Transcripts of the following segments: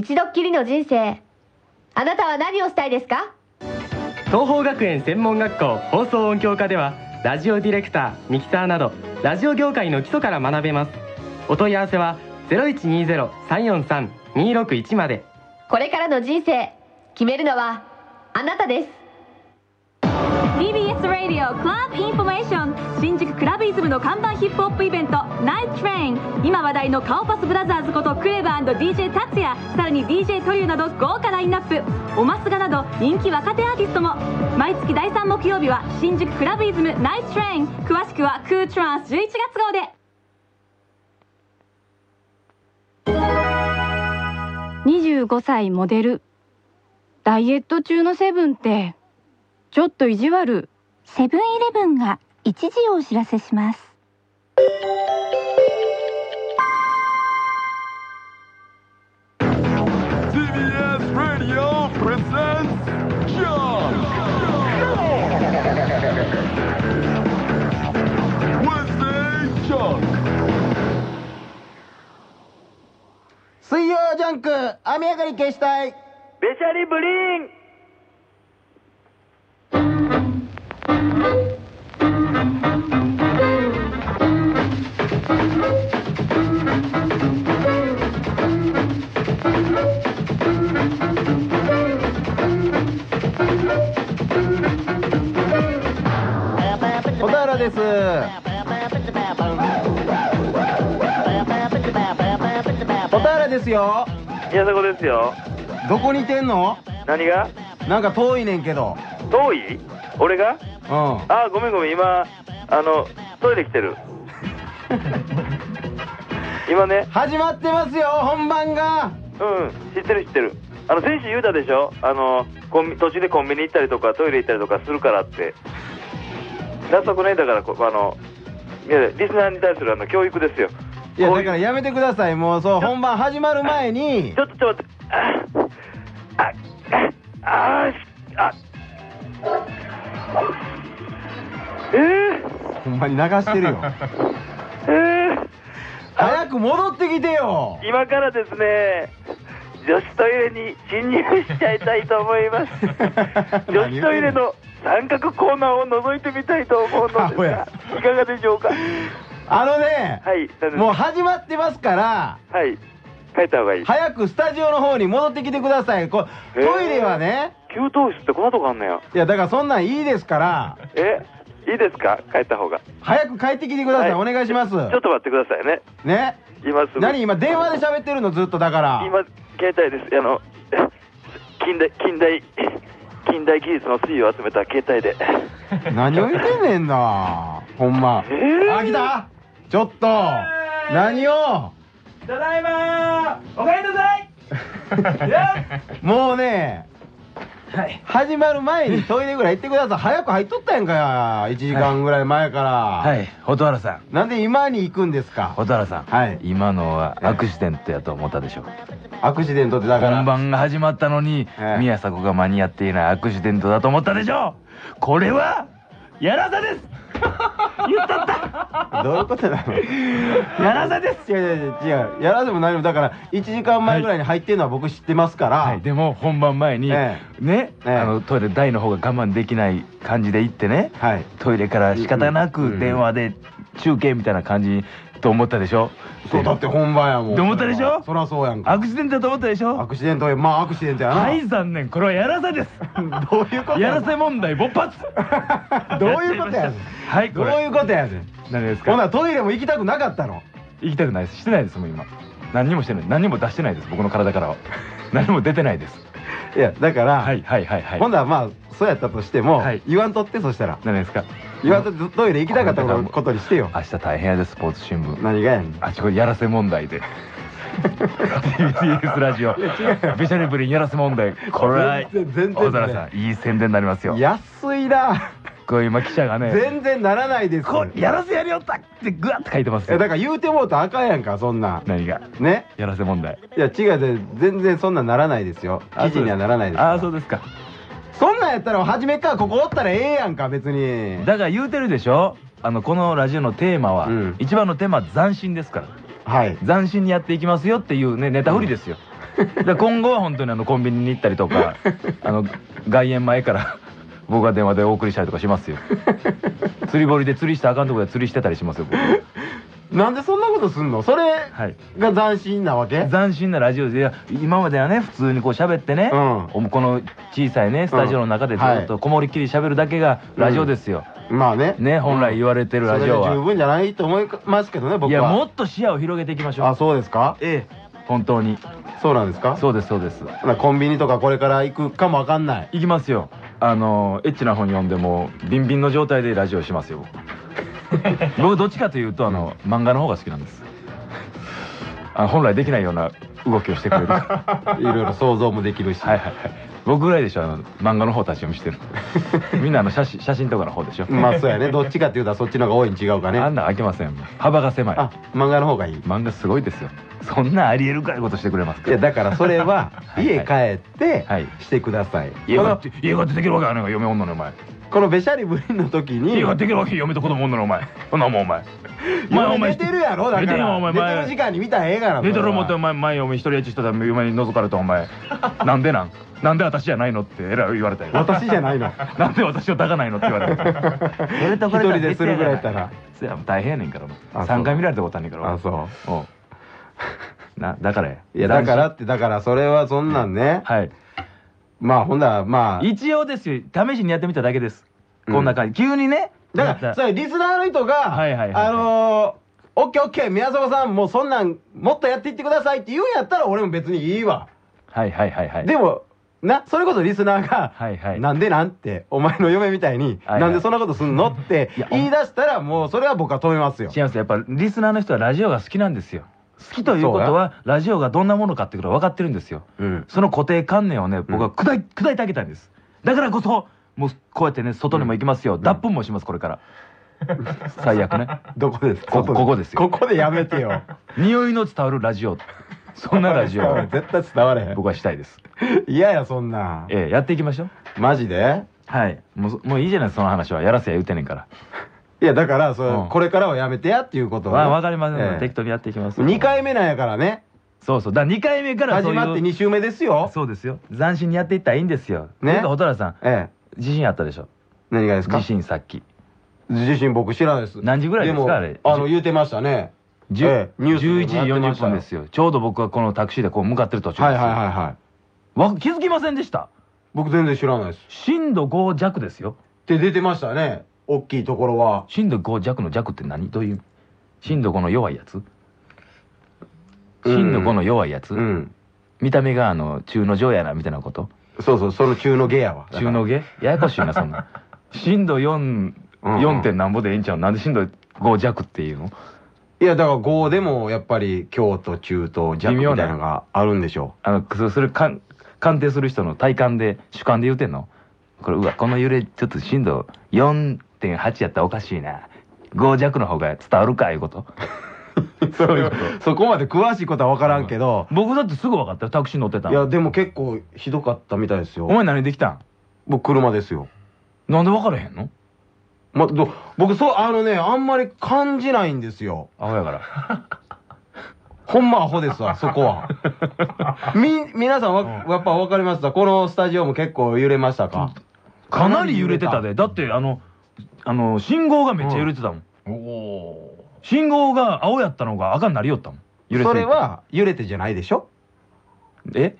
一度っきりの人生。あなたは何をしたいですか？東邦学園専門学校放送音響科ではラジオディレクターミキサーなどラジオ業界の基礎から学べます。お問い合わせは0120-343-261まで。これからの人生決めるのはあなたです TBS ラジオクラブインフォメーション新宿クラブイズムの看板ヒップホップイベントナイトトレイン今話題のカオパスブラザーズことクレバー &DJ 達也さらに DJ トリューなど豪華ラインナップ。おますがなど人気若手アーティストも。毎月第3木曜日は新宿クラブイズムナイトトレイン詳しくはクートランス11月号で。25歳モデル。ダイエット中のセブンってちょっと意地悪。セブンイレブンが一時をお知らせします。水曜ジャンク雨上がり消したい。ベシャリブリン小田原です。小田原ですよ。宮迫ですよ。どこにいてんの？何が？なんか遠いねんけど。遠い？俺が？うんあごめんごめん今あのトイレ来てる。今ね。始まってますよ本番が。うん知ってる知ってる。あの先週言うたでしょ？あのコンビ途中でコンビニ行ったりとかトイレ行ったりとかするからって。早速ねだからこあのいやリスナーに対するあの教育ですよ。いやだからやめてください。もうそう本番始まる前に。ちょっとちょっと待ってああああしあえー、ほんまに流してるよ。えー、早く戻ってきてよ。今からですね女子トイレに侵入しちゃいたいと思います。女子トイレの三角コーナーを覗いてみたいと思うのですがいかがでしょうか？あのね、はいもう始まってますからはい帰った方がいい。早くスタジオの方に戻ってきてください。こトイレはね給湯室ってこんなとこあんのよいやだからそんなんいいですから。え？いいですか？帰った方が。早く帰ってきてください、はい。お願いします。ちょっと待ってくださいね。ね？今すぐ。何？今電話で喋ってるのずっとだから。今携帯です。あの 近代近代近代技術の推移を集めた携帯で。何を言ってんねんな。ほんま。えー？あ来た。ちょっと。何を？ただいまおかえりなさい。もうねはい。始まる前にトイレぐらい行ってください。早く入っとったやんか。1時間ぐらい前から、はい、蛍原さん。なんで今に行くんですか？蛍原さん。はい。今のはアクシデントやと思ったでしょ。アクシデントってだから。本番が始まったのに、ええ。宮迫が間に合っていないアクシデントだと思ったでしょこれは、やらさです。言ったった。どういうことなの？やらさです。違う違う違う。やらずも何もだから1時間前ぐらいに入ってるのは僕知ってますから、はい、でも本番前に、えね、ええ。あのトイレ台の方が我慢できない感じで行ってね、はい。トイレから仕方なく電話で中継みたいな感じと思ったでしょ？そうだって本番やもん。って思ったでしょ？そりゃそうやんか。アクシデントだと思ったでしょ？アクシデントやまあアクシデントやな、はい残念。これはやらせです。どういうことやらせ問題勃発。どういうことやねん？はいこれ。どういうことやねん？何ですほなかトイレも行きたくなかったの？行きたくないです。してないですもう今。何にもしてない。何にも出してないです僕の体からは。何も出てないです。いやだから、はいはいはいはい。今度はまあそうやったとしても、はい。言わんとってそしたら。何ですか？言わんとトイレ行きたかったことにしてよ。明日大変やでスポーツ新聞。何がやねん。あちこちやらせ問題で。TBS ラジオ。ベシャリブリンやらせ問題。これは大空さんいい宣伝になりますよ。安いな。こう今記者がね。全然ならないです。これやらせやりよったってグワッて書いてますよ。えだから言うてもうとあかんやんかそんなん。何が？ね？やらせ問題。いや違うで全然そんなんならないですよ。あ記事にはならないですああそうですかそんなんやったら初めからここおったらええやんか別に。だから言うてるでしょ？あのこのラジオのテーマは、うん。一番のテーマは斬新ですから。はい。斬新にやっていきますよっていうねネタ振りですよ、で今後は本当にあのコンビニに行ったりとか あの外苑前から僕が電話でお送りしたりとかしますよ。釣り堀で釣りしたらあかんとこで釣りしてたりしますよ僕なんでそんなことすんの？それはい。が斬新なわけ？斬新なラジオでいや今まではね普通にこう喋ってね、うん。おこの小さいねスタジオの中でずっとこもりっきり喋るだけがラジオですよ、まあね。ね本来言われてるラジオは、それで十分じゃないと思いますけどね僕は。いやもっと視野を広げていきましょう。あそうですか？ええ。本当に。そうなんですか？そうですそうです。コンビニとかこれから行くかもわかんない。行きますよ。あのエッチな本読んでもビンビンの状態でラジオしますよ僕 僕どっちかというとあの漫画の方が好きなんです。あ本来できないような動きをしてくれる。いろいろ想像もできるし。はいはいはい。僕ぐらいでしょあの漫画の方立ち読みしてる。の みんなあの写真写真とかの方でしょ。まあそうやね。どっちかっていうとそっちの方が多いに違うかね。あんなん開けません幅が狭いあ漫画の方がいい漫画すごいですよそんなんありえるかいうことしてくれますかいやだからそれははい家帰ってはいしてください家がこの家が出てけるわけあねんが嫁おんのにお前このべしゃりぶりの時に家が出てけるわけ嫁と子供おんのにお前。ほんなもんお前。嫁寝てるやろだか寝てるよら寝てお前前。る時間に見たらええがな寝てる思ってお前前嫁一人エッチしてた嫁に覗かれたお前。なんでなん？なんで私じゃないのってえらい言われたよ。私じゃないの。なんで私を抱かないのって言われた 一人でするぐらいやったら。そや大変やねんからあそう。3回見られたことあんねんからあそう。おう。なだからや。いやだからってだからそれはそんなんね。はいまあほんならまあ。一応ですよ。試しにやってみただけです。うん。こんな感じ。急にね。だからそれリスナーの人がはいはいはいあのーオッケーオッケー宮迫さんもうそんなんもっとやっていってくださいって言うんやったら俺も別にいいわ。はいはいはいはい。でもなそれこそリスナーがはいはい。なんでなんてお前の嫁みたいにはいはい。なんでそんなことすんのっていや言い出したらもうそれは僕は止めますよ。違います。やっぱリスナーの人はラジオが好きなんですよ好きということはラジオがどんなものかってことが分かってるんですよ。うん。その固定観念をね僕は砕い砕いてあげたいんです。だからこそもうこうやってね外にも行きますよ。脱粉もしますこれから。最悪ね。どこですこ外ここですよ。ここでやめてよ。匂いの伝わるラジオ。そんなラジオ。を 絶対伝われへん。僕はしたいです。嫌やそんなん。ええやっていきましょう。マジで？はい。もうもういいじゃないその話は。やらせや言うてんねんからいやだからそれうん。これからはやめてやっていうことをね。まあ分かりません、ええ。適当にやっていきます2回目なんやからね。そうそう。だから2回目からそういう始まって2週目ですよ。そうですよ。斬新にやっていったらいいんですよ。ね。蛍原さんええ。自信あったでしょ？何がですか？自信さっき。自信僕知らないです。何時ぐらいですか？もあれ。あの言うてましたね。10ええ。ニュースでも11時やってました40よ分ですよちょうど僕はこのタクシーでこう向かってる途中ですよ。はいはいはいはい。わ気づきませんでした？僕全然知らないです。震度5弱ですよ。って出てましたね大きいところは。震度5弱の弱って何？どういう？震度5の弱いやつ？震度5の弱いやつ、うん。見た目があの中の上やなみたいなこと？そうそうその中の下やわ。中の下？ややこしいなそんな。震度4うん4点なんぼでええんちゃう？なんで震度5弱っていうの？いやだから5でもやっぱり強と中と弱みたいなのがあるんでしょあのそうするかん鑑定する人の体感で主観で言うてんの？これうわこの揺れちょっと震度4.8やったらおかしいな。5弱の方が伝わるかいうこと。そういうこと。そこまで詳しいことは分からんけど。僕だってすぐ分かったよタクシー乗ってたの。いやでも結構ひどかったみたいですよ。お前何できたん？僕車ですよ。なんで分からへんの？まど僕そうあのねあんまり感じないんですよ。アホやから。ほんまアホですわそこは。み皆さんわやっぱ分かりましたこのスタジオも結構揺れましたか？かなり揺れてたで。だってあのあの信号がめっちゃ揺れてたもん、おお信号が青やったのが赤になりよったもん。揺れてそれは揺れてじゃないでしょ？え？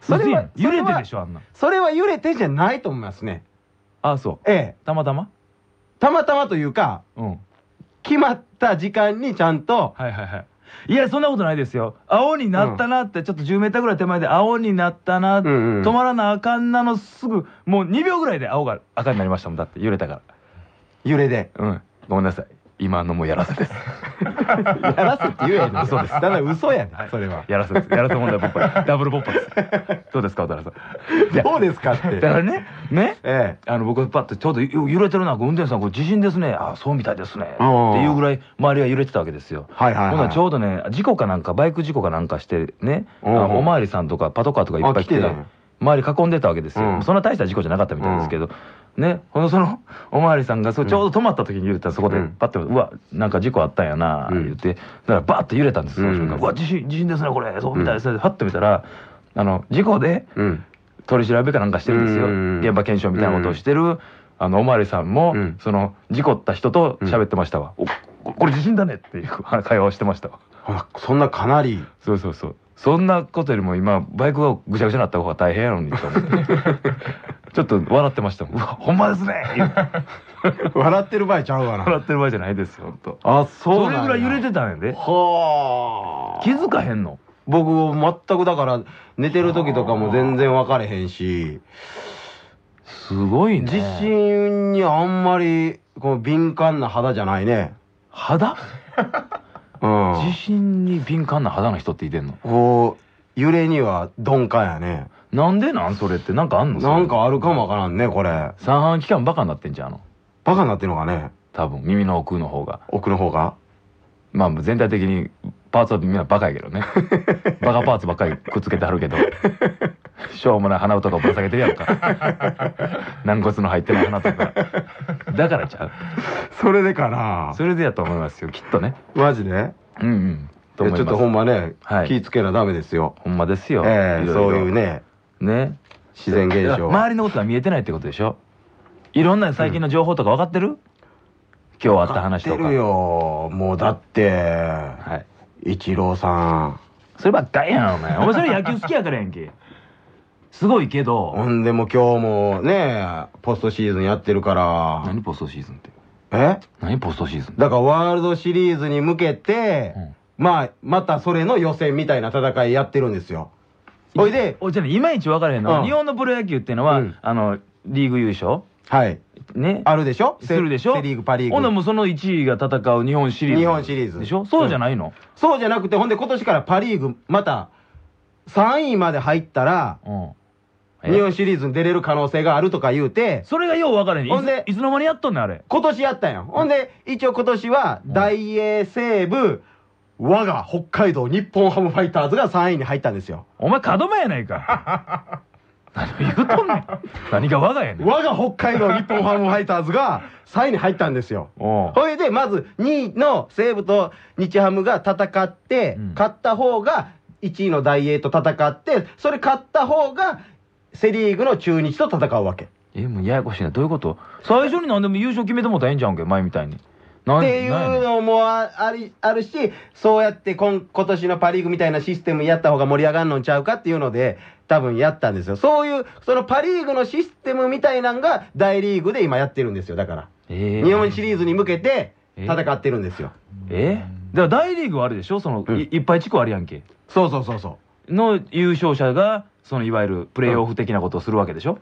それは揺れてでしょあんな。それは揺れてじゃないと思いますね。あそう。ええ。たまたま？たまたまというかうん。決まった時間にちゃんとはいはいはい。いやそんなことないですよ。青になったなって、ちょっと10メーターぐらい手前で青になったな、うんうん止まらなあかんなのすぐもう2秒ぐらいで青が赤になりましたもん。だって揺れたか揺れで。らうん。ごめんなさい。今のもやらせです。やらせって言えやねん嘘です。ただ嘘やねんそれは。やらせです。やらせ問題ポッパダブルポッパですどうですか小田原さん？どうですかって。だからねねえあの僕パッとちょうどゆ揺れてるな運転手さん。これ地震ですね。あそうみたいですね。ってうんいうぐらい周りは揺れてたわけですよ。はいはいはい。ほんならちょうどね事故かなんかバイク事故かなんかしてねおまわりさんとかパトカーとかいっぱい来て周り囲んでたわけですよ、うん。そんな大した事故じゃなかったみたいですけど、ねほそのおまわりさんがそうちょうど止まった時に言ったらそこでうん。パッて「うわなんか事故あったんやな」うん。言ってだからバーッと揺れたんですその瞬間。うわ地震地震ですねこれそうみたいですね」パッと見たらあの事故でうん。取り調べかなんかしてるんですよ。うん。現場検証みたいなことをしてるあのおまわりさんもうん。その事故った人と喋ってましたわ「おここれ地震だね」っていう会話をしてましたわ。そんなかなり。そうそうそう。そんなことよりも今バイクがぐちゃぐちゃになった方が大変やのにと思って ちょっと笑ってましたもん。うわほんまですね。笑ってる場合ちゃうわな。笑ってる場合じゃないですよほんと。あそうそれぐらい揺れててたんやで。はあ。気づかへんの。僕全くだから寝てる時とかも全然分かれへんし。すごいね。地震にあんまりこの敏感な肌じゃないね。肌？うん。地震に敏感な肌の人っていてんの？こう揺れには鈍感やねなんでなんそれってなんかあんのなんかあるかもわからんねこれ。三半規管バカになってんじゃんあの。バカになってんのかね？多分耳の奥の方が。奥の方が？まあ全体的にパーツはみんなバカやけどね。バカパーツばっかりくっつけてあるけど。しょうもない鼻とかぶら下げてるやんか。軟骨の入ってない鼻とか。だからちゃう。それでかな？それでやと思いますよきっとね。マジで？うんうん。ちょっとほんまね、はい。気ぃつけなダメですよ。ほんまですよ。ええいろいろ。そういうねね。自然現象。周りのことが見えてないってことでしょ？いろんな最近の情報とか分かってる、今日あった話とか。わってるよ。もうだって。はい。イチローさん。そればっかりやんお前。お前それ野球好きやからやんけ。すごいけど。ほんでもう今日もねポストシーズンやってるから。何ポストシーズンって？え？何ポストシーズン？だからワールドシリーズに向けて、うん。まあまたそれの予選みたいな戦いやってるんですよほいで。おじゃいまいち分からへんのは、うん。日本のプロ野球っていうのは、うん。あのリーグ優勝。はい。ね。あるでしょ？するでしょ？セリーグパリーグ。ほんならもうその1位が戦う日本シリーズ。日本シリーズ。でしょ？そうじゃないの？そうじゃなくてほんで今年からパリーグまた3位まで入ったらうん、え？日本シリーズに出れる可能性があるとか言うて。それがよう分からへん。ねほんでいついつの間にやっとんねんあれ。今年やったん。やほんで一応今年は大英西武我が北海道日本ハムファイターズが3位に入ったんですよ。お前門前やないか。何を言うとんねん。何が我がやねん。我が北海道日本ハムファイターズが3位に入ったんですよ。ほいでまず2位の西武と日ハムが戦って、うん。勝った方が1位の大英と戦ってそれ勝った方がセ・リーグの中日と戦うわけ。えもうややこしいな。どういうこと？最初に何でも優勝決めてもうたらええんちゃうんけ？前みたいに。なっていうんのもあありあるしそうやって今今年のパ・リーグみたいなシステムやった方が盛り上がるのんちゃうかっていうので多分やったんですよ。そういうそのパ・リーグのシステムみたいなんが大リーグで今やってるんですよ。だから。えー。日本シリーズに向けてえ戦ってるんですよ。えだから大リーグはあるでしょ？その、うん。いいっぱい地区あるやんけ。そうそうそうそう。の優勝者がそのいわゆるプレーオフ的なことをするわけでしょ、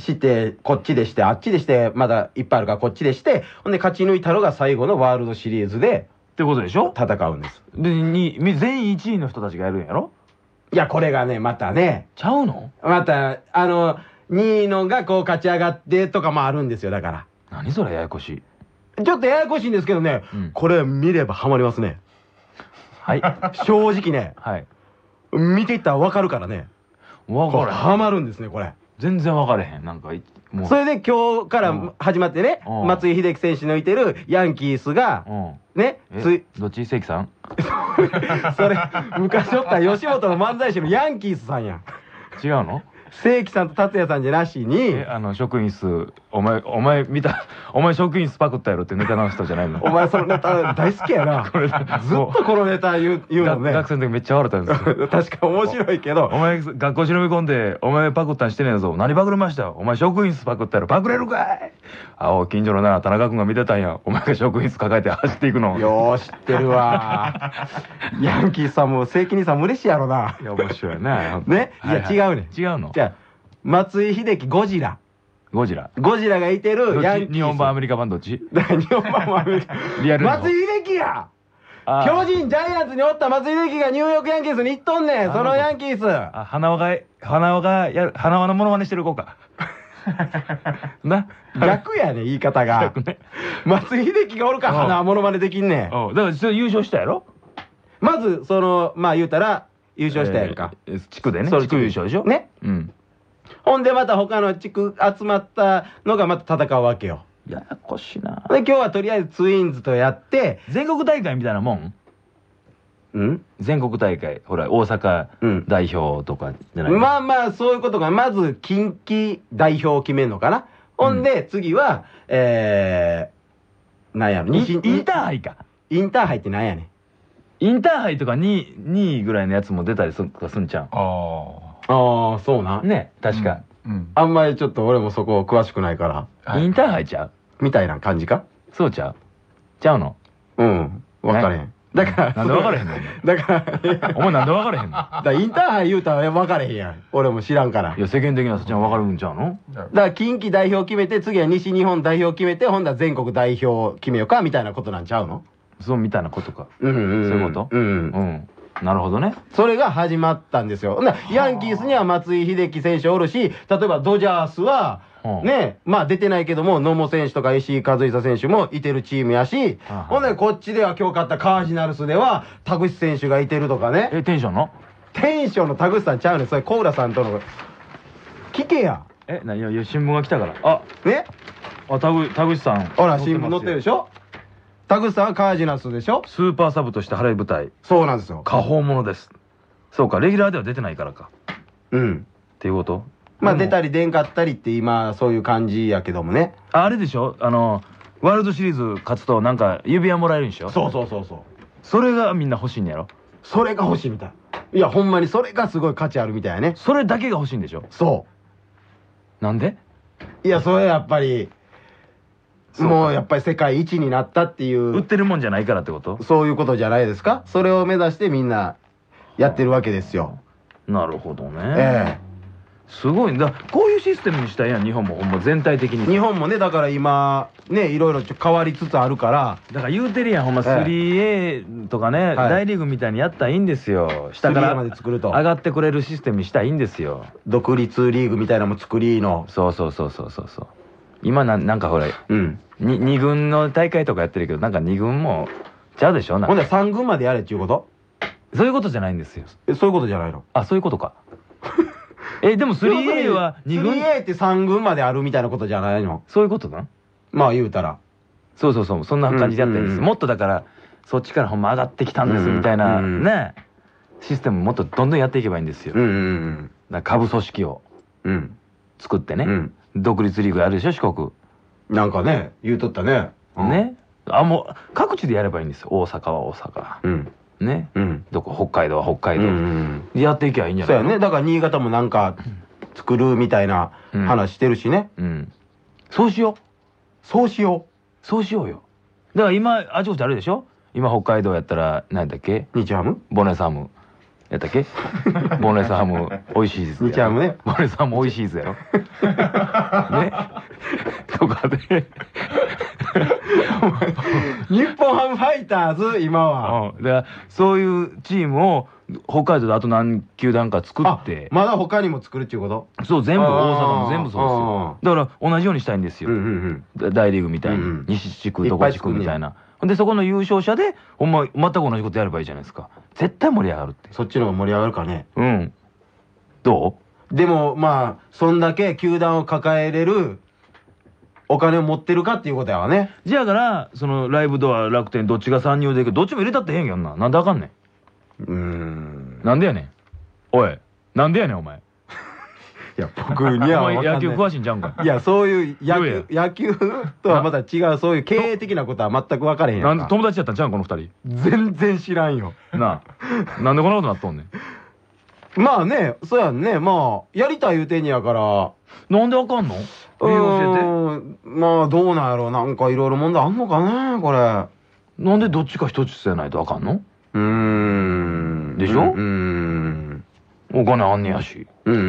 してこっちでしてあっちでしてまだいっぱいあるからこっちでしてほんで勝ち抜いたのが最後のワールドシリーズでってことでしょ？戦うんです。でにみ全員1位の人たちがやるんやろ？いやこれがねまたね。ちゃうの？またあの2位のがこう勝ち上がってとかもあるんですよだから。何それややこしい。ちょっとややこしいんですけどね、うん。これ見ればハマりますね。はい。正直ね。はい。見ていったら分かるからね。分からへん。これハマるんですねこれ全然分かれへん。なんかいもう。それで今日からうん。始まってね、うん。松井秀喜選手のいてるヤンキースがうん。ねつどっち？関さん？それ昔おった吉本の漫才師のヤンキースさんやん。違うの？正規さんと達也さんじゃなしに。えあの職員室お前お前見た お前職員室パクったやろってネタの人じゃないの。お前そのネタ大好きやな。ずっとこのネタ言う言うのね。が学生の時めっちゃ笑ったんですよ。確か面白いけど。お前学校忍び込んでお前パクったんしてねえぞ。何パクりました？お前職員室パクったやろ。パクれるかい？あお近所のな田中君が見てたんや。お前が職員室抱えて走っていくの。よう知ってるわ。ヤンキースさんも正規にさんも嬉しいやろな。いや面白いね。ね？いや違うねん。違うの？松井秀喜ゴジラ。ゴジラ。ゴジラがいてるヤンキース。日本版アメリカ版どっち？日本版もアメリカ。リアルの松井秀喜や。あ巨人ジャイアンツにおった松井秀喜がニューヨークヤンキースに行っとんねん。あそのヤンキース。あ花輪が花輪がやる花輪のモノマネしてる子か。な？逆やねん言い方が。逆ね。松井秀喜がおるからうん花モノマネできんねん。だからそれ優勝したやろ？まずそのまあ言うたら優勝したやんか。えー地区でね。地区優勝でしょ？ね。うんほんでまた他の地区集まったのがまた戦うわけよ。ややこしいな。で、今日はとりあえずツインズとやって、全国大会みたいなもん？うん？全国大会。ほら、大阪うん代表とかじゃない？まあまあ、そういうことが、まず、近畿代表を決めるのかな。ほんで、次は、えー、なんやろ、イン西インターハイか。インターハイってなんやねん。インターハイとか 2, 2位ぐらいのやつも出たりするすんちゃあああ、そうな。うね確か。あ。うん。あんまりちょっと俺もそこ詳しくないから、はいインターハイちゃう？みたいな感じか？そうちゃう？ちゃうの？うん。分かれへん。だから、なんで分かれへんの？だから、いやお前なんで分かれへんの？インターハイ言うたら分かれへんやん。俺も知らんから。いや、世間的にはそっちの分かるんちゃうの？だから近畿代表決めて、次は西日本代表決めて、ほんだら全国代表決めようか、みたいなことなんちゃうの？そうみたいなことか。うんうんんそういうこと？うん。うん。なるほどね。それが始まったんですよ。ヤンキースには松井秀喜選手おるし、例えばドジャースは、はあね、まあ出てないけども、野茂選手とか石井和久選手もいてるチームやしほんでこっちでは今日勝ったカージナルスでは、田口選手がいてるとかね。え、テンションの？テンションの田口さんちゃうねん。それ小浦さんとの。聞けや。え、な、いや、いや新聞が来たから。あ、ね？あ、田口、田口さん。ほら、新聞載ってるでししょ？田口さんはカージナルスでしょ？スーパーサブとして晴れ舞台、そうなんですよ。下方ものです。そうか、レギュラーでは出てないからか。うん。っていうこと？まあ出たり。り出んかったりって今そういう感じやけどもね。ああれでしょ？あの、ワールドシリーズ勝つとなんか指輪もらえるんでしょ？そうそうそうそう。それがみんな欲しいんやろ？それが欲しいみたい。いや、ほんまにそれがすごい価値あるみたいやね。それだけが欲しいんでしょ？そなんで？う。いや、それやっぱり、もうやっぱり世界一になったってい売っう、てるもんじゃないからってこと？そういうことじゃないですか？それを目指してみんなやってるわけですよ。なるほどね。えすごい。だこういうシステムにしたいやん日本も。ほんま全体的え。に。日本もね、だから今、ね、いろいろちょ変わりつつあるから、だから言うてるやんほんまええ。3A とかね、はい。大リーグみたいにやったらいいんですよ。下か 3A らまで作ると。上がってくれるシステムにしたらいいんですよ。独立リーグみたいなのも作りの。そうそうそうそうそうそう今なんなんかほらうん。に二軍の大会とかやってるけどなんか二軍もちゃうでしょ？ほんで3軍までやれっていうこと？そういうことじゃないんですよ。え、そういうことじゃないの？あそういうことか。えでも 3A は二軍？3A って3軍まであるみたいなことじゃないの？そういうことなん？まあ言うたら。そうそうそう。そんな感じでやったらいいです、うんうんうん。もっとだからそっちからほんま上がってきたんですみたいな、うんうんね。システムもっとどんどんやっていけばいいんですよ、うんうんだから下部組織をうん。うん。作ってね、うん独立リーグあるでしょ四国、なんかね、言うとったね。うん。ね。あもう各地でやればいいんですよ。大阪は大阪。うん。ね。うん。どこ北海道は北海道、うんやっていけばいいんじゃないの？そうやね。だから新潟もなんか作るみたいな話してるしね。うん。そうしよう。そうしよそうしようよ。だから今あちこちあるでしょ？今北海道やったら何だっけ？う。日ハム？ボネサームやったっけ？ボネサーム美味しいです日ハムね。ボネサーム美味しいですやろ。ね。とかで。日本ハムファイターズ、今は。うん、だからそういうチームを北海道であと何球団か作あって。まだ他にも作るっていうこと？そう全部大阪も全部そうですよ。だから同じようにしたいんですよ、うんうんだ大リーグみたいに、うんうん西地区どこ地区みたいなでそこの優勝者でほんま全く同じことやればいいじゃないですか。絶対盛り上がるって。そっちの方が盛り上がるかね。うん。どでもまあ、そんだけ球団を抱えれるお金を持ってるかっていうことやわね。うじゃあからそのライブドア楽天どっちが参入できるどっちも入れたってへんやんな。なんであかんねうーんん。なんでやねん。おい。なんでやねんお前いや、僕には分かんない野球詳しいんちゃうんかい？や、そういう野言球、野球とはまた違う、そういう経営的なことは全く分かれへんやなんんか。で友達やったんちゃうんこの二人？全然知らんよ。なあなんでこんなことなっとんねん？まあね、そうやんね。まあ、やりたい言うてんやから。なんであかんの？理由教えてうーんまあ、どうなんやろう。なんかいろいろ問題あんのかな、これ。なんでどっちか一つじゃないとあかんの？うーん。でしょ？うーん。お金あんねやしうんうん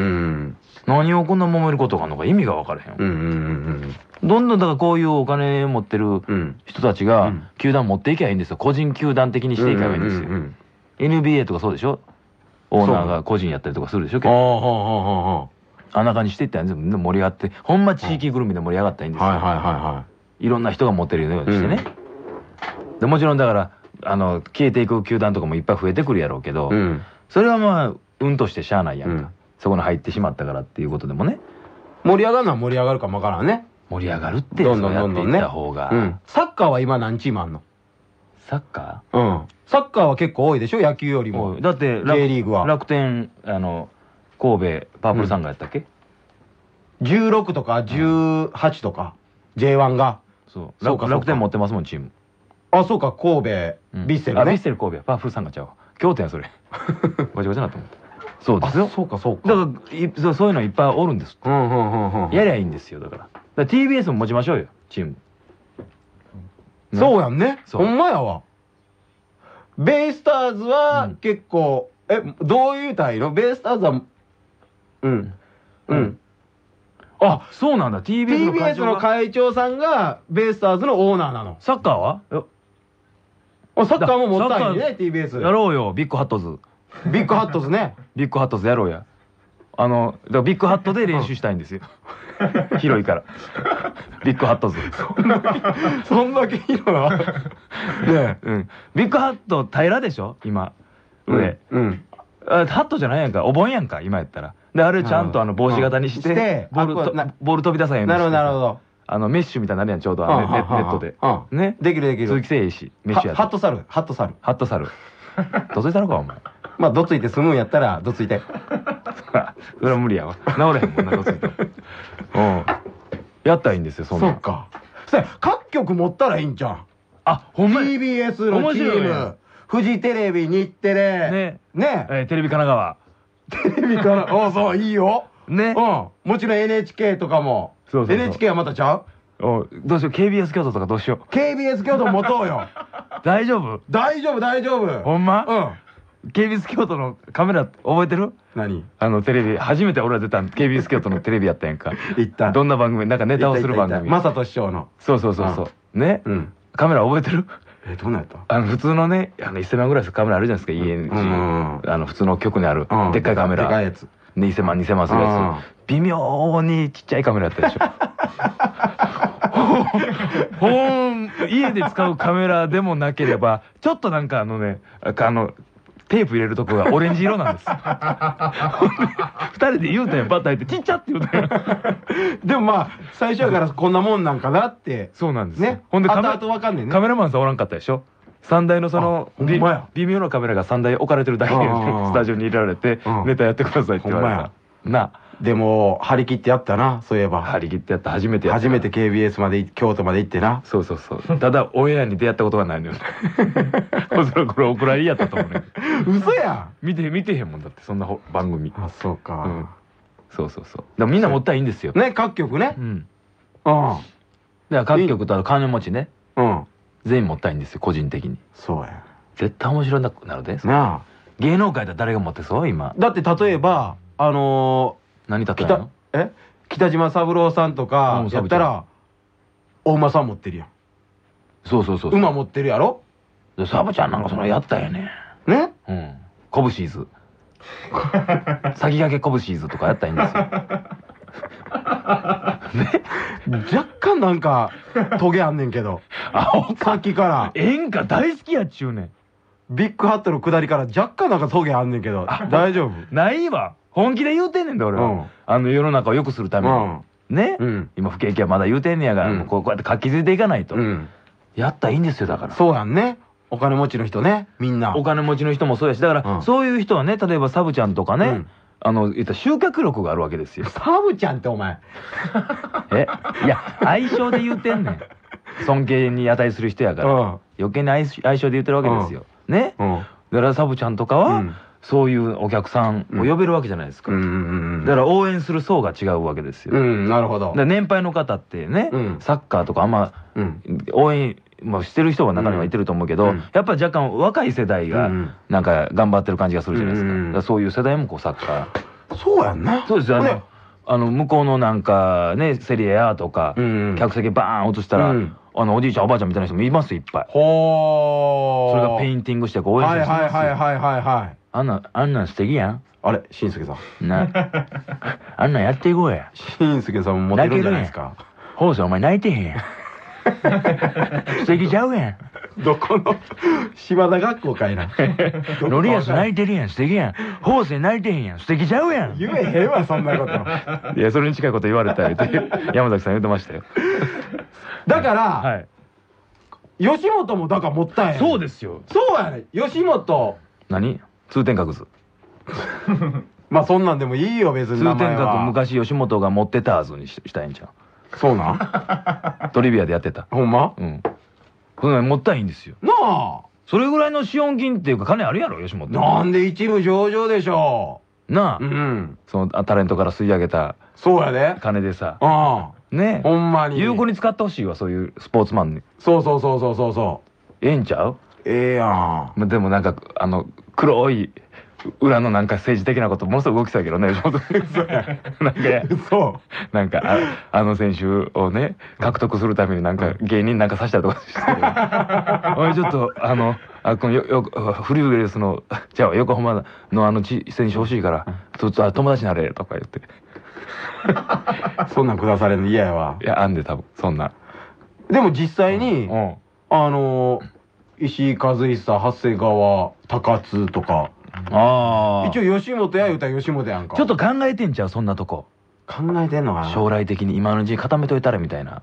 何をこんな揉めることがあんのか意味が分からへん、うん。うんうんどんどんだからこういうお金持ってるうん。うん。人たちがうん。球団持っていけばいいんですよ。個人球団的にしていけばいいんですよ、うんうんうん NBA とかそうでしょ？オーナーが個人やったりとかするでしょ？ああ、はあんな感じしていったら全部盛り上がってほんま地域ぐるみで盛り上がったらいいんですあ。よ、はいはいはいはい。ろんな人が持ってるようにしてね、でもちろんだからあの消えていく球団とかもいっぱい増えてくるやろうけど、い。うん。それはまあ運としてしゃあないやんか、うんそこに入ってしまったからっていうことでもね。盛り上がるのは盛り上がるかもわからんね。盛り上がるってどんどんどんどんね。方が、うん。サッカーは今何チームあんの？サッカうん。サッカーは結構多いでしょ？野球よりーも。だって楽 J リーグは。楽天あの神戸パープルサンガーやったっけ、16とか18とか、J1 う。そうかそうか。楽楽天持ってますもんチーム、あ、そうか、神戸、うん。ビッセルね。あビッ。セル神戸。パープルサンガーちゃうわ。京都やんそれ。ごちゃごちゃなと思ってそうですよあそうか、そうか。だからいそうそういうのいっぱいおるんですってうんうんうんうん。やりゃいいんですよだからだから TBS も持ちましょうよチームそうやんね。ほんまやわ。ベイスターズはうん結構、え、どういうたいの？ベイスターズは、うん。うん。あそうなんだ TBS の会 TBS の長が？会長さんがベイスターズのオーナーなの。サッカーは？サッカーも持ったんやね、TBS。やろうよビッグハットズビッグハットズね。ビッグハットズやろうや。あのだからビッグハットで練習したいんですよ。広いから。ビッグハットズ。そんだけいいの？な。ねえ。うん。ビッグハット平らでしょ？今。上、うん。あハットじゃないやんか。お盆やんか今やったら。であれちゃんとあの帽子型にして,、ボールボール飛び出さへんようなるほど、なるほど。あのメッシュみたいになるやんちょうど。ネットで。うん。ね。できるできる。鈴木誠也しメッシュやハットサル、ハットサル。ハットサル どついたのかお前まあ、どついて済むんやったら、どついて。それは無理やわ治れへんもんなどついてもうんやったらいいんですよそんなんそうか。そや各局持ったらいいんじゃん。あほんまや TBS のチーム、フジテレビ、日テレ、ねねえーテレビ神奈川テレビから、あそう、いいよ。ねうん。もちろん NHK とかも。そうそうそう NHK はまたちゃう？おどうしよう KBS 京都とかどうしよ ?KBS 京都持とうよ。う 大丈夫？大丈夫、大丈夫。ほんま？うん。KBS 京都のカメラ覚えてる？何？あのテレビ初めて俺ら出たん KBS 京都のテレビやったやんか。行った。どんな番組？なんかネタをする番組。マサト師匠の。そうそうそうそう。ね？うん。カメラ覚えてる？え、どんなんやった？あの普通のねあの1000万ぐらいするカメラあるじゃないですか家に。うんあの普通の局にあるうん。でっかいカメラ。でかいやつ。ね1000万2000万する。やつ微妙にちっちゃいカメラやったでしょ。ほん家で使うカメラでもなければちょっとなんかあのねあのテープ入れるとこがオレンジ色なんです。二人で言うたやんバッタ入って。ちっちゃって言うたやん。でもまあ、最初やからこんなもんなんかなって。そうなんですよ。ね。ほんでカメ後々わかんねんね。カメラマンさんおらんかったでしょ？三台のその微妙なカメラが3台置かれてるだけでうんスタジオに入れられてうん。ネタやってくださいって言われた。なでも、張り切ってやったな、そういえば。張り切ってやった初めてやった初めて KBS まで、京都まで行ってな。そうそうそうただオンエアに出会ったことがないのよね おそらくこれお蔵入りやったと思うね嘘や見て見てへんもんだってそんなほ番組あ、そううんか。そうそうそうだからみんな持ったらいいんですよね、各局ねう。んうん。だから各局とあと金持ちねうん。全員持ったらいいんですよ個人的にそうや。絶対面白くなるでなあ。芸能界だ誰が持ってそう今だって例えば、あの何例えの、え？北島三郎さんとかうんやったら、お馬さん持ってるやん。そうそうそうそう。馬持ってるやろ？でサブちゃんなんかそのやったよね。ね？うん。コブシーズ先駆けコブシーズとかやったらいいんですよ。若干なんか、トゲあんねんけど。あさっきから、演歌大好きやっちゅうねん。ビッグハットの下りから若干なんかトゲあんねんけど、大丈夫？ないわ本気で言うてんねんで俺は、うん。あの世の中を良くするために、ね、うん。今不景気はまだ言うてんねやが、うん。もうこうこうやって活気づいていかないと、うん。やったらいいんですよだから。そうやんね。お金持ちの人ね、みんな。お金持ちの人もそうやしだから、うん。そういう人はね例えばサブちゃんとかね、うん。あの言ったら集客力があるわけですよ。サブちゃんってお前。え？いや相性で言うてんねん。尊敬に値する人やから、うん。余計に相相性で言ってるわけですよ、ね？うん。だからサブちゃんとかは、うんそういうお客さんを呼べるわけじゃないですか。だから応援する層が違うわけですよ、うん、なるほど。年配の方ってね、うん。サッカーとかあんまうん。応援、まあ、してる人は中にはいてると思うけど、うん。やっぱり若干若い世代がうん。なんか頑張ってる感じがするじゃないですか,、うん。そういう世代もこうサッカー。そうやんな。そうですよ。ねあの向こうのなんかねセリエ A とか、うん。客席バーン落としたら、うん。あのおじいちゃんおばあちゃんみたいな人もいますよいっぱい。ほー。それがペインティングしてこう応援してはいはいはいいはいはいはい。あんなんあんなん素敵やん。あれ、しんすけさん。な。あんなんやっていこうや。しんすけさんもモテるんじゃないですか。放送お前泣いてへんやん。素敵ちゃうやん。どこの島田学校かいな。ノリアス泣いてるやん。素敵やん。ホーセン泣いてへんやん。素敵ちゃうやん。言えへんわそんなこと。いやそれに近いこと言われた言って山崎さん言ってましたよ。だから、はい。吉本もだからもったいないそうですよ。そうやね。吉本。何？通天閣図。まあそんなんでもいいよ別に通天閣昔吉本が持ってた図にししたいんじゃそうなん？ん トリビアでやってた。ほんま？うん。そんなんもったいんですよ。なあ。それぐらいの資本金っていうか金あるやろ吉本なんで一部上場でしょなあ、ううん。そのあタレントから吸い上げたそうやで。金でさ。あね。あほんまに。有効に使ってほしいわそういうスポーツマンに。そうそうそうそうそうそう。ええんちゃう？ええやん。まあでもなんかあの黒い裏のなんか政治的なことものすごい動きそうやけどね。なんかそなんかああの選手をね獲得するためになんか芸人なんかさしたりとかしておいちょっとあのあこのよよフリューゲルスのじゃあ横浜のあのち選手欲しいからちょっとあ友達になれとか言って。うそんなん下されるの嫌やわ。いやあんで多分。そんな。でも実際に、うん。あの石井和久長谷川高津とか。ああ一応吉本や言うたら吉本やんか。ちょっと考えてんちゃうそんなとこ。考えてんのかな。将来的に今のうちに固めといたらみたいな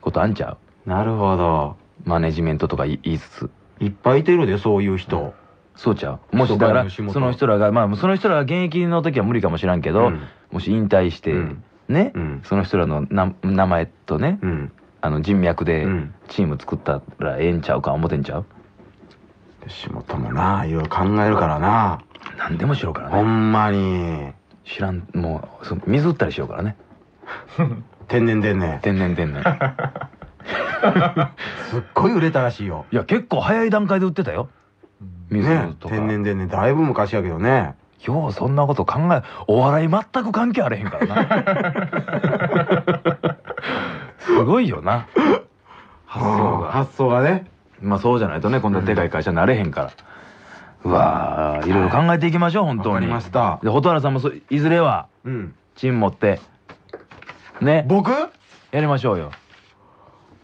ことあんちゃなるほど。うマネジメントとか言いつつ。いっぱいいてるでそういう人、そうちゃう？もしだからその人らがまあその人らが現役の時は無理かもしらんけど、うん。もし引退して、うん。ね、うん。その人らのな名前とね、うんあの人脈でうん。チーム作ったらええんちゃうか思ってんちゃう？吉本もないろいろ考えるからな。何でもしろからほねんまに。知らんもうそう水売ったりしようからね。天然天然天然天然すっごい売れたらしいよ。いや結構早い段階で売ってたよ。水ねとか、天然天然だいぶ昔やけどね。ようそんなこと考えお笑い全く関係あれへんからな すごいよな。発想が。発想がね。まあそうじゃないとねこんなでかい会社になれへんから、うわーいろいろ考えていきましょう本当に。わかりました。で蛍原さんもそいずれはうん。チーム持ってね。僕？やりましょうよ。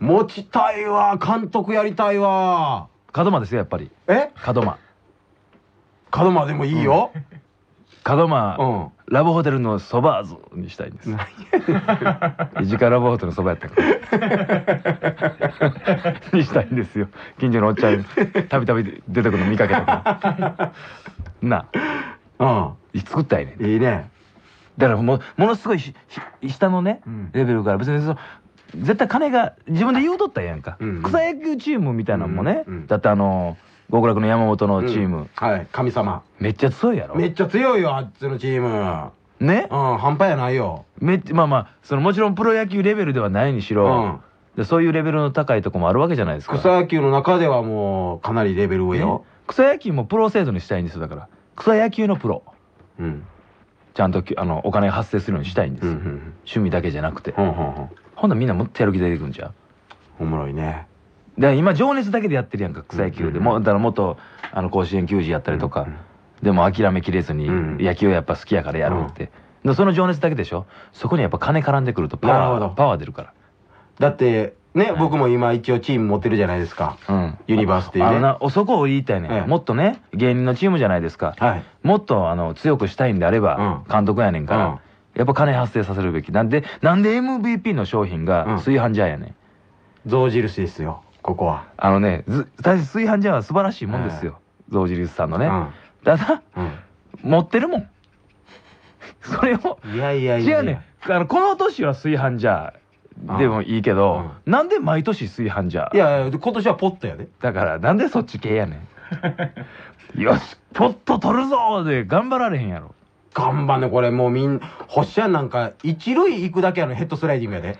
持ちたいわ監督やりたいわ。門真ですよやっぱり。え？門真門真でもいいよ。門真、うんラブホテルのそばーズにしたいんです。石川ラブホテルのそばやったから。にしたいんですよ。近所のおっちゃんたびたび出てくるの見かけたから。なう作ったいねん。んいいね。だからもうものすごい下のね、うん。レベルから。別にその絶対金が自分で言うとったやんか、うん。草野球チームみたいなのもね、うん。うん。だってあの極楽の山本のチーム、うん。はい。神様。めっちゃ強いやろ。めっちゃ強いよあっちのチーム。ね？うん半端やないよ。めっちゃまあまあそのもちろんプロ野球レベルではないにしろ、うん。でそういうレベルの高いとこもあるわけじゃないですか。草野球の中ではもうかなりレベル上ね？よ、草野球もプロ制度にしたいんですよだから。草野球のプロ。うん。ちゃんときあのお金が発生するようにしたいんです。趣味だけじゃなくて、うん。ほんならみんなもっとやる気出てくるんちゃう？おもろいねだから今情熱だけでやってるやんか草野球で、うん。もうだからもっとあの甲子園球児やったりとか、うん。でも諦めきれずにうん。野球やっぱ好きやからやるって、でその情熱だけでしょ？そこにやっぱ金絡んでくるとパワーパワー出るかだってね、はい僕も今一応チーム持ってるじゃないですか。らうん。ユニバースっていうねそこを言いたいね、ええ。もっとね芸人のチームじゃないですか、はい。もっとあの強くしたいんであれば、うん。監督やねんから、うん。やっぱ金発生させるべき。なんでなんで MVP の商品うん。が炊飯ジャーやねん、象印ですよ、ここは。あのねず大炊飯ジャーは素晴らしいもんですよ、象印さんのね、ただうん。持ってるもん それをうん。いやいやいや。違うねあのこの年は炊飯ジャーでもいいけど、なんで毎年炊飯ジャーいやいや、今年はポットやで。だからなんでそっち系やねん よしポッと取るぞーで頑張られへんやろ頑張んね、これもうみん、星やんなんか、一塁行くだけやのヘッドスライディングやで。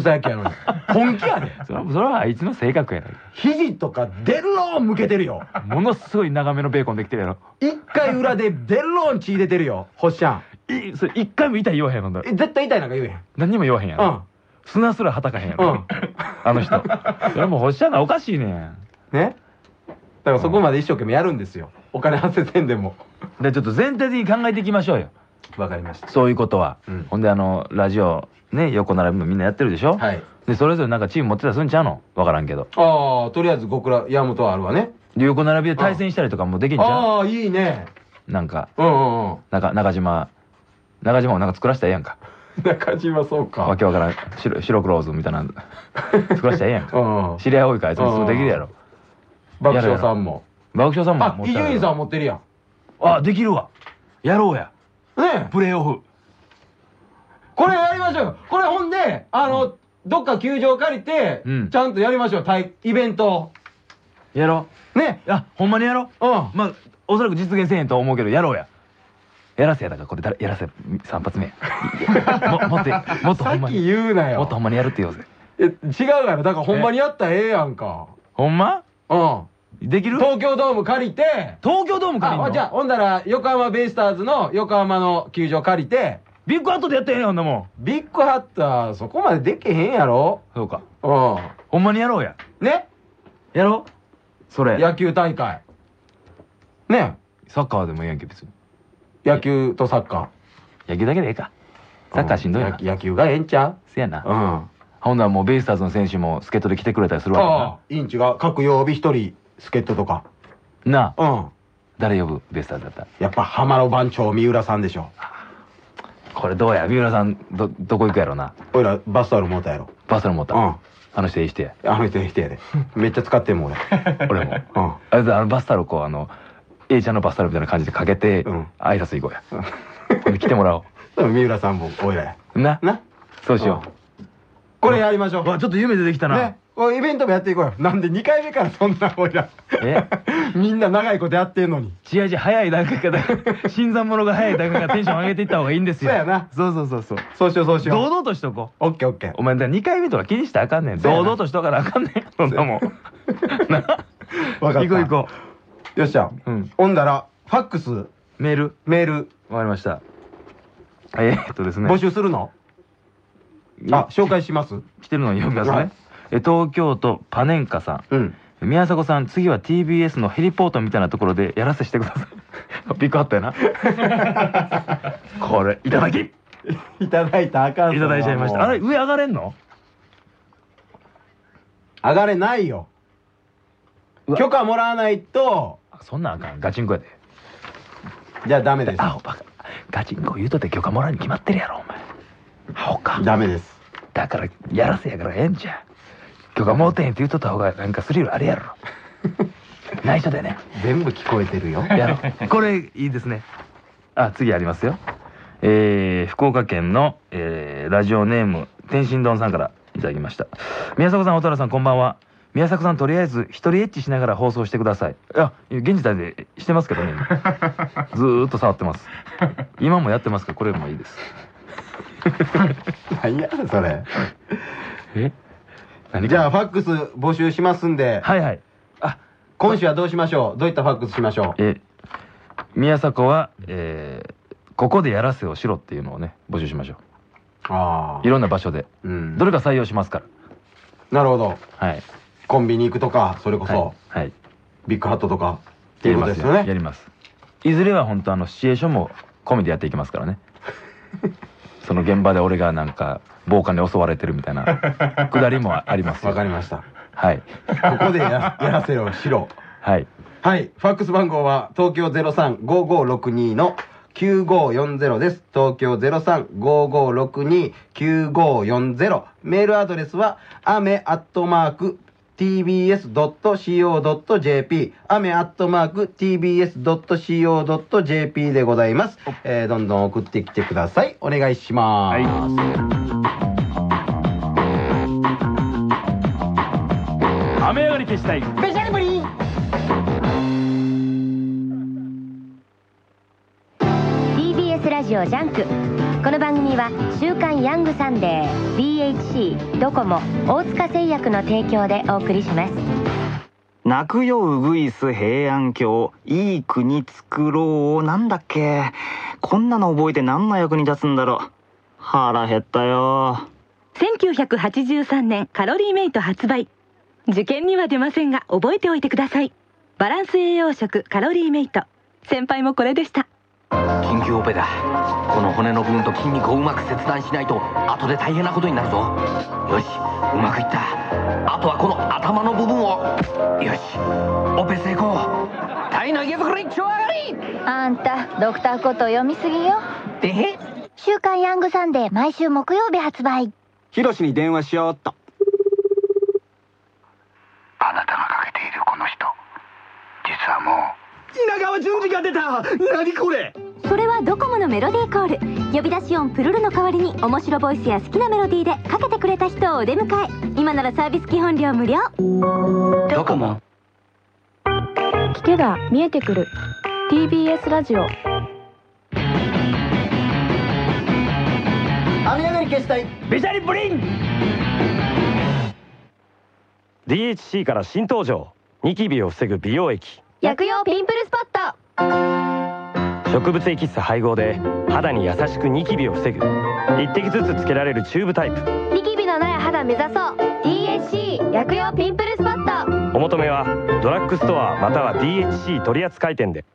草野球やのに。本気やで。それはそれはあいつの性格やろ肘とかデルローン向けてるよ。ものすごい長めのベーコンできてるやろ一回裏でデルローン血出てるよ、星ちゃん。いそれ一回も痛い言わへんの？だえ、絶対痛いなんか言えへん。何にも言わへんやろ、うん。砂すらはたかへんやろ、うんあの人それもうほっしゃんがおかしいねんねだからそこまで一生懸命やるんですよ。お金発生せんでも。でちょっと全体的に考えていきましょうよわかりました。そういうことは、うん。ほんであのラジオね横並びもみんなやってるでしょ、はい。でそれぞれなんかチーム持ってたりするんちゃうの？わからんけど。ああとりあえず極楽山本はあるわね。で横並びで対戦したりとかもできんちゃうああいいね。なんか。うんうんうん。中中島中島もなんか作らせたらええやんか。中島そうか。わけわからん。白白クローズみたいな 作らせたらええやんか。うん知り合い多いからあいつもそうできるやろ。爆笑さんも。爆笑さんもあ伊集院さん持ってるやん。あできるわ。やろうやねえ。プレーオフ。これやりましょう。よこれほんであのどっか球場借りてうん。ちゃんとやりましょう。対イベントやろね。うあほんまにやろう？うん。まあおそらく実現せえへんと思うけどやろうや。やらせやだからこれ誰やらせ3発目。ももっともっとさっきに言うなよ。もっとほんまにやるって言おうぜ。え違うやろ。だからほんまにやったらええやんか。ほんま？うんできる？東京ドーム借りて。東京ドーム借りんの？あじゃあほんだら横浜ベイスターズの横浜の球場借りて。ビッグハットでやってへんやんほんなもん。ビッグハッターそこまでできへんやろ。そうか。うほんまにやろうや。んね。やろう？それ。野球大会。ね。サッカーでもええやんけ別に。野球とサッカ野球だけでええか。ーサッカーしんどいな。野野球がええんちゃせやな。ううん。ほんならもうベイスターズの選手も助っ人で来てくれたりするわああインチが各曜日一人助っ人とか。けななあ。うん。誰呼ぶベイスターズだった？らやっぱ浜野番長三浦さんでしょ。これどうや？三浦さんどどこ行くやろな？おいらバスタオル持ったやろ。バスル持った、うん。あの人いい人や。あの人人やで。めっちゃ使ってんもん俺。俺も。うん。あれだあのバスタオルこうあの A ちゃんのバスタオルみたいな感じでかけて、うん。挨拶行こうや。ほん。で来てもらお多分 三浦さんもおいらや。うな？な？そうしよこれやりましょうう。わちょっと夢出てきたな、ねこれイベントもやっていこうよ。なんで2回目からそんなおいらえ？みんな長いことやってんのに。違う違う早い段階から 新参者が早い段階からテンション上げていった方がいいんですよ。そうやな。そうそうそうそう。そうしようそうしよう。堂々としとこう。オッケーオッケー。お前2回目とか気にしたらあかんねん。堂々としとかなあかんねん。そんなもん。な。わかった。行こう行こよっしゃ。ううん。ほんだらファックス。メール。メール。わかりました。えーっとですね。募集するの？あ紹介します？来てるの読みますね、東京都パネンカさん。うん。宮迫さん次は TBS のヘリポートみたいなところでやらせしてください。ビッグハットやな。これいただき。いいただいたらあかんただいちゃいました。あれ上上がれんの？上がれないよ。許可もらわないと。あそんなんあかん。ガチンコやで。じゃあダメです。あおバカガチンコ言うとって許可もらうに決まってるやろお前。アホか。ダメです。だからやらせやからええんじゃ許可もうてへんって言うとった方がなんかスリルあるやろ。内緒でね。全部聞こえてるよ。やろ。うこれいいですね。あ次ありますよ。えー、福岡県の、えーラジオネーム天津丼さんからいただきました。宮迫さん蛍原さんこんばんは。宮迫さんとりあえず一人エッチしながら放送してください。いや現時点でしてますけどね。今 ずーっと触ってます。今もやってますからこれもいいです。何やそれ。え？何じゃあファックス募集しますんで。はいはい。あ今週はどうしましょう？どういったファックスしましょう？え宮迫は、えーここでやらせをしろっていうのをね募集しましょあういろんな場所で。うん。どれか採用しますかなるほど。らはい。コンビニ行くとかそれこそ、はい、はい、ビッグハットとか。っていうやりますよことですよ。ねやります。いずれは本当あのシチュエーションも込みでやっていきますからね。その現場で俺がなんか暴漢に襲われてるみたいな くだりもありますよ。わかりました。はい。ここでや やらせろしろ。はい。はい。ファックス番号は東京035562の9540です。東京0355629540メールアドレスは雨アットマーク tbs.co.jp 雨アットマーク tbs.co.jp でございます、えーどんどん送ってきてください。お願いします、雨上がり消したい。TBS ラジオジャンクこの番組は「週刊ヤングサンデー」BHC ドコモ大塚製薬の提供でお送りします。泣くよウグイス平安京いい国作ろうなんだっけ？こんなの覚えて何の役に立つんだろう？腹減ったよ。1983年カロリーメイト発売。受験には出ませんが覚えておいてください。バランス栄養食カロリーメイト。先輩もこれでした緊急オペだ。この骨の部分と筋肉をうまく切断しないと後で大変なことになるぞ。よしうまくいった。あとはこの頭の部分を。よしオペ成功。体の池袋一丁上がりあんたドクターコット読みすぎよ。で週刊ヤングサンデー毎週木曜日発売。ヒロシに電話しようっと。あなたがかけているこの人。実はもう稲川淳二が出た。何これ。それはドコモのメロディーコール。呼び出し音プルルの代わりに面白ボイスや好きなメロディーでかけてくれた人をお出迎え。今ならサービス基本料無料。ドコモ。聞けば見えてくる。TBS ラジオ。雨上がり消したい。ベシャリブリン。DHC から新登場。ニキビを防ぐ美容液薬用ピンプルスポット。植物エキス配合で肌に優しくニキビを防ぐ。一滴ずつつけられるチューブタイプ。ニキビのない肌目指そう。DHC 薬用ピンプルスポット。お求めはドラッグストアまたは DHC 取扱店で。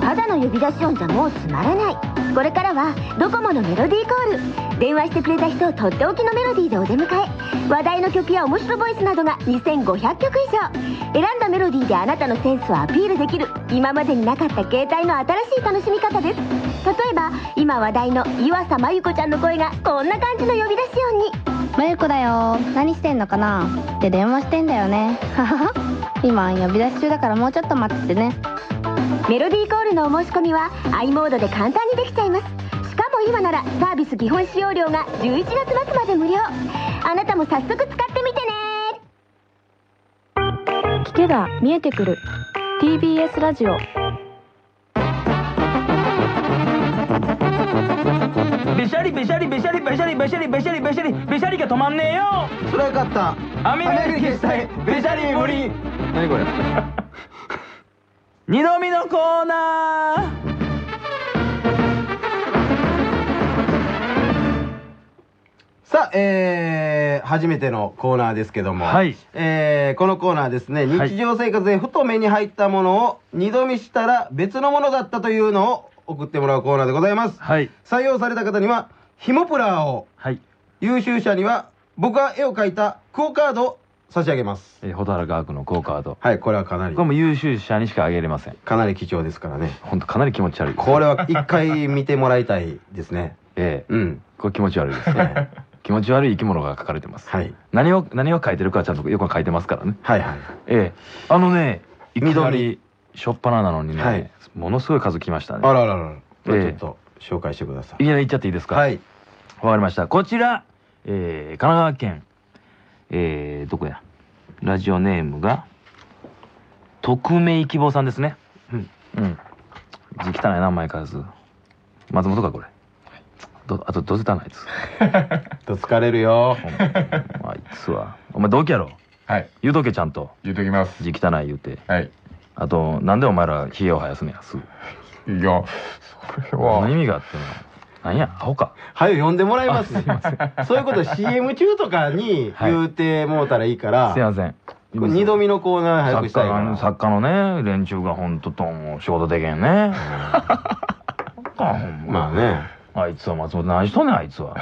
肌の呼び出し音じゃもうつまらない。これからはドコモのメロディーコール電話してくれた人をとっておきのメロディーでお出迎え。話題の曲や面白ボイスなどが2500曲以上。選んだメロディーであなたのセンスをアピールできる。今までになかった携帯の新しい楽しみ方です。例えば今話題の岩佐真由子ちゃんの声がこんな感じの呼び出し音にまゆこだよ。何してんのかな？って電話してんだよね。ははは今呼び出し中だからもうちょっと待っててね。メロディーコールのお申し込みは i モードで簡単にできちゃいますしかも今ならサービス基本使用料が11月末まで無料。あなたも早速使ってみてね。聞けば見えてくる。TBS ラジオ。ベシャリベシャリベシャリベシャリベシャリベシャリベシャリベシャリが止まんねえよ。それはよかった。雨上がり消したい。ベシャリブリン何これ。二度見のコーナーさあ、えー、初めてのコーナーですけども、はいえーこのコーナーですね、日常生活でふと目に入ったものを二度見したら別のものだったというのを送ってもらうコーナーでございます。はい。採用された方には、ヒモプラーを、はい。優秀者には、僕が絵を描いたクオカードを差し上げます。えー、蛍原科学のクオカード。はい、これはかなりこれ、も優秀者にしかあげれません。かなり貴重ですからね。本当かなり気持ち悪い。これは一回見てもらいたいですね。ええうん。これ気持ち悪いですね。気持ち悪い生き物が描かれてます。はい。何を、何を描いてるかはちゃんとよく書いてますからね。はいはい。ええあのね、いきな緑り、しょっぱななのにね、はいものすごい数来ましたね。あらららら。ええちょっと紹介してください。いきなり言っちゃっていいですか？はい。わかりました。こちら、えー、神奈川県、えー、どこや？ラジオネームが、匿名希望さんですね。うん。うん。字汚いな、前からず。松本か、これ。ど、あと、どうせたな、あいつ。と疲れるよ。あいつは。お前同期やろ？はい。言うとけ、ちゃんと。言うときます。字汚い言うて。はい。あと、なんでお前ら、ひげを生やすねや、すぐ。いや、それは。何意味があってんの？なんや、アホか。はよ呼んでもらいます。あすいませんそういうこと CM 中とかに言うてもうたらいいから。すいません。二度見のコーナー早くしたいから。作家のね、連中が本当ともう仕事でけんね。まあね。あいつは松本何しとんねん、あいつは。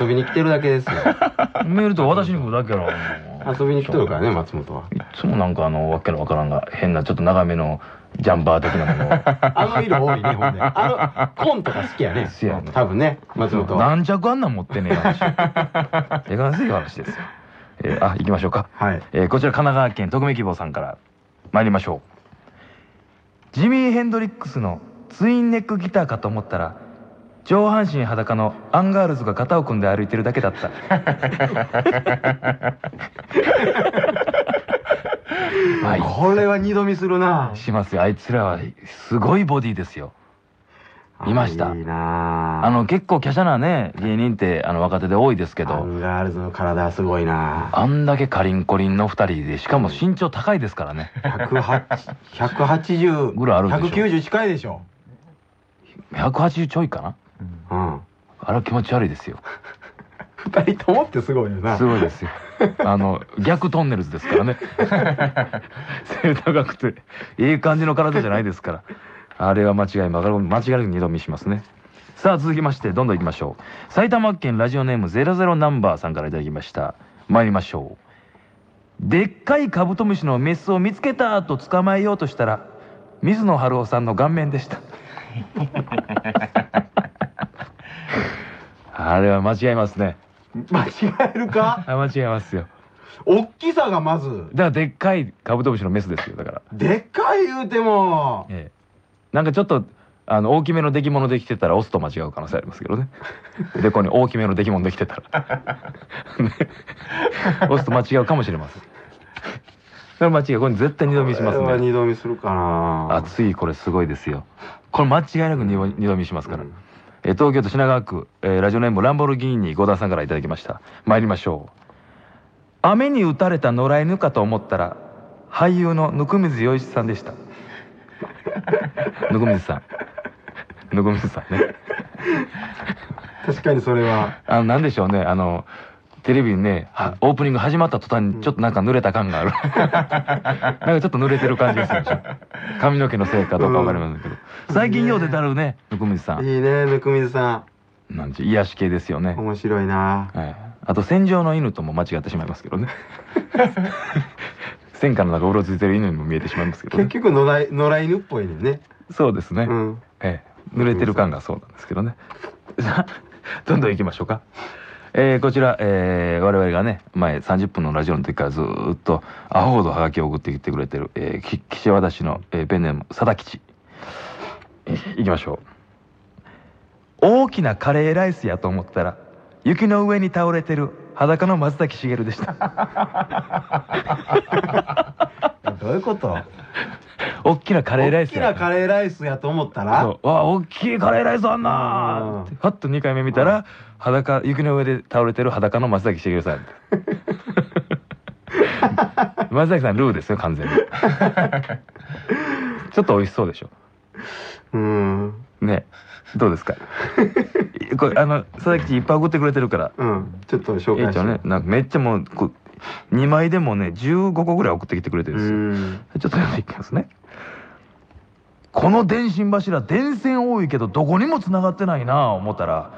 遊びに来てるだけですよ。メールと私に来るだけやろ。遊びに来てるからね、松本は。いつもなんかあの、わけのわからんが、変なちょっと長めのジャンバー的なものを。あの色多いね、ほんで。あの、コンとか好きやね。せやね多分ね、松本は。何着あんなん持ってんねん、話。えがんせい話ですよ。えーあ、行きましょうか。はい。えーこちら神奈川県特命希望さんから参りましょうジミー・ヘンドリックスのツインネックギターかと思ったら上半身裸のアンガールズが肩を組んで歩いてるだけだった。は いこれは二度見するな。しますよ。あいつらはすごいボディですよ。いました。いいな。あの結構華奢なね芸人ってあの若手で多いですけアンガールズの体はすごいな。あんだけカリンコリンの二人でしかも身長高いですからね。108 180ぐらいあるでしょ。190近いでしょ。180ちょいかなうん。あれは気持ち悪いですよ。二人ともってすごいよな。すごいですよ。あの、逆トンネルズですからね。背高くて、いい感じの体じゃないですから。あれは間違い間違いなく二度見しますねさあ続きましてどんどんいきましょう埼玉県ラジオネーム00ナンバーさんからいただきました参りましょうでっかいカブトムシのメスを見つけたと捕まえようとしたら水野晴夫さんの顔面でしたあれは間違いますね。間違えるか？あ間違えますよ。大きさがまず。だからでっかいカブトムシのメスですよだから。でっかい言うても。ええ。なんかちょっとあの大きめの出来物できてたらオスと間違う可能性ありますけどね。でここに大きめの出来物できてたら。ね。オスと間違うかもしれません。それ間違いこれ絶対二度見しますね。二度見するかな。熱いこれすごいですよ。これ間違いなく二度二度見しますから、えー東京都品川区、えーラジオネームランボルギーニ五田さんからいただきました。参りましょう。雨に打たれた野良犬かと思ったら俳優の温水洋一さんでした。温水さん。温水さんね。確かにそれは。あのなんでしょうね。あのテレビにね、はオープニング始まった途端にちょっとなんか濡れた感がある。なんかちょっと濡れてる感じがするでしょ 髪の毛のせいかどうかわかりませんけど、最近よう出たるね温水さん。いいねぬくみずさなんち癒し系ですよね。ん面白いな。はい、あと戦場の犬とも間違ってしまいますけどね。戦火の中うろついてる犬にも見えてしまいますけどね。結局野良野良犬っぽいねそうですね、うん。ええ、濡れてる感がそうなんですけどね。さあどんどん行きましょうかえーこちら、えー我々がね前30分のラジオの時からずっとアホほどハガキを送ってきてくれてる、えー、岸和田市の、えーペンネーム佐田吉、えー行きましょう。大きなカレーライスやと思ったら雪の上に倒れてる裸の松崎しげるでした。どういうこと？大きなカレーライス大きなカレーライスやと思ったら？わあ大きいカレーライスあんなーって。パッと2回目見たら裸雪の上で倒れてる裸の松崎しげるさん 松崎さんルーですよ完全に。ちょっと美味しそうでしょ。うん。ね。どうですか？これあの佐々木ちいっぱい送ってくれてるから。うん。ちょっと紹介して。ね。なんかめっちゃもうこう2枚でもね15個ぐらい送ってきてくれてるんですよ。ちょっと読んでいきますね。この電信柱電線多いけどどこにも繋がってないなあ思ったら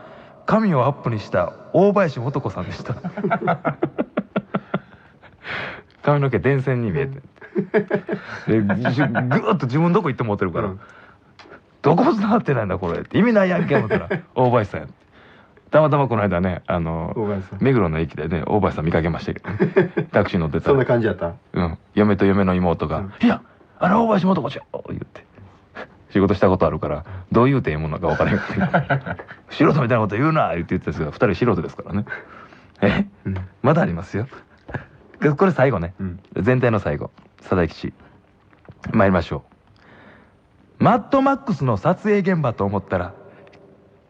髪をアップにした大林素子さんでした。髪の毛電線に見えて。でじゅぐーっと自分どこ行って持ってるから、どこも繋がってないんだこれ。って意味ないやんけ思ったら大林さんやたまたまこの間ねあの目黒の駅でね大林さん見かけましたけど、ね、タクシー乗ってた。らそんな感じやった？うん、嫁と嫁の妹が「いやあれ大林素子ちゃん」言って。仕事したことあるからどう言うてええものか分からへんか 素人みたいなこと言うな言って言ってたんですけど二人素人ですからね。え、まだありますよ。これ最後ね、全体の最後。佐々木氏参りましょう。マッドマックスの撮影現場と思ったら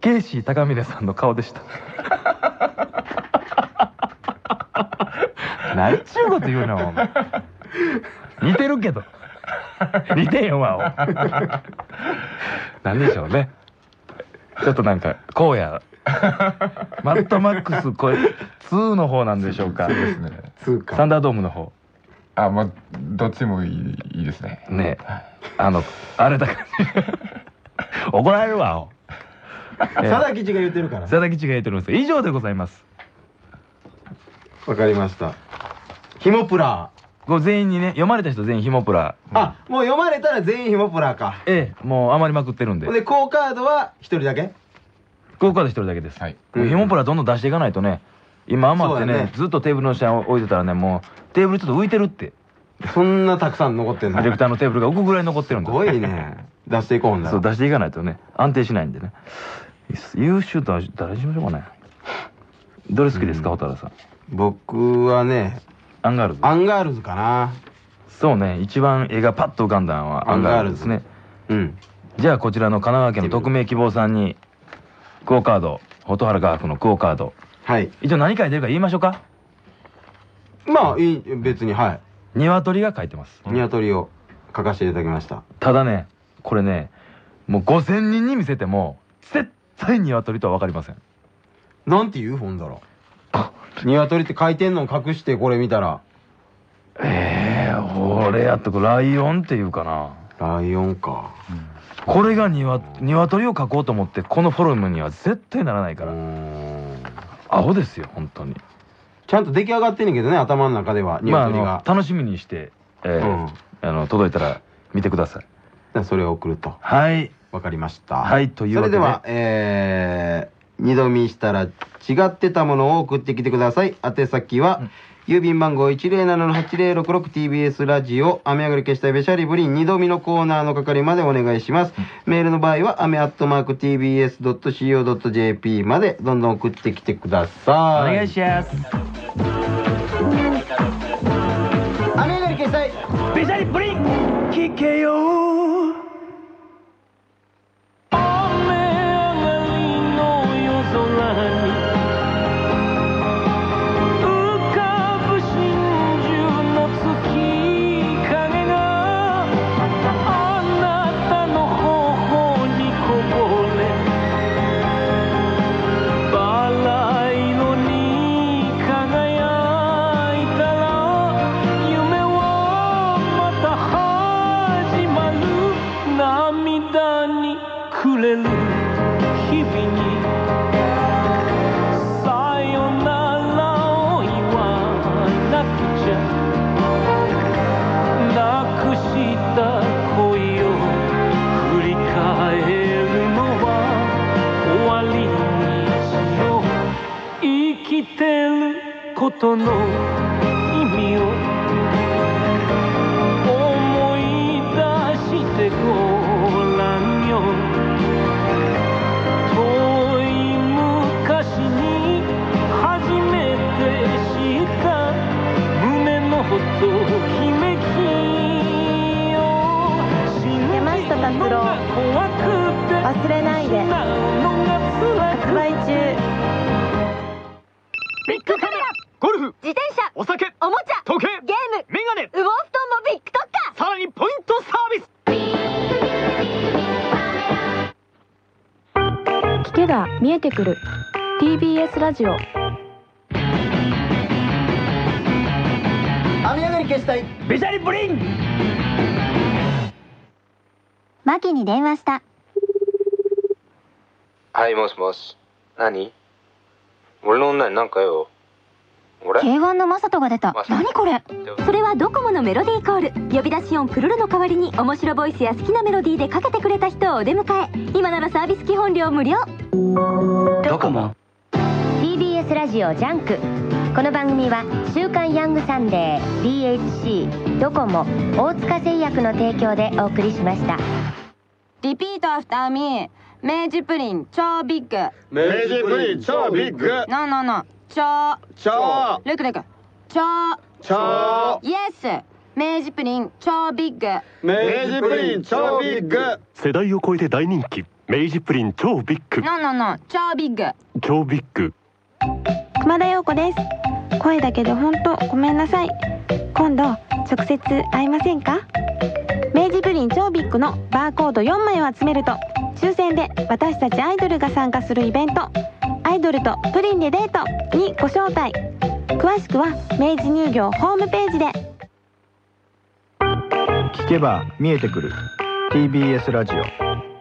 ケイシー高峰さんの顔でした。何ちゅうこと言うなお前。似てるけど。似てへんわお。なんでしょうね。ちょっとなんか荒野。マットマックスこれ2の方なんでしょうか。そうですね。サンダードームの方。あまあどっちもいいいいですね。ね。あのあれだから怒られるわお 佐々吉が言ってるから。佐々吉が言ってるんです以上でございます。わかりました。ヒモプラこう全員にね読まれた人全員ヒモプラあもう読まれたら全員ヒモプラか。ええもう余りまくってるんで。でクオカードは一人だけ？クオカード一人だけです、もうヒモプラどんどん出していかないとね今余ってねね。ずっとテーブルの下に置いてたらねもうテーブルちょっと浮いてるって。そんなたくさん残ってんの？ディレクターのテーブルが浮くぐらい残ってるんで。すすごいね。出していこうほんだら。そう出していかないとね安定しないんでね優秀とは誰にしましょうかね。どれ好きですか蛍原さん。僕はねアンガールズ。アンガールズかな。そうね一番絵がパッと浮かんだのはアンガールズですね。うん。じゃあこちらの神奈川県の匿名希望さんにクオカード蛍原画伯のクオカード。はい。一応何書いてるか言いましょうか。まあいい別にはい。鶏が書いてます。鶏を書かせていただきました。ただねこれねもう5000人に見せても絶対鶏とは分かりませんなんて言う。ほんだら鶏って書いてんの隠してこれ見たら。ええ俺やっとこライオンっていうかな。ライオンか。これがニワ鶏を描こうと思ってこのフォルムには絶対ならないから。アホですよ本当に。ちゃんと出来上がってんねんけどね頭の中ではまああ鶏がの、楽しみにして、えーあの届いたら見てください。それを送ると。はいわかりました。はいというわけで。それではえー、二度見したら違ってたものを送ってきてください。宛先は、郵便番号 107-8066TBS ラジオ雨上がり消したいべしゃりぶりん二度見のコーナーの係までお願いします、メールの場合は雨アットマーク TBS.CO.JP までどんどん送ってきてください。お願いします。雨上がり消したい。ベシャリプリン聞けよこ TBS ラジオ。雨上がり消したい。ベシャリプリン。マキに電話した。はい、もしもし。何？俺の女になんかよ。俺？K1 のマサトが出た。何これ？それはドコモのメロディーコール。呼び出し音プルルの代わりに面白ボイスや好きなメロディーでかけてくれた人をお出迎え。今ならサービス基本料無料。ドコモ？TBS ラジオジャンク。この番組は「週刊ヤングサンデー」DHC ドコモ大塚製薬の提供でお送りしました。 Repeat after me 明治プリン超ビッグ。明治プリン超ビッグ。 No no no 超超。 look look。超。超。 Yes 明治プリン超ビッグ。明治プリン超ビッグ。世代を超えて大人気。明治プリン超ビッグ。 No no no 超ビッグ。超ビッグ熊田陽子です。声だけで本当ごめんなさい。今度直接会いませんか？明治プリン超ビッグのバーコード4枚を集めると抽選で私たちアイドルが参加するイベントアイドルとプリンでデートにご招待。詳しくは明治乳業ホームページで。聞けば見えてくる。TBS ラジオ。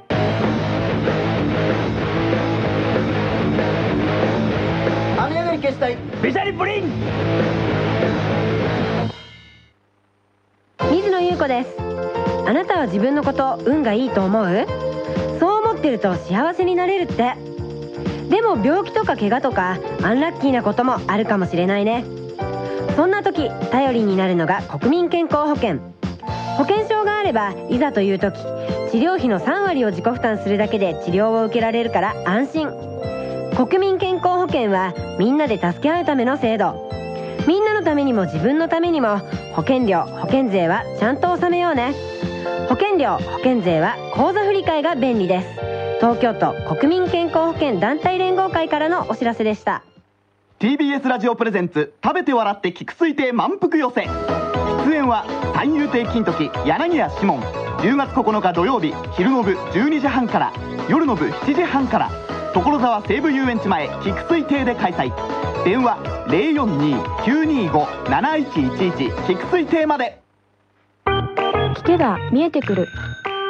したい。ベシャリプリン。水野優子です。あなたは自分のこと運がいいと思う？そう思ってると幸せになれるって。でも病気とか怪我とかアンラッキーなこともあるかもしれないね。そんな時頼りになるのが国民健康保険。保険証があればいざという時治療費の3割を自己負担するだけで治療を受けられるから安心国民健康保険はみんなで助け合うための制度。みんなのためにも自分のためにも保険料保険税はちゃんと納めようね。保険料保険税は口座振替が便利です。東京都国民健康保険団体連合会からのお知らせでした。TBS ラジオプレゼンツ食べて笑って菊水亭満腹寄せ。出演は三遊亭金時柳家志門。10月9日土曜日昼の部12時半から夜の部7時半から。所沢西武遊園地前菊水亭で開催。電話042-925-7111菊水亭まで。聞聞けば見えてくる。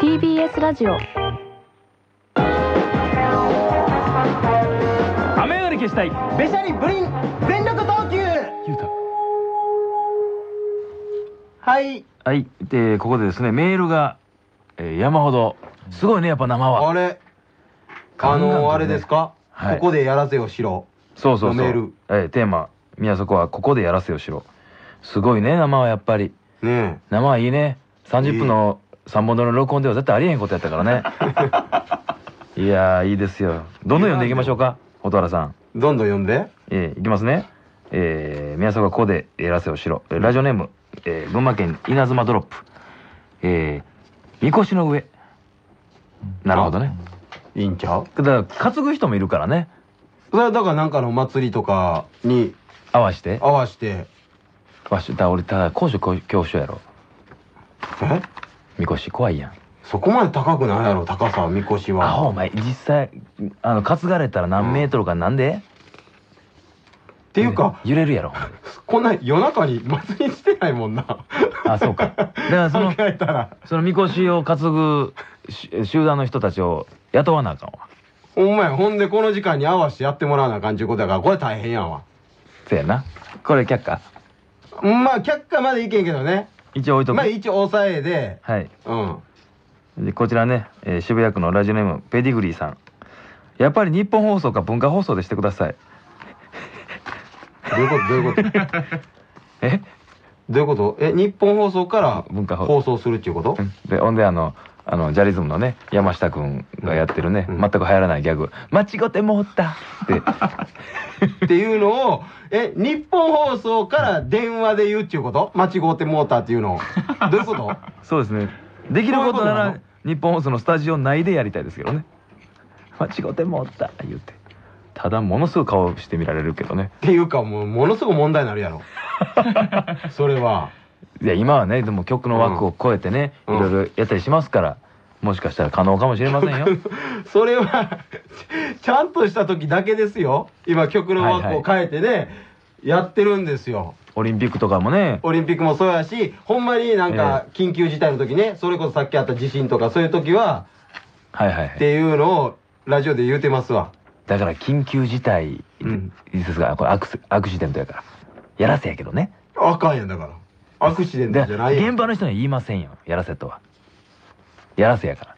TBS ラジオ。雨より消したい。べしゃりブリン全力投球。言うた。はい。はい。でここでですねメールが、えー山ほど。すごいねやっぱ生は。あれあのあれですか、はい。ここでやらせよしろ。そうそうそう。メール。えーテーマ宮迫はここでやらせよしろ。すごいね生はやっぱり。ね生はいいね。30分の3本撮りの録音では絶対ありえへんことやったからね。いやーいいですよ。どんどん読んでいきましょうか蛍原さん。どんどん読んで。えーいきますね。えー宮迫はここでやらせよしろ。えーラジオネーム、えー群馬県稲妻ドロップ。えーみこしの上。なるほどねいいんちゃう？だから担ぐ人もいるからね。それはだからなんかの祭りとかに合わして。合わして。わしだ俺ただ高所恐怖症やろ。え？みこし怖いやん。そこまで高くないやろ高さみこしは。アホお前実際あの担がれたら何メートルかなんで、っていうか揺れるやろ。こんな夜中に祭りしてないもんな。あそうか。だからそのそのみこしを担ぐし集団の人たちを雇わなあかんわ。ほんまやほんでこの時間に合わせてやってもらわなあかんちゅうことだからこれ大変やわ。せやな。これ却下。まあ却下までいけんけどね。一応置いとく？まあ一応抑えで。はい。うん。でこちらね、えー渋谷区のラジオネームペディグリーさん。やっぱり日本放送か文化放送でしてください。どういうこと？どういうこと？え？どういうこと？え日本放送から文化放放送するっていうこと？でほんであのあのジャリズムのね山下くんがやってるね、全く流行らないギャグ「間違ってもった」って。っていうのをえ日本放送から電話で言うっていうこと？間違うてもうたっていうのを。どういうこと？そうですね。できることなら日本放送のスタジオ内でやりたいですけどね。間違ってもった。言って。ただものすごい顔して見られるけどね。っていうかもうものすごい問題になるやろ。それはいや今はねでも曲の枠を超えてね、いろいろやったりしますからもしかしたら可能かもしれませんよ。それはちゃんとした時だけですよ。今曲の枠を変えてね、やってるんですよ。オリンピックとかもね。オリンピックもそうやしほんまになんか緊急事態の時ねそれこそさっきあった地震とかそういう時ははいはいはい。っていうのをラジオで言うてますわ。だから緊急事態ですが、これアクセアクシデントやから。やらせやけどね。あかんやんだからアクシデントじゃないやん現場の人には言いませんよ。やらせとは。やらせやから。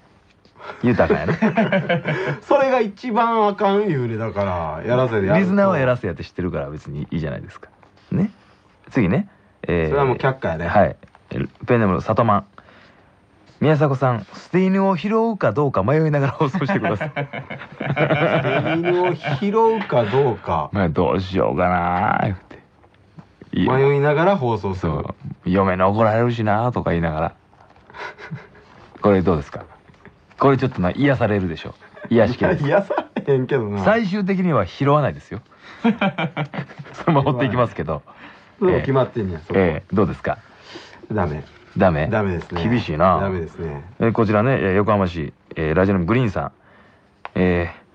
言うたらあかんやね それが一番あかん言うねだからやらせでやるリズナーはやらせやって知ってるから別にいいじゃないですか。ね？次ね。えーそれはもう却下やね。はい。えペンネームの里満宮迫さん捨て犬を拾うかどうか迷いながら放送してください。犬を拾うかどうか。まあどうしようかな迷いながら放送する。嫁に怒られるしなとか言いながら。これどうですか？これちょっとな癒されるでしょ癒し系です。癒されへんけどな。最終的には拾わないですよ。そのまま放っていきますけど。そう決まってんねやそこ。ええ。どうですか？ダメ。ダメ？ダメですね。厳しいな。ダメですね。えーこちらねえー横浜市、えーラジオネームグリーンさん。えー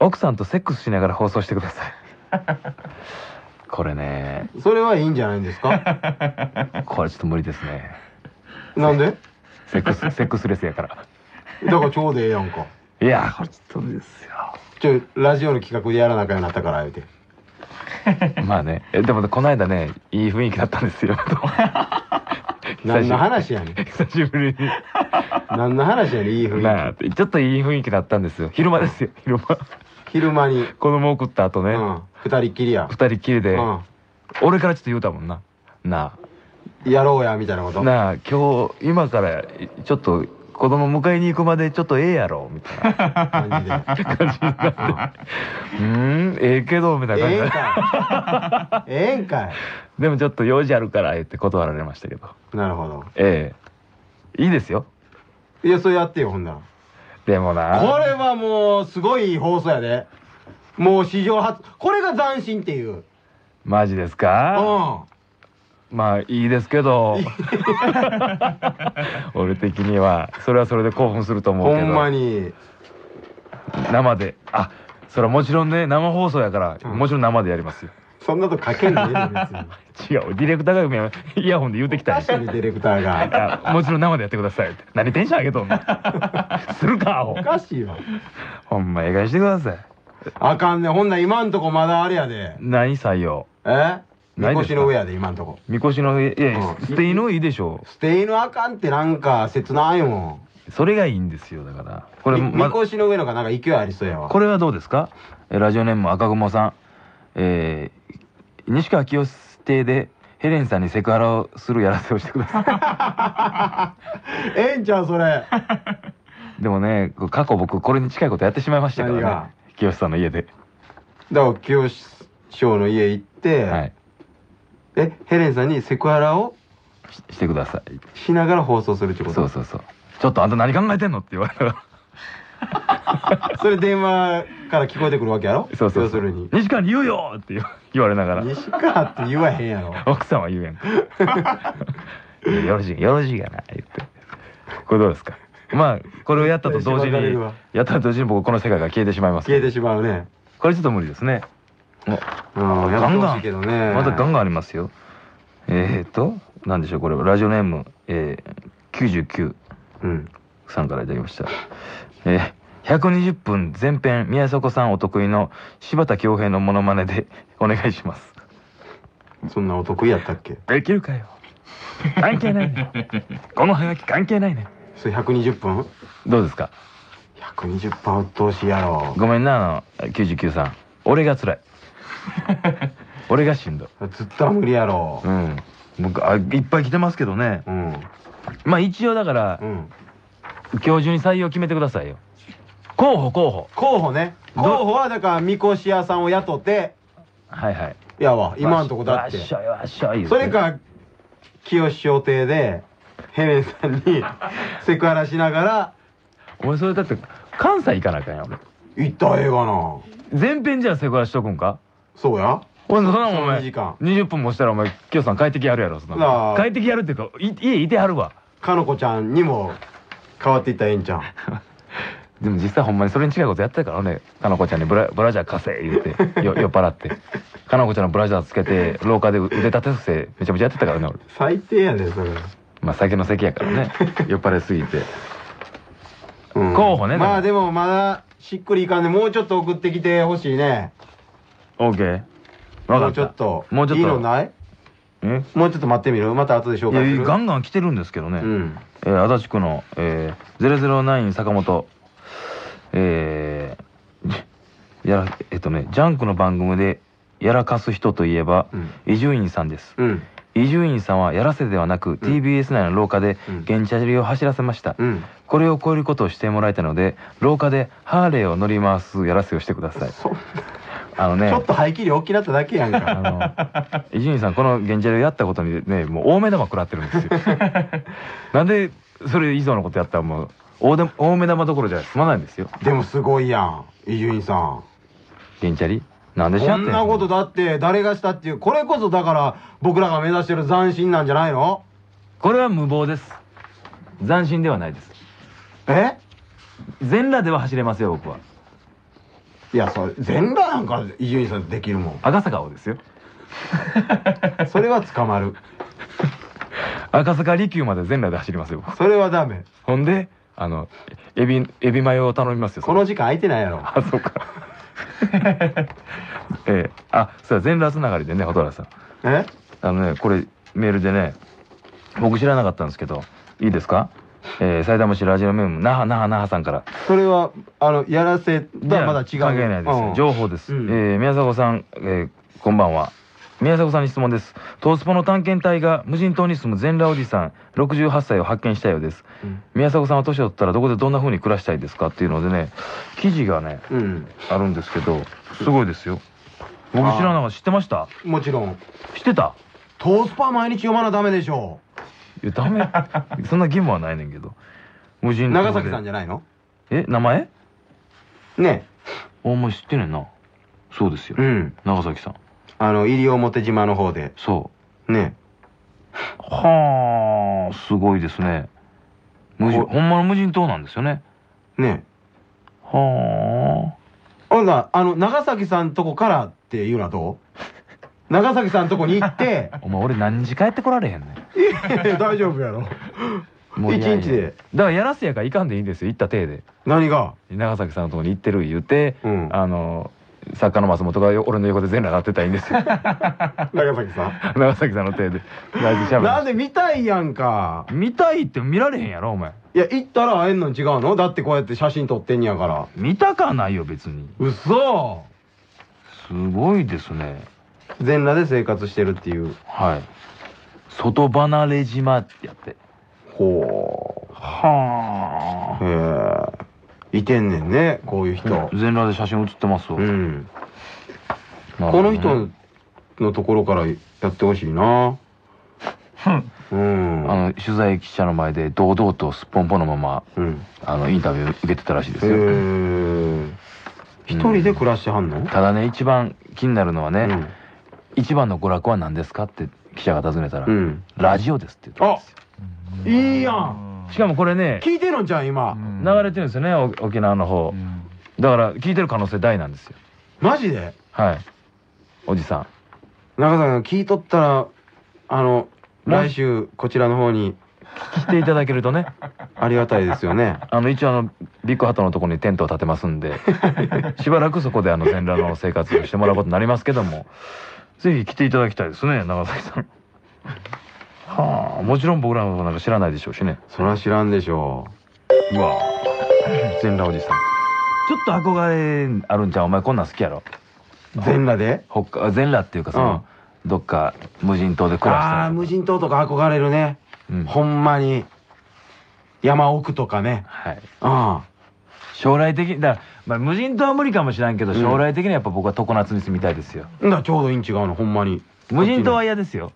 奥さんとセックスしながら放送してくださいこれね。それはいいんじゃないんですか？これちょっと無理ですね。なんで？セックスセックスレスやから。だからちょうどええやんか。いやこれちょっと無理ですよ。ちょラジオの企画でやらなあかんようになったから言うて。まあね。えでもこの間ねいい雰囲気だったんですよ。何の話やねん。久しぶりに。何の話やねんいい雰囲なあちょっといい雰囲気だったんですよ。昼間ですよ昼間。昼間に。子供送った後ね、二人っきりや二人っきりで、うん。俺からちょっと言うたもんな。なやろうやみたいなこと。あなあ今日今からちょっと子供迎えに行くまでちょっとええやろみたいな。感じでうーんええけどみたいな感じ。でええんかい。ええんかい。でもちょっと用事あるから言って断られましたけど。なるほど。ええ。いいですよ。いやそれやってよほんなら。でもなこれはもうすごい放送やでもう史上初。これが斬新っていう。マジですか？まあいいですけど。俺的には。それはそれで興奮すると思うけど。ほんまに。生で。あそれはもちろんね生放送やから、もちろん生でやりますよ。そんなとかけんねん別に。違うディレクターが今イヤホンで言うてきた確かにディレクターが。あもちろん生でやってくださいって。何テンション上げとんの？するかおかしいわほんまええかしてくださいあかんね。ほんなら今んとこまだあれやで。何採用え？みこしの上やで今んとこ。みこしの上？いや捨て犬いいでしょ。捨て犬あかんってなんか切ないもそれがいいんですよだから。こんれまみみこしの上のがなんか勢いありそうやわ。これはどうですか？えラジオネーム赤雲さん。えー西川清邸でヘレンさんにセクハラをするやらせをしてくださ ええんちゃうそれ。いでもね過去僕これに近いことやってしまいましたからね清さんの家で。だから清志師匠の家行って、はい。えヘレンさんにセクハラをししてください。しながら放送するってこと？そうそうそう。ちょっとあんた何考えてんの？って言われたら それ電話から聞こえてくるわけやろ？そうそうそう。要するに。西川に言うよって言わ言われながら。西川って言わへんやろ。奥さんは言うやんか。いやよろしいよろしいかな言って。これどうですか？まあこれをやったと同時にやったと同時に僕この世界が消えてしまいます消えてしまうね。これちょっと無理ですね。うんやってほしいけどね。まだガンガンありますよ。えー、っとなんでしょうこれラジオネーム、えー、99うんさんからいただきました。えー、120分前編宮迫さんお得意の柴田恭平のモノマネで お願いします。そんなお得意やったっけ？できるかよ。関係ないね。このハガキ関係ないねそれ120分？どうですか？120分鬱陶しいやろ。ごめんなあの99さん。俺が辛い。俺がしんどい。ずっとは無理やろ。うん。僕あいっぱい来てますけどね。うん。まあ一応だから、今日中に採用決めてくださいよ。候補候補。候補ね。ど候補はだからみこし屋さんを雇って。はいはい。いやわ今んとこだって。わっしょいわっしょい言うて。それか清志商亭でヘレンさんにセクハラしながら。お前それだって関西行かなあかんやん俺行ったらええがな。前編じゃあセクハラしとくんか？そうや。ほんでそんなもんお前2時間。20分もしたらお前今日さん帰ってきはるやろそんなん帰ってきはるっていうかい家いてはるわ。かのこちゃんにも変わっていったらええんちゃん でも実際ほんまにそれに近いことやってたからね。かのこちゃんにブラブラジャー貸せ言うて よ酔っ払って。かのこちゃんのブラジャーつけて廊下で腕立て伏せめちゃめちゃやってたからね俺。最低やでそれまあ酒の席やからね。酔っ払いすぎて。うん。候補ねまあでもまだしっくりいかんでもうちょっと送ってきてほしいね。OK 分かもうちょっと。もうちょっと。いいのない？え？もうちょっと待ってみる？また後で紹介する？ガンガン来てるんですけどね、うん。えー足立区の、えー、009坂本。えー、やらえっとねジャンクの番組でやらかす人といえば伊集院さんです。うん伊集院さんはやらせではなく、TBS 内の廊下で原チャリを走らせました、うん。これを超えることをしてもらいたいので廊下でハーレーを乗り回すやらせをしてください。あのねちょっと排気量大きなっただけやんか。伊集院さんこの原チャリをやったことにねもう大目玉食らってるんですよ。なんでそれ以上のことやったらもう大で大目玉どころじゃ済まないんですよ。でもすごいやん伊集院さん。原チャリ？なんでしやってんの？こんなことだって誰がしたっていうこれこそだから僕らが目指してる斬新なんじゃないの？これは無謀です。斬新ではないです。え？全裸では走れますよ僕は。いやそれ全裸なんか伊集院さんできるもん。赤坂をですよ。それは捕まる。赤坂離宮まで全裸で走りますよ。僕それはダメ。ほんであのエビエビマヨを頼みますよこの時間空いてないやろ。あそうか ええ。あそうや全裸つながりでね蛍原さん。え？あのねこれメールでね僕知らなかったんですけどいいですか？えー、埼玉市ラジオネーム那覇那覇那覇さんから。それはあのやらせとはまだ違う？関係ないです、うん。情報です、うん。えー宮迫さん、えーこんばんは宮迫さんに質問です。トースポの探検隊が無人島に住む全裸おじさん68歳を発見したようです、うん。宮迫さんは年を取ったらどこでどんな風に暮らしたいですか？っていうのでね記事がねうん。あるんですけどすごいですよ。僕知らなかった知ってました？もちろん。知ってた？トースパー毎日読まなダメでしょいやダメ。そんな義務はないねんけど。無人島で。長崎さんじゃないの？え名前？ね。お前知ってんねんな。そうですよ、うん。長崎さんあの西表島の方で。そう。ね。はあすごいですね。無人ほんまの無人島なんですよね。ね。はほんならあの長崎さんとこからっていうのはど長崎さんのとこに行って。お前俺何時帰ってこられへんねん。いや大丈夫やろ。もう一日で。だからやらせやからいかんでいいんですよ。行った体で。何が？長崎さんのとこに行ってる言うて、あの作家の松本がよ俺の横で全裸なってたらいいんですよ。長崎さん。長崎さんの手で大事しゃべなんで見たいやんか。見たいって見られへんやろお前。いや行ったら会えんの違うの？だってこうやって写真撮ってんやから。見たかないよ別に。嘘。すごいですね。全裸で生活してるっていう。はい。外離れ島ってやって。ほう。はへえいてんねんねこういう人。全裸で写真写ってますわ。うん。ここの人のところからやってほしいな。うん。あの取材記者の前で堂々とすっぽんぽんのまま、あのインタビュー受けてたらしいですよ。へえ一人で暮らしてはんの？ただね一番気になるのはね、一番の娯楽は何ですかって記者が尋ねたら、うん。ラジオですって言ったんですよ。いいやんしかもこれね聞いてるんじゃん今。流れてるんですよねお沖縄の方、だから聞いてる可能性大なんですよ。マジで？はい。おじさん。中崎さん聞いとったらあのも来週こちらの方に。来ていただけるとね。ありがたいですよね。あの一応あのビッグハットのところにテントを建てますんで。しばらくそこであの全裸の生活をしてもらうことになりますけども。ぜひ来ていただきたいですね長崎さんはあもちろん僕らのことなんか知らないでしょうしね。それは知らんでしょう。わ。全裸おじさん。ちょっと憧れあるんちゃう？お前こんなん好きやろ？全裸で？北全裸っていうかその、どっか無人島で暮らしてああ無人島とか憧れるね、ほんまに。山奥とかね。はい。あ将来的にだまあ、無人島は無理かもしれんけど、うん。将来的にはやっぱ僕は常夏に住みたいですよ。あだちょうどいいん違うのほんまに。無人島は嫌ですよ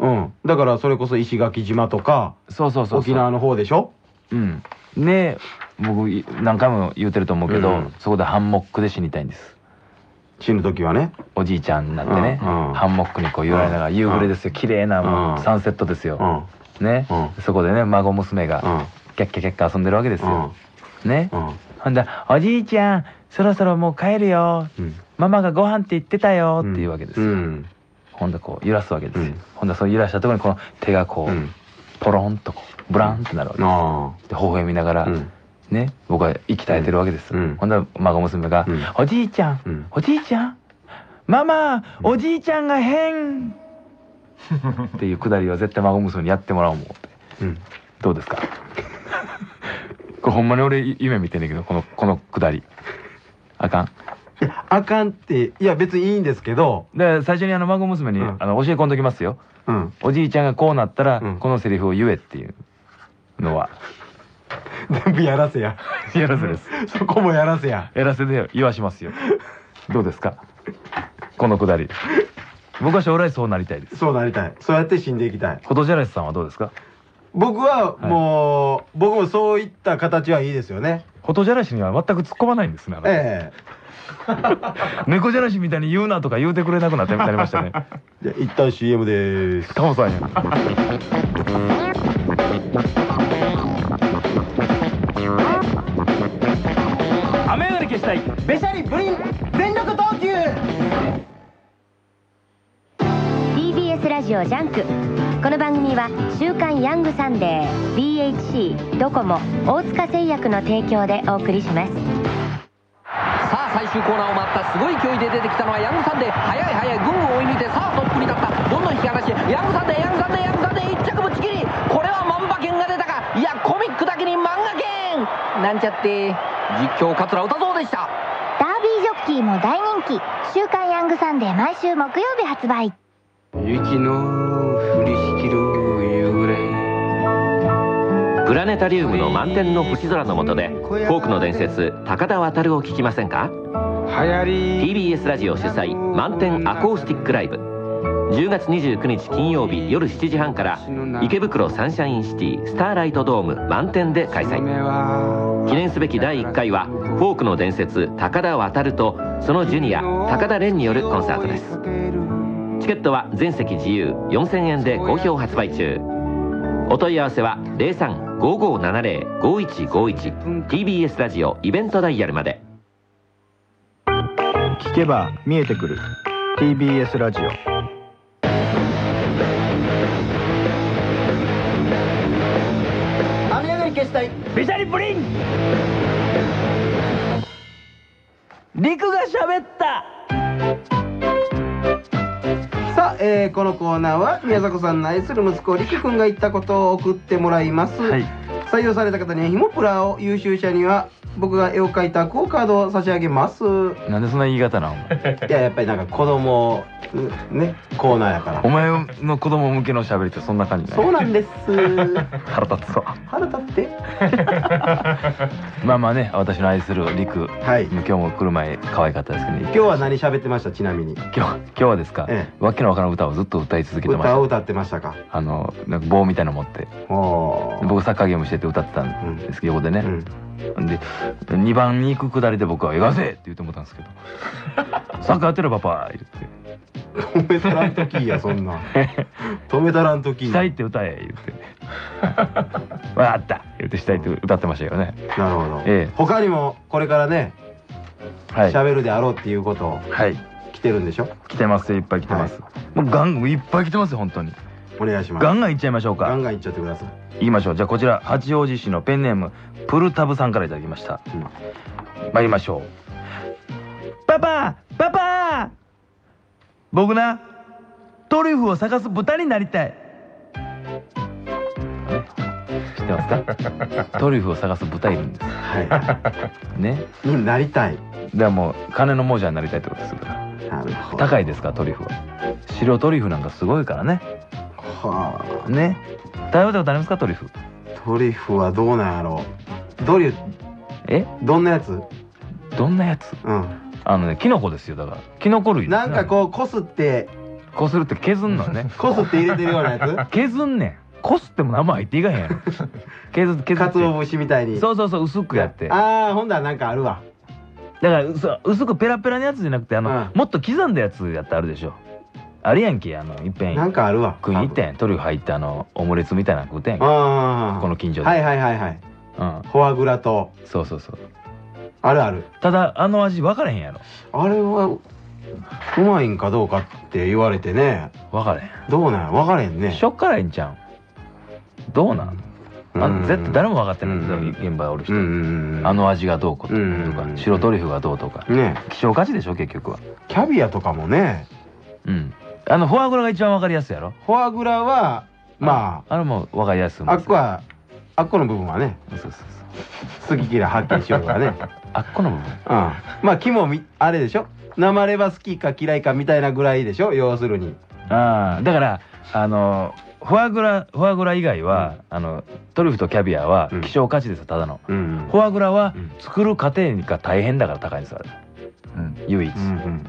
うん。だからそれこそ石垣島とかそうそうそう沖縄の方でしょ？うん。ね僕い何回も言うてると思うけど、うん。そこでハンモックで死にたいんです。死ぬ時はね。おじいちゃんになってね、うん。うん。ハンモックにこう揺られながら夕暮れですよ。綺麗なサンセットですよ、ね、そこでね孫娘がキャッキャキャッキャ遊んでるわけですよ、ね、ほんで「おじいちゃんそろそろもう帰るよ、ママがご飯って言ってたよ」って言うわけですよ、ほんでこう揺らすわけですよ、ほんでその揺らしたところにこの手がこう、ポロンとこうブランってなるわけですよ。で微笑みながら、ね僕は息絶えてるわけですよ、ほんで孫娘が「おじいちゃん、おじいちゃんママおじいちゃんが変!」っていうくだりは絶対孫娘にやってもらおう思って、どうですか？これほんまに俺夢見てんねんけどこのこのくだり。あかん あかんっていや別にいいんですけどで最初にあの孫娘に、あの教え込んどきますよ、おじいちゃんがこうなったら、このセリフを言えっていうのは。全部やらせや。やらせです。そこもやらせや。やらせで言わしますよ。どうですか？このくだり。僕は将来そうなりたいです。そうなりたい。そうやって死んでいきたい。フォトジャラシさんはどうですか？僕はもう、僕もそういった形はいいですよね。フォトジャラシには全く突っ込まないんですねあなた。え 猫じゃらしみたいに言うなとか言うてくれなくなってなりましたね。え じゃあ一旦 CM でーす。タモさんや。雨上がり決死隊。べしゃりブリン全力投球。TBS ラジオジャンク。この番組は「週刊ヤングサンデー」BHC ドコモ大塚製薬の提供でお送りしますさあ最終コーナーを回ったすごい勢いで出てきたのはヤングサンデー速い速い群を追い抜いてさあトップに立った。どんどん引き離してヤングサンデーヤングサンデーヤングサンデー一着ぶっちぎり。これは万馬券が出たか。いやコミックだけに漫画券なんちゃって。実況桂歌蔵でした。ダービージョッキーも大人気。週刊ヤングサンデー毎週木曜日発売。雪のプラネタリウムの満天の星空の下でフォークの伝説高田渡を聞きませんか？TBS ラジオ主催満天アコースティックライブ。10月29日金曜日夜7時半から池袋サンシャインシティスターライトドーム満天で開催。記念すべき第1回はフォークの伝説高田渡とそのジュニア高田蓮によるコンサートです。チケットは全席自由4000円で好評発売中。お問い合わせは0355705151 TBS ラジオイベントダイヤルまで。聞けば見えてくる。TBS ラジオ。雨上がり消したい。べしゃりプリン。陸が喋ったえーこのコーナーは宮迫さんの愛する息子力くんが言ったことを送ってもらいます、採用された方にはひもプラを優秀者には僕が絵を描いたクオカードを差し上げます。いなんでそんな言い方なのややっぱりなんか子供ねコーナーやから。お前の子供向けの喋りってそんな感じそうなんです。腹立つわ。腹立って。まあまあね私の愛する陸、今日も来る前可愛かったですけどね。今日は何喋ってました？ちなみに。今日今日はですか、わけのわからん歌をずっと歌い続けてました。歌を歌ってましたか？あのなんか棒みたいなの持って。僕サッカーゲームしてて歌ってたんですけど、横でね、で2番に行くくだりで僕は「行かせ!」って言ってったんですけど「サッカーやってるパパ」言って止めたらんときやそんな。止めたらんときしたいって歌え言って「わかった」言ってしたいって歌ってましたよね。なるほど、ええ。他にもこれからねはい。喋、るであろうっていうことをはい。来てるんでしょ？来てますいっぱい来てます、もうガンいっぱい来てますよ本当に。お願いします。ガンガンいっちゃいましょうか。ガンガンいっちゃってください。行きましょう。じゃあこちら八王子市のペンネームプルタブさんからいただきました、参りましょう。パパパパ僕なトリュフを探す豚になりたい。知ってますか？トリュフを探す豚いるんです。はい。ね。になりたい。ではもう金の亡者になりたいってことですから。なるほど。高いですか？トリュフは。白トリュフなんかすごいからね。はあ。ね。食べたことありますか？トリュフ。トリュフはどうなんやろう。ドリュえ？どんなやつ？どんなやつ？うんあのねキノコですよだから。キノコ類ですね。なんかこうこすって。こするって削んのね。こすって入れてるようなやつ？削んねん。こすっても生入っていかへんやろ。削って。削って鰹節みたいに。そうそうそう薄くやって。だかああほんだらなんかあるわ。ら薄薄くペラペラのやつじゃなくてあの、もっと刻んだやつやってあるでしょ。あるやんけあのいっぺん。なんかあるわ。食いに行ったやん。トリュフ入ってあのオムレツみたいなの食うてんやんああこの近所で。はいはいはいはい。うん。フォアグラと。そうそうそうあるある。ただあの味分からへんやろ。あれはうまいんかどうかって言われてね。分からへん。どうなんや？分からへんね。しょっからへんちゃうん。どうなん？あうん。絶対誰も分かってないんですよ現場おる人。あの味がどうこうとか白トリュフがどうとか。ね。希少価値でしょ結局は。キャビアとかもね。うん。あのフォアグラが一番分かりやすいやろ。フォアグラはまあれも分かりやすいああっこはあっこの部分はね。そうそうそう好き嫌いはっきりしようからね。あっこの部分。うん。まあ肝みあれでしょ？生レバ好きか嫌いかみたいなぐらいでしょ？要するに。ああだからあのフォアグラフォアグラ以外は、あのトリュフとキャビアは希少価値ですよただの、フォアグラは作る過程が大変だから高いんですよあれ、うん、唯一、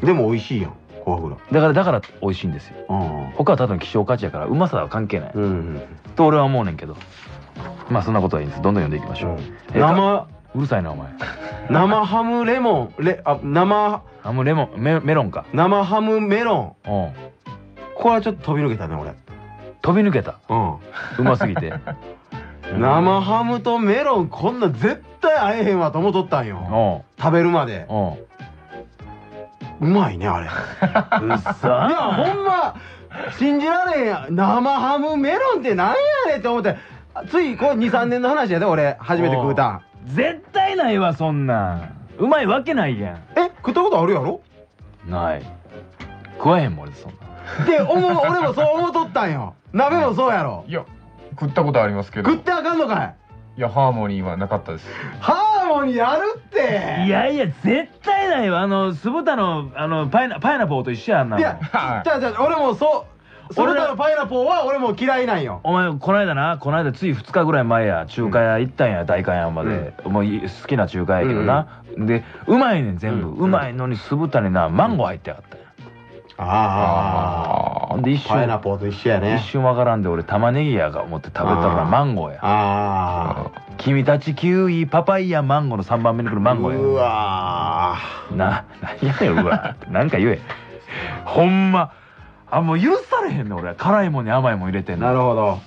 でも美味しいやんフォアグラ。だからだから美味しいんですよ。他はただの希少価値やからうまさは関係ない、と俺は思うねんけどまあそんなことはいいんです。どんどん読んでいきましょう、え生うるさいなお前。生ハムレモンレあ生ハムレモンメメロンか。生ハムメロン。うん。これはちょっと飛び抜けたね俺。飛び抜けた。うん。うますぎて。生ハムとメロンこんな絶対合えへんわと思っとったんよ。食べるまで。うまいねあれ。うっいやほんま。信じられへんや。ん生ハムメロンってなんやねんって思ってついこう23年の話やで俺初めて食うたん。絶対ないわそんなん。うまいわけないやん。え食ったことあるやろ？ない。食わへんもん俺そんな。って思う俺もそう思っとったんよ。鍋もそうやろ。いや食ったことありますけど。食ってあかんのかい？いやハーモニーはなかったです。ハーモニーあるって。いやいや絶対ないわ。あの酢豚のあのパイナパイナポーと一緒やんな。いやじゃあじゃあ俺もそうそれらのパイナポーは俺も嫌いなんよ。お前この間なこの間つい2日ぐらい前や中華屋行ったんや代官山まで、もうい好きな中華屋やけどな、でうまいねん全部、うまいのに酢豚になマンゴー入ってやがったんや。ああで一瞬パイナポーと一緒やね。一瞬わからんで俺玉ねぎやが思って食べたらマンゴーや。ああ君たちキウイパパイヤマンゴーの3番目に来るマンゴーや。うわな何やねんうわ。なんか言え。ほんまあもう許されへんねん俺は。辛いもんに甘いもん入れてんの。なるほど。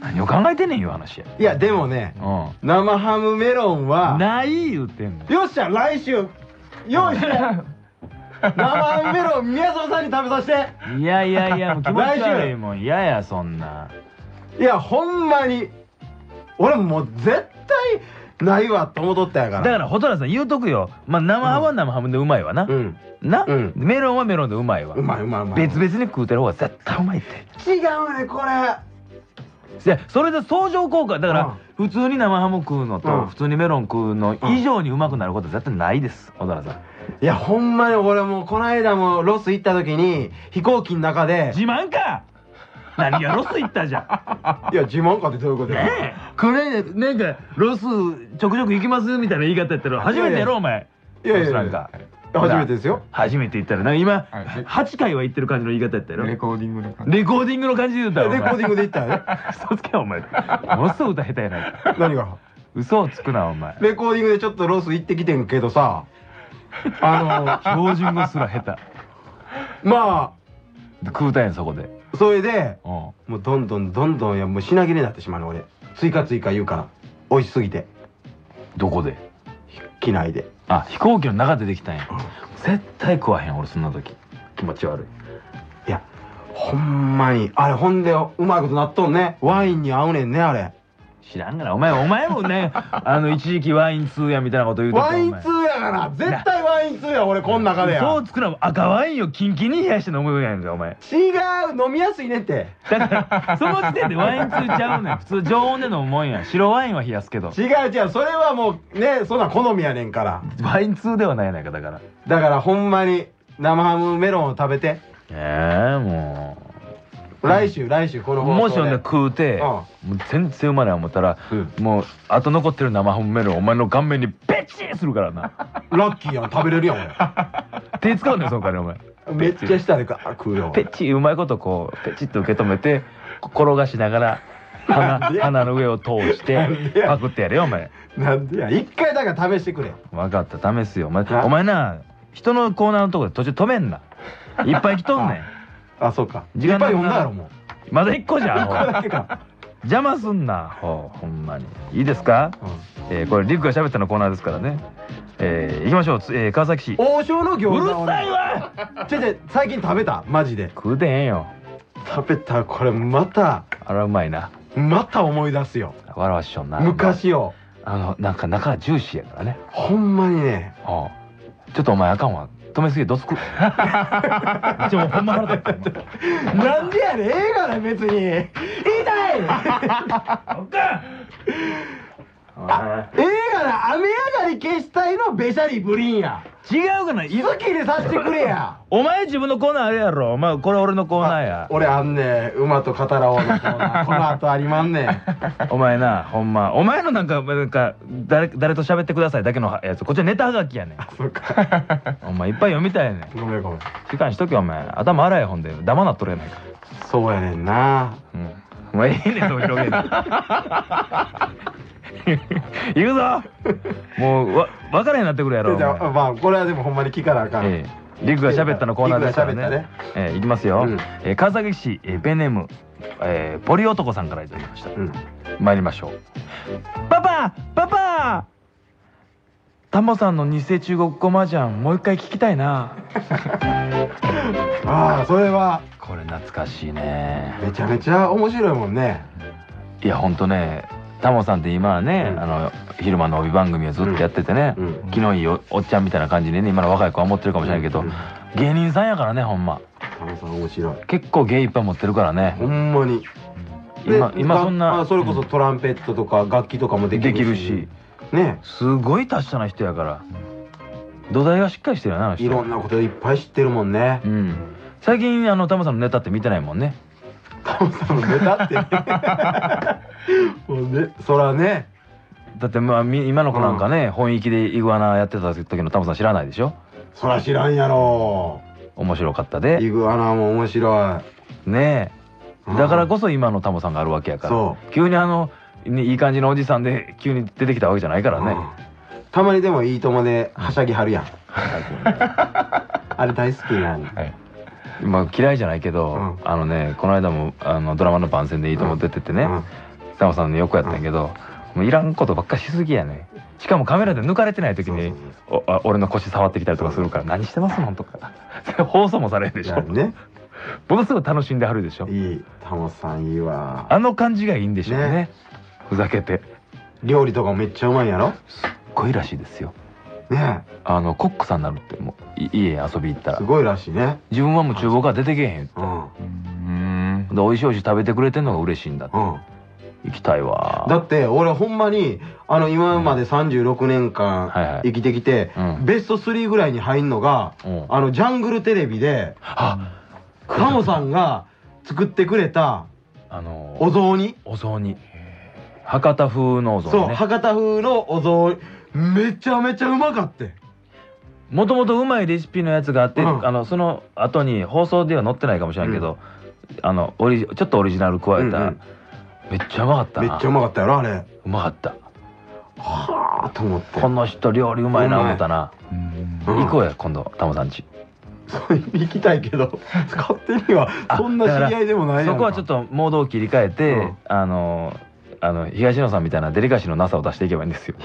何を考えてんねんいう話や。いやでもねう生ハムメロンはんない言うてんの。よっしゃ来週用意して 生メロン宮園さんに食べさせて。いやいやいやもう気持ち悪い来週。もん嫌やそんな。いやほんまに。俺もう絶対ないわと思っとったんやから。だから蛍原さん言うとくよ。まあ生ハムは生ハムでうまいわな、な、メロンはメロンでうまいわ。うまいうまいうまい。別々に食うてる方が絶対うまいって。違うねこれ。いやそれで相乗効果。だから普通に生ハム食うのと普通にメロン食うの以上にうまくなることは絶対ないです。小原さん。いやほんまに俺もうこの間もロス行った時に飛行機の中で自慢か何がロス行ったじゃん。いや自慢かってどういうことや。これなんかロスちょくちょく行きますみたいな言い方やったら初めてやろお前。いやいやなんか。初めてですよ。初めて行ったらな今8回は行ってる感じの言い方やったやろ。レコーディングの感レコーディングの感じで言うたらレコーディングで行ったよね。嘘つけお前。ものすごい歌下手やないか。何が？嘘をつくなお前。レコーディングでちょっとロス行ってきてんけどさ。あ 標準語すら下手。のま食うたんやそこで。あそれでうん。もうどんどんどんどんいやもう品切れになってしまうの俺。追加追加言うから。美味しすぎて。どこで？機内で。あ飛行機の中でできたんや。絶対食わへん俺そんな時。気持ち悪い。いやほんまに。あれほんでうまいことなっとんね。ワインに合うねんねあれ知らんがな。お前お前もね あの一時期ワイン通やみたいなこと言うてたワイン通やから絶対ワイン通や俺こん中でや。そうつくな赤ワインをキンキンに冷やして飲むやんかお前。違う飲みやすいねんって。だからその時点でワイン通ちゃうねん。普通常温で飲むもんや。白ワインは冷やすけど。違う違うそれはもうねそんな好みやねんから。ワイン通ではないやないかだから。だからほんまに生ハムメロンを食べて。ええも来週来週こうの放送で。もしほんで食うてもう全然うまない思ったらもうあと残ってる生ハムメロンお前の顔面にペチンするからな。ラッキーやん食べれるやん手使うねんその金お前。俺めっちゃ下でガー食うよ。ペチうまいことこうペチッと受け止めて転がしながら鼻鼻の上を通してパクってやれよお前。なんでや。一回だから試してくれ。分かった試すよ。お前お前な人のコーナーのとこで途中止めんな。いっぱい来とんねんあそうか。時間いっぱい読んだやろもう。まだ1個じゃん 邪魔すんな。ほうほんまに。いいですか、えーこれリクが喋ったのコーナーですからね。えー、行きましょう。つ、えー川崎市。王将の餃子うるさいわ。ちょちょ最近食べた？マジで。食うてへんよ。食べた？これまた。あらうまいな。また思い出すよ。笑わしょんな。昔を。あのなんか中がジューシーやからね。ほんまにね。ああちょっとお前あかんわ止めすぎどつくちょ ほんま腹立ってなんでやねん映画だ別に。言い！たいあ映画だ雨上がり消したいのベシャリブリンや。違うかな好きにさせてくれや。お前自分のコーナーあれやろ。お前これ俺のコーナーや。俺あんねん馬と語らおうのコーナーこの後ありまんねん。お前なほんま。お前のなんかなんか誰誰と喋ってくださいだけのやつ。こっちはネタはがきやねん。お前いっぱい読みたいねん。ごめんごめん。時間しとけお前。頭洗えほんでダマなっとるやないか。そうやねんな。うん。お前ええねんそう広げ 行くぞもうわ分からへんなってくるやろおじゃ前あまあこれはでもほんまに聞かなあかん、ええリクが喋ったのコーナーですからねね。ええいきますようん。えー川崎市えーペンネームえーポリ男さんからいただきました。参りましょう。パパパパタモさんの偽中国語麻雀もう一回聞きたいな。ああそれはこれ懐かしいね。めちゃめちゃ面白いもんねいやほんとね。タモさんって今はね、あの昼間の帯番組をずっとやっててね、気のいいおおっちゃんみたいな感じでね今の若い子は思ってるかもしれないけど、芸人さんやからねほんま。タモさん面白い。結構芸いっぱい持ってるからね。ほんまに。今で今そんなあそれこそトランペットとか楽器とかもできるできるし。ね。すごい達者な人やから。土台がしっかりしてるよないろんなこといっぱい知ってるもんね。うん。最近あのタモさんのネタって見てないもんねタモさんのネタって。もうねそらね。だってまあみ今の子なんかね、本域でイグアナやってた時のタモさん知らないでしょ？そら知らんやろ。面白かったで。イグアナも面白い。ねえ。だからこそ今のタモさんがあるわけやから。急にあのねいい感じのおじさんで急に出てきたわけじゃないからね、たまにでもいいともではしゃぎはるやん。あれ大好きなんまあ嫌いじゃないけど、あのねこの間もあのドラマの番宣でいいとも出ててね、タモさんの横やったんやけど、もういらんことばっかしすぎやねしかもカメラで抜かれてない時におあ俺の腰触ってきたりとかするから何してますのんとか。放送もされるでしょ。ね？ものすごい楽しんではるでしょ。いい。タモさんいいわ。あの感じがいいんでしょうね。ね。ふざけて。料理とかもめっちゃうまいんやろ？すっごいらしいですよね。あのコックさんになるってもうい家遊び行ったら。すごいらしいね。自分はもう厨房から出てけえへんって。うん。うん。で美味しい美味しい食べてくれてんのが嬉しいんだって。うん。行きたいわ。だって俺ほんまにあの今まで36年間はいはい。生きてきて、うん。ベスト3ぐらいに入んのが、うん。あのジャングルテレビであタモさんが作ってくれたあのお雑煮。お雑煮。博多風のお雑そう煮ね博多風のお雑煮めちゃめちゃうまかってもともとうまいレシピのやつがあって、うん。あのその後に放送では載ってないかもしれないけど、あのオリジちょっとオリジナル加えた、うんうん。めっちゃうまかったな。めっちゃうまかったやろあれ。うまかった。はあと思って。この人料理うまいな思ったな、うん。行こうや今度タモさんち。行きたいけど。勝手にはそんな知り合いでもないやんか。そこはちょっとモードを切り替えて、うん。あのあの東野さんみたいなデリカシーのなさを出していけばいいんですよ。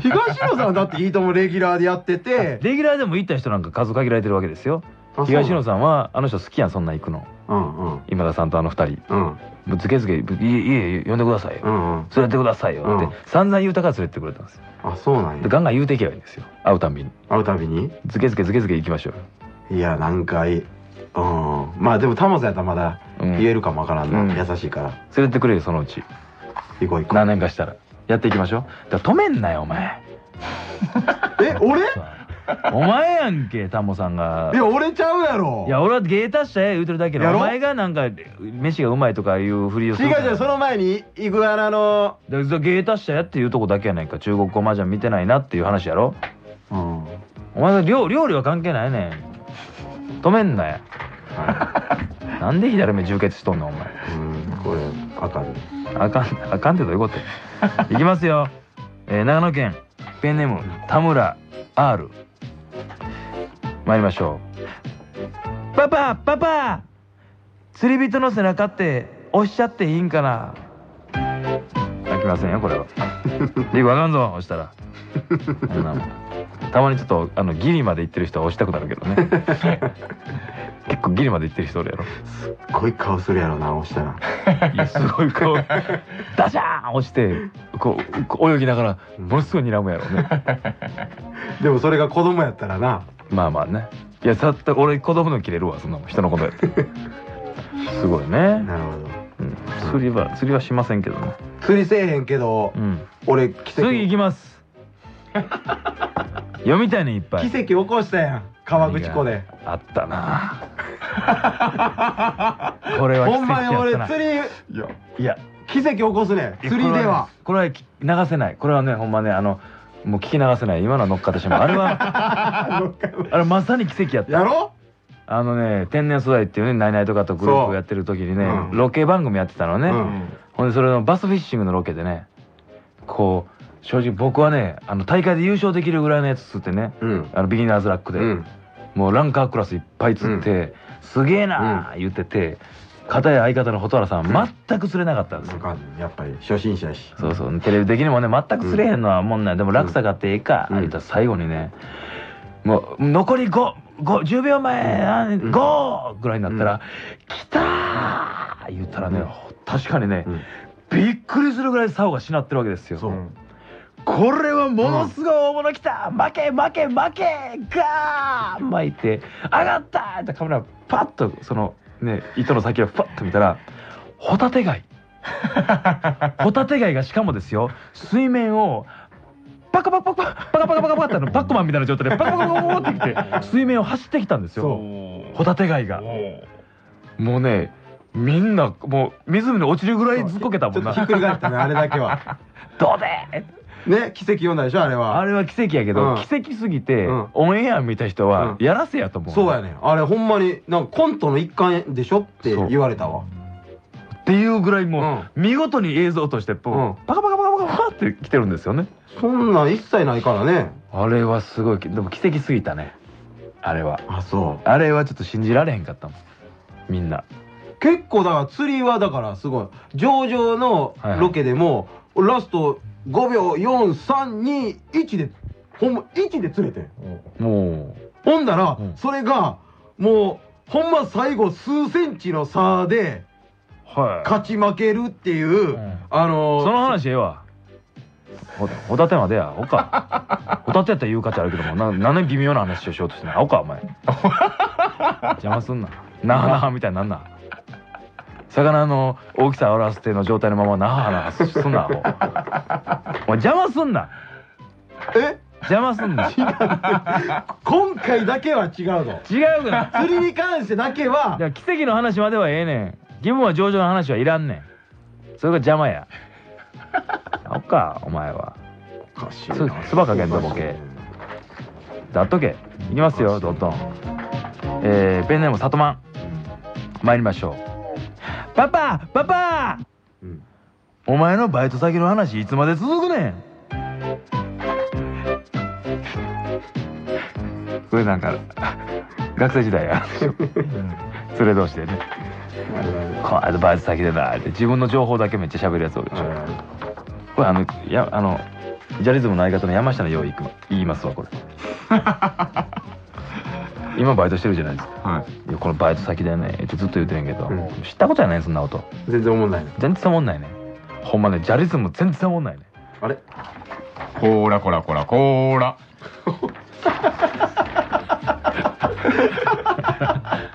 東野さんだっていいともレギュラーでやってて。レギュラーでも行った人なんか数限られてるわけですよ。あ東野さんはあの人好きやんそんなん行くの。うんうん。今田さんとあの二人。うん。もうズケズケ「家家呼んでくださいよ、うんうん。連れてくださいよ」って、うん散々言うたから連れてくれたんですよ。あそうなんやでガンガン言うていけばいいんですよ。会うたんびに。会うたびに？ズケズケズケズケ行きましょうよ。いやなんかいいうん。まあでもタモさんやったらまだうん。言えるかもわからんな、うん。優しいから。連れてくれよそのうち。行こう行こ何年かしたら。やっていきましょう。だから止めんなよお前。う え俺？お前やんけタモさんが。いや俺ちゃうやろ。いや俺は芸達者や言うてるだけでやろ？お前がなんか飯がうまいとかいうふりをす違うるから違うその前にイグアナの。芸達者やっていうとこだけやないか。中国語麻雀見てないなっていう話やろ。うん。お前が料料理は関係ないねん止めんなや。なんで左目充血しとんのお前。うんこれあかん。ねあかんあかんってどういうことや。いきますよ、えー長野県ペンネーム田村 R 参りましょう。パパパパ釣り人の背中って押しちゃっていいんかな。あきませんよこれは。リーグあかんぞ押したら。そんなもんたまにちょっとあのギリまで行ってる人は押したくなるけどね。結構ギリまで行ってる人おるやろ。すっごい顔するやろな押したら。いやすごいこうダシャーン押してこう泳ぎながらものすごい睨むやろうね。でもそれが子供やったらな。まあまあね。いやさっと俺子供の切れるわそんなもん。人のことやって。すごいね、なるほど。うん、釣りは釣りはしませんけどね。釣りせえへんけど、うん。俺奇跡次行きます読みたいねいっぱい。奇跡起こしたやん。川口湖で。あったな。これは奇ほんまに跡やったな。俺釣りいやいや奇跡起こすね釣りでは。これはき流せない。これはねほんまねあのもう聞き流せない。今のは乗っかってしまう。あれは あれまさに奇跡やった。やろ？あのね天然素材っていうね「ナイナイとかとグループをやってる時にね、うん。ロケ番組やってたのね、うん。ほんでそれのバスフィッシングのロケでねこう正直僕はねあの大会で優勝できるぐらいのやつ釣ってね、うん。あのビギナーズラックで、うん。もうランカークラスいっぱい釣って、すげえなー言ってて片や相方の蛍原さんは全く釣れなかったんですよ、やっぱり初心者やし。そうそう。テレビ的にもね全く釣れへんのはもんない、でも落差があってええか、うん。言ったら最後にねもう残り5 10秒前、あ5ぐらいになったら「来たー!」言ったらね、確かにね、うん。びっくりするぐらい竿がしなってるわけですよ。これはものすごい大物来た、負け負け負け。ガーン。巻いて上がった。ーってカメラパッとそのね糸の先をパッと見たらホタテ貝。ホタテ貝がしかもですよ水面をパカパカパカパカパカパカパカってあのパックマンみたいな状態でパカパカパカパカってきて水面を走ってきたんですよ。ホタテ貝が。もうねみんなもう湖に落ちるぐらいずっこけたもんな。ひっくり返ったねあれだけは。どうでね奇跡読んだでしょあれは。あれは奇跡やけど、うん。奇跡すぎて、うん。オンエア見た人はうん。やらせやと思う、そうやねあれほんまになんかコントの一環でしょ？って言われたわ。っていうぐらいもう、見事に映像としてこう、パカパカパカパカパカって来てるんですよねそんなん一切ないからねあれはすごいでも奇跡すぎたねあれはあそうあれはちょっと信じられへんかったもんみんな結構だから釣りはだからすごい上々のロケでも、ラスト5秒4321でほんま1で釣れてん。もほんだら、それがもうほんま最後数センチの差ではい。勝ち負けるっていう、あのーその話ええわ。ほホタテまでや。ほか。ホタテやったら言う価値あるけどもな何で微妙な話をしようとしてんのアホかお前邪魔すんななはなはみたいになんな魚の大きさを表すての状態のままなはなはすんなお前邪魔すんな。え？邪魔すんな。今回だけは違うの違うが釣りに関してだけは。じゃあ奇跡の話まではええねん。義務は上々の話はいらんねん。それが邪魔や。アホかお前は。す。つばかけんとボケ。だっとけ。いきますよどんどん。えー、ペンネーム里満参りましょうパパパパ、お前のバイト先の話いつまで続くねん。これなんか学生時代や。連れ同士でね。この間バイト先でなって自分の情報だけめっちゃ喋るやつおるでしょ。これあのいやあのジャリズムの相方の山下のよういく言いますわこれ 今バイトしてるじゃないですか、い。やこのバイト先でね。ってずっと言ってるんやけど、知ったことやないそんなこと。全然思んないね。全然思んないね。ほんまねジャリズム全然思んないね。あれ？こーらこらこらこーら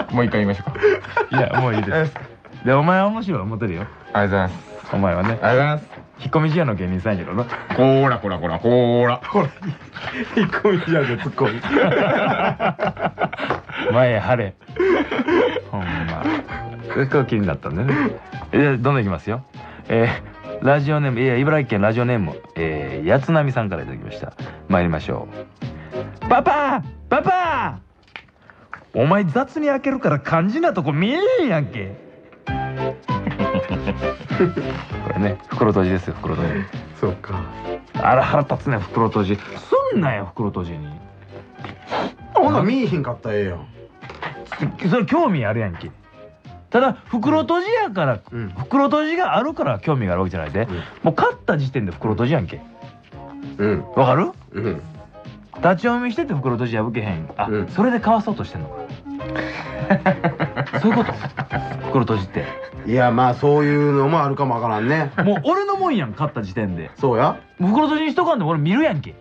もう一回言いましょうか。いやもういいです。でお前は面白い思ってるよ。ありがとうございます。お前はね。ありがとうございます引っ込み思案の芸人さんやけどな。こーらこらこらこーら。これ引っ込み思案で突っ込み前へ晴れ。ほんま。それが気になったんでね。えーどんどんいきますよ。えーラジオネームいや茨城県ラジオネームえー、やつなみさんからいただきました。参りましょう。パパパパお前雑に開けるから肝心なとこ見えへんやんけこれね袋閉じですよ袋閉じ。そうか。あら腹立つね袋閉じ。すんなよ袋閉じに。ほんなら見えへんかったらええやん。それ興味あるやんけ。ただ袋閉じやから、袋閉じがあるから興味があるわけじゃないで、もう買った時点で袋閉じやんけ。うん。わかる？うん。立ち読みしてて袋閉じ破けへん。あ、それで買わそうとしてんのか そういうこと？袋閉じって。いやまあそういうのもあるかもわからんね。もう俺のもんやん買った時点で。そうや。袋閉じにしとかんで俺見るやんけ。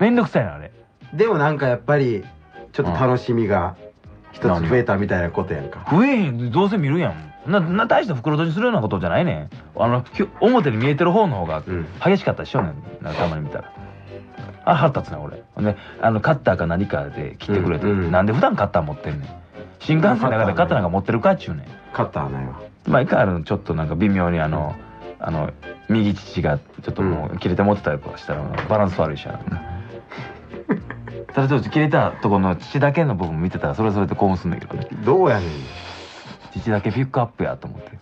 めんどくさいなあれ。でもなんかやっぱりちょっと楽しみが一つ増えたみたいなことやんか。増えへんどうせ見るやん。なな大した袋閉じするようなことじゃないねん。あのき表に見えてる方の方が激しかったりしようねん。なんかたまに見たらあ腹立つね俺。ほんであのカッターか何かで切ってくれて、なんで普段カッター持ってんねん。新幹線の中でカッターなんか持ってるかっちゅうねん。カッターないわ。毎回あるのちょっとなんか微妙にあの、あの右乳がちょっともう切れて持ってたりとかしたらバランス悪いしや ただちょっと切れたところの乳だけの部分見てたらそれはそれで興奮すんだけどね。どうやねん。乳だけピックアップやと思って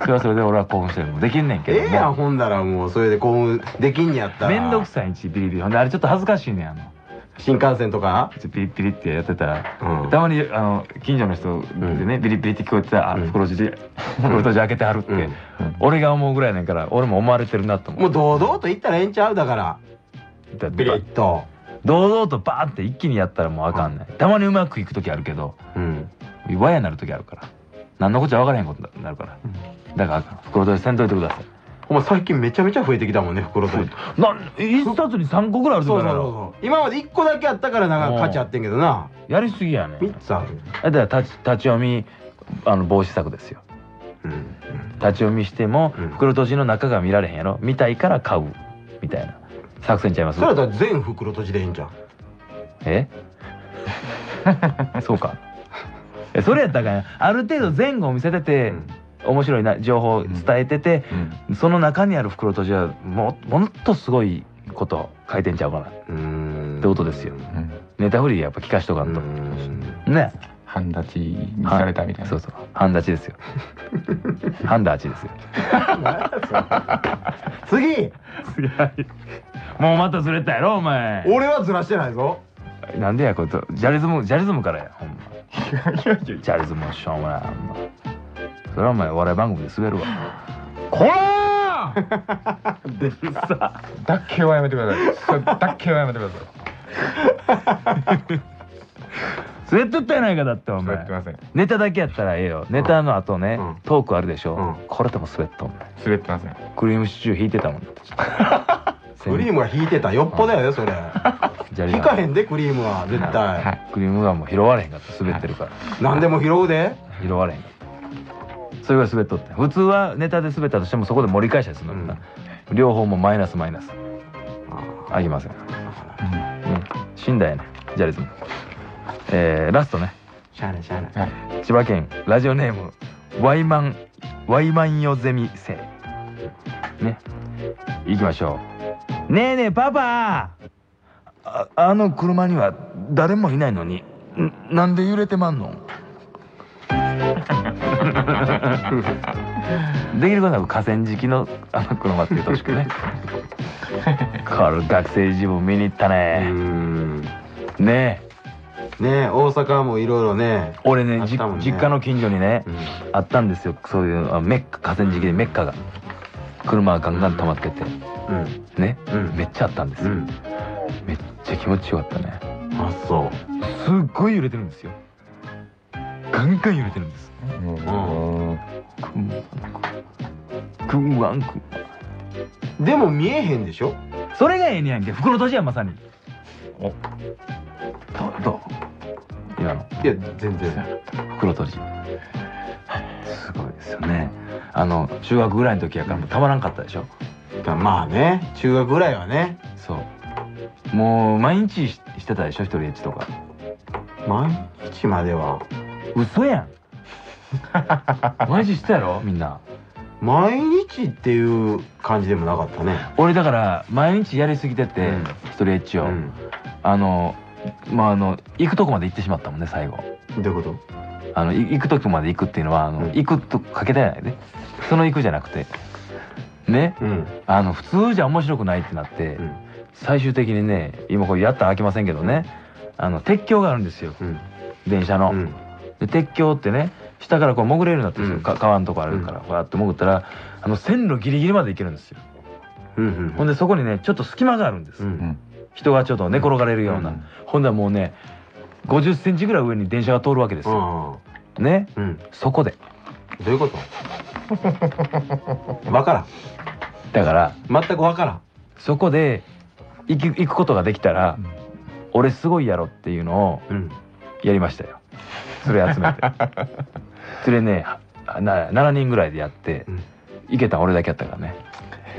それはそれで俺は興奮してるもうできんねんけどええやんほんだらもうそれで興奮できんやったら。めんどくさいんちビリビリ。ほんであれちょっと恥ずかしいねんあの。新幹線とか？ピリピリってやってたら、たまにあの近所の人でね、ビリビリって聞こえてたらあ袋閉じ 袋閉じ開けてはるって、俺が思うぐらいやねんから俺も思われてるなと思もう堂々と言ったらええんちゃう？だから。うビリッと。堂々とバーンって一気にやったらもうあかんねん。たまにうまくいく時あるけど、わやになる時あるから何のこっちゃ分からへんことになるから、だからあかん。袋閉じせんといてください。お前最近めちゃめちゃ増えてきたもんね袋閉じなん一冊に3個ぐらいあるそうそうそう。今まで1個だけあったからなんか価値あってんけどな。やりすぎやね。ん3つある。だから立ち立ち読みあの防止策ですよ、立ち読みしても袋閉じの中が見られへんやろ。見たいから買う。みたいな。作戦ちゃいます？それだったら全袋閉じでいいんじゃん。え？そうか。えそれやったらあかんやある程度前後を見せてて、面白いな情報を伝えてて、その中にある袋閉じはももっとすごいこと書いてんちゃうかな。ってことですよ、ネタフリーやっぱ聞かしとかん。とね。半立ちにされたみたいな。そうそう。半立ちですよ。半立ちですよ。次。もうまたずれたやろお前。俺はずらしてないぞ。なんでやこいつ。ジャリズムジャリズムからやほんま ジャリズムしょうもないそれはお前お笑い番組で滑るわ。こらでさ。だっけはやめてください。それだっけはやめてください。滑っとったやないかだってお前。滑ってません。ネタだけやったらええよ。ネタの後ね、トークあるでしょ、これでも滑っとんねん。滑ってません。クリームシチュー引いてたもん クリームは引いてた。よっぽどやでそれ。引かへんでクリームは絶対。クリームがもう拾われへんかった滑ってるから、何でも拾うで。拾われへん。かったそれが滑っとって。普通はネタで滑ったとしてもそこで盛り返したりするのにな、両方もマイナスマイナス。あきません、うん、死んだやね。ジャリズムえー、ラストね。しゃあないしゃあない。千葉県ラジオネームワイマンワイマンヨゼミ生。ね。行きましょうねえねえパパ。ああの車には誰もいないのにんなんで揺れてまんの？できることなく河川敷のあの車って言ってほしくね。これ学生自分見に行ったね。ねえ。ねえ大阪もいろいろね俺ねね。実家の近所にね、あったんですよ。そういうあメッカ河川敷でメッカが車がガンガン溜まってて、ね、めっちゃあったんですよ、めっちゃ気持ちよかったね。あそう。すっごい揺れてるんですよ。ガンガン揺れてるんです。クンワンクンでも見えへんでしょ？それがええねやんけ。袋閉じやまさに。お。どどう？今のいや全然。袋閉じすごいですよね。あの中学ぐらいの時やからもうたまらんかったでしょ。まあね中学ぐらいはね。そう。もう毎日ししてたでしょ一人エッチとか。毎日までは。嘘やん。毎日してたやろみんな。毎日っていう感じでもなかったね。俺だから毎日やりすぎてて、一人エッチを、あのまああの行くとこまで行ってしまったもんね最後。どういうこと？あのい行くとこまで行くっていうのはあの、行くとかけてないねその行くじゃなくてね、あの普通じゃ面白くないってなって、最終的にね今これやったら開きませんけどねあの鉄橋があるんですよ、電車の、で鉄橋ってね下からこう潜れるようになってるんですよ、か川のとこあるからこうやって潜ったらあの線路ギリギリまで行けるんですよ、ほんでそこにねちょっと隙間があるんです、人がちょっと寝転がれるような、ほんでもうね50センチぐらい上に電車が通るわけですよ、ね、そこで。どういうこと？わからん。だから全くわからん。そこで行き行くことができたら、俺すごいやろっていうのをやりましたよ。連れ集めて。連れねな7人ぐらいでやって、行けたん俺だけやったからね。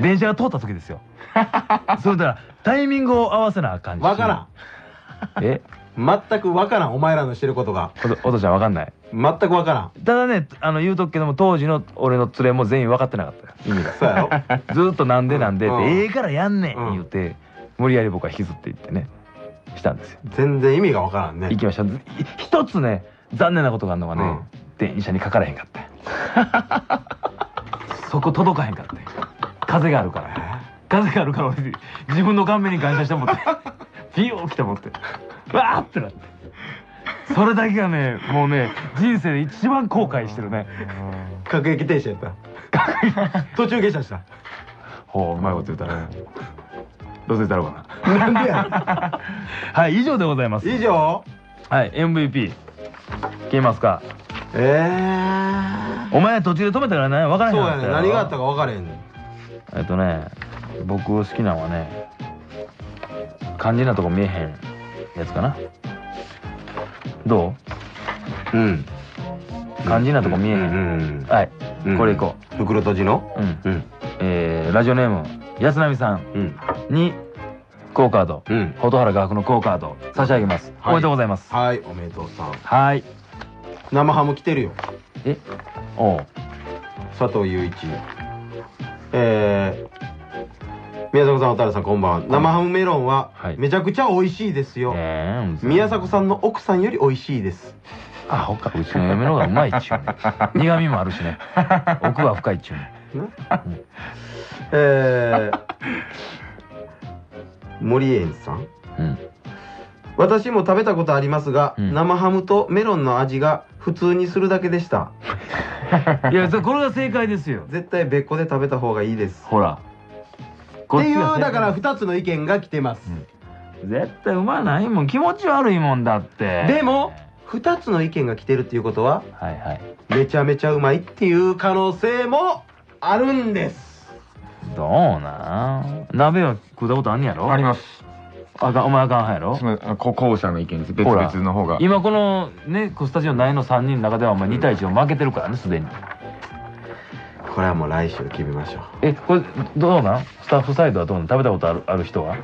電車が通った時ですよ。それだからタイミングを合わせなあかんし。わからん。え？全くわからんお前らのしてることが。おとちゃんわかんない？全くわからん。ただねあの言うとくけども当時の俺の連れも全員分かってなかった。よ意味が。そうやろ？ずーっとなんでなんでって、うんええからやんねん言うて無理やり僕は引きずっていってねしたんですよ。全然意味がわからんね。行きました。ず一つね残念なことがあるのがね、電車にかからへんかった そこ届かへんかった風があるから。風があるから俺自分の顔面に感謝して 思って。ピヨー来て思ってわーってなって。それだけがねもうね人生で一番後悔してるね。各駅停車やった。途中下車した。ほううまいこと言ったね。どうせ言ったろうかな。なんでや。はい以上でございます。以上。はい MVP 消えますか。えお前途中で止めたからね。分からへんそうやね何があったかか分からへんねん。えっとね僕好きなのはね肝心なとこ見えへんやつかな。どう？うん。肝心なとこ見えへん、はい、うん。これいこう。袋閉じの？ううん、えーラジオネーム安波さんにクオカード、蛍原画伯のクオカード。差し上げます、おめでとうございます。はいおめでとうさん。はい。生ハム来てるよ。え？おう。佐藤雄一。えー、宮迫さん蛍原さんこんばんは。生ハムメロンはめちゃくちゃ美味しいですよ、宮迫さんの奥さんより美味しいです。あほかうちの嫁の方がうまいっちゅうね。苦味もあるしね。奥は深いっちゅうね。えー、森園さん、私も食べたことありますが、生ハムとメロンの味が普通にするだけでした。いやこれが正解ですよ。絶対別個で食べた方がいいです。ほらっていうだから2つの意見が来てます、絶対うまないもん気持ち悪いもんだって。でも2つの意見が来てるっていうことははいはい。めちゃめちゃうまいっていう可能性もあるんです。どうなん？鍋は食ったことあんねやろ？あります。あかんお前あかんはやろ？そのあこ後者の意見です。別々の方が。今このねスタジオ内の3人の中ではお前2対1を負けてるからねすでにこれはもう来週決めましょう。えこれどうなん？スタッフサイドはどうなん？食べたことあるある人は？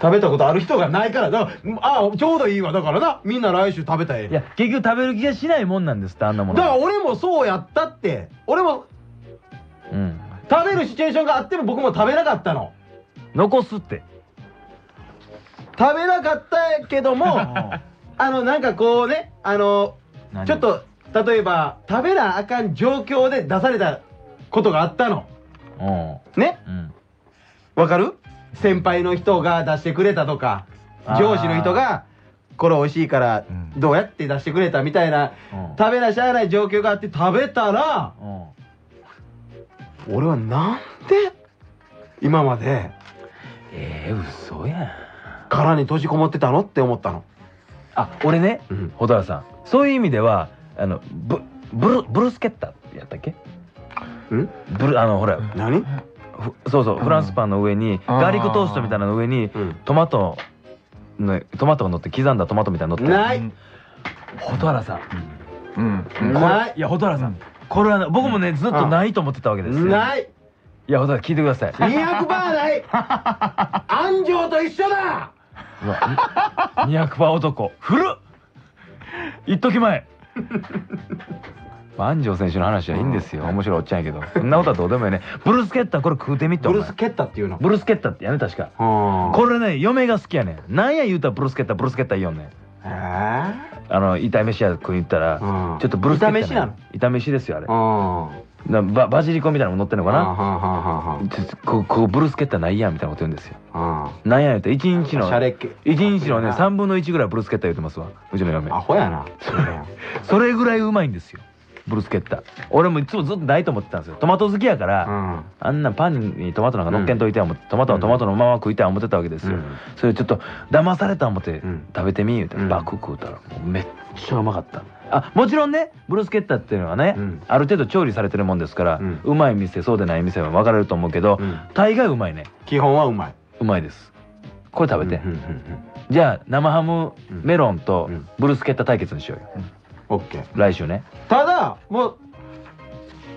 食べたことある人がないから。だからあちょうどいいわ。だからな。みんな来週食べたらええいや結局食べる気がしないもんなんですってあんなもの。だから俺もそうやったって。俺もうん。食べるシチュエーションがあっても僕も食べなかったの。残すって。食べなかったけども あのなんかこうねあの何？ちょっと例えば食べなあかん状況で出されたことがあったの。うん。ね？うん。わかる？先輩の人が出してくれたとか上司の人がこれ美味しいからどうやって出してくれたみたいなうん。食べなしゃあない状況があって食べたらうん。俺はなんで今まで。ええ嘘やん。殻に閉じこもってたのって思ったの。あ俺ね？うん。蛍原さん。そういう意味ではあのブブルブルスケッタやったっけ？んブルあのほら何？ふそうそうフランスパンの上にガーリックトーストみたいなの上にうん。トマトのトマトが乗って刻んだトマトみたいなの乗ってない。蛍原さん。うん。うん。ない。いや蛍原さん。これはね僕もねずっとないと思ってたわけですよ。ない。いや蛍原聞いてください。200バーない。安城と一緒だ。うわ200パー男。古っ！一時前安城選手の話はいいんですよ。面白いおっちゃんやけど。そんなことはどうでもいいねブルスケッタこれ食うてみってお前。ブルスケッタっていうの？ブルスケッタってやね確か。ここれね嫁が好きやねん。なんや言うたらブルスケッタブルスケッタ言いよんねん。えあの炒め飯屋食いに行ったら、うん。ちょっとブルスケッタ、炒飯なの炒め飯ですよあれ。うん。なババジリコみたいなのも乗ってんのかな？ここブルスケッタないやんみたいなこと言うんですよ。あなんや言うたら1日のシャレっ気。1日のね3分の1ぐらいブルスケッタ言うてますわ。うちの嫁。アホやな。それぐらいうまいんですよブルスケッタ俺もいつもずっとないと思ってたんですよ。トマト好きやから、うん。あんなパンにトマトなんか乗っけんといてや思ってトマトはトマトのまま食いたい思ってたわけですよ、うん。それちょっと騙された思ってうん。食べてみ言うてうん。バク食うたらもうめっちゃうまかった。あもちろんねブルスケッタっていうのはね、うん。ある程度調理されてるもんですから、うん。うまい店そうでない店は分かれると思うけど、うん。大概うまいね。基本はうまい。うまいです。これ食べて、うんうんうんじゃあ生ハムうん。メロンとうん。ブルスケッタ対決にしようよ、オッケー来週ね。ただもう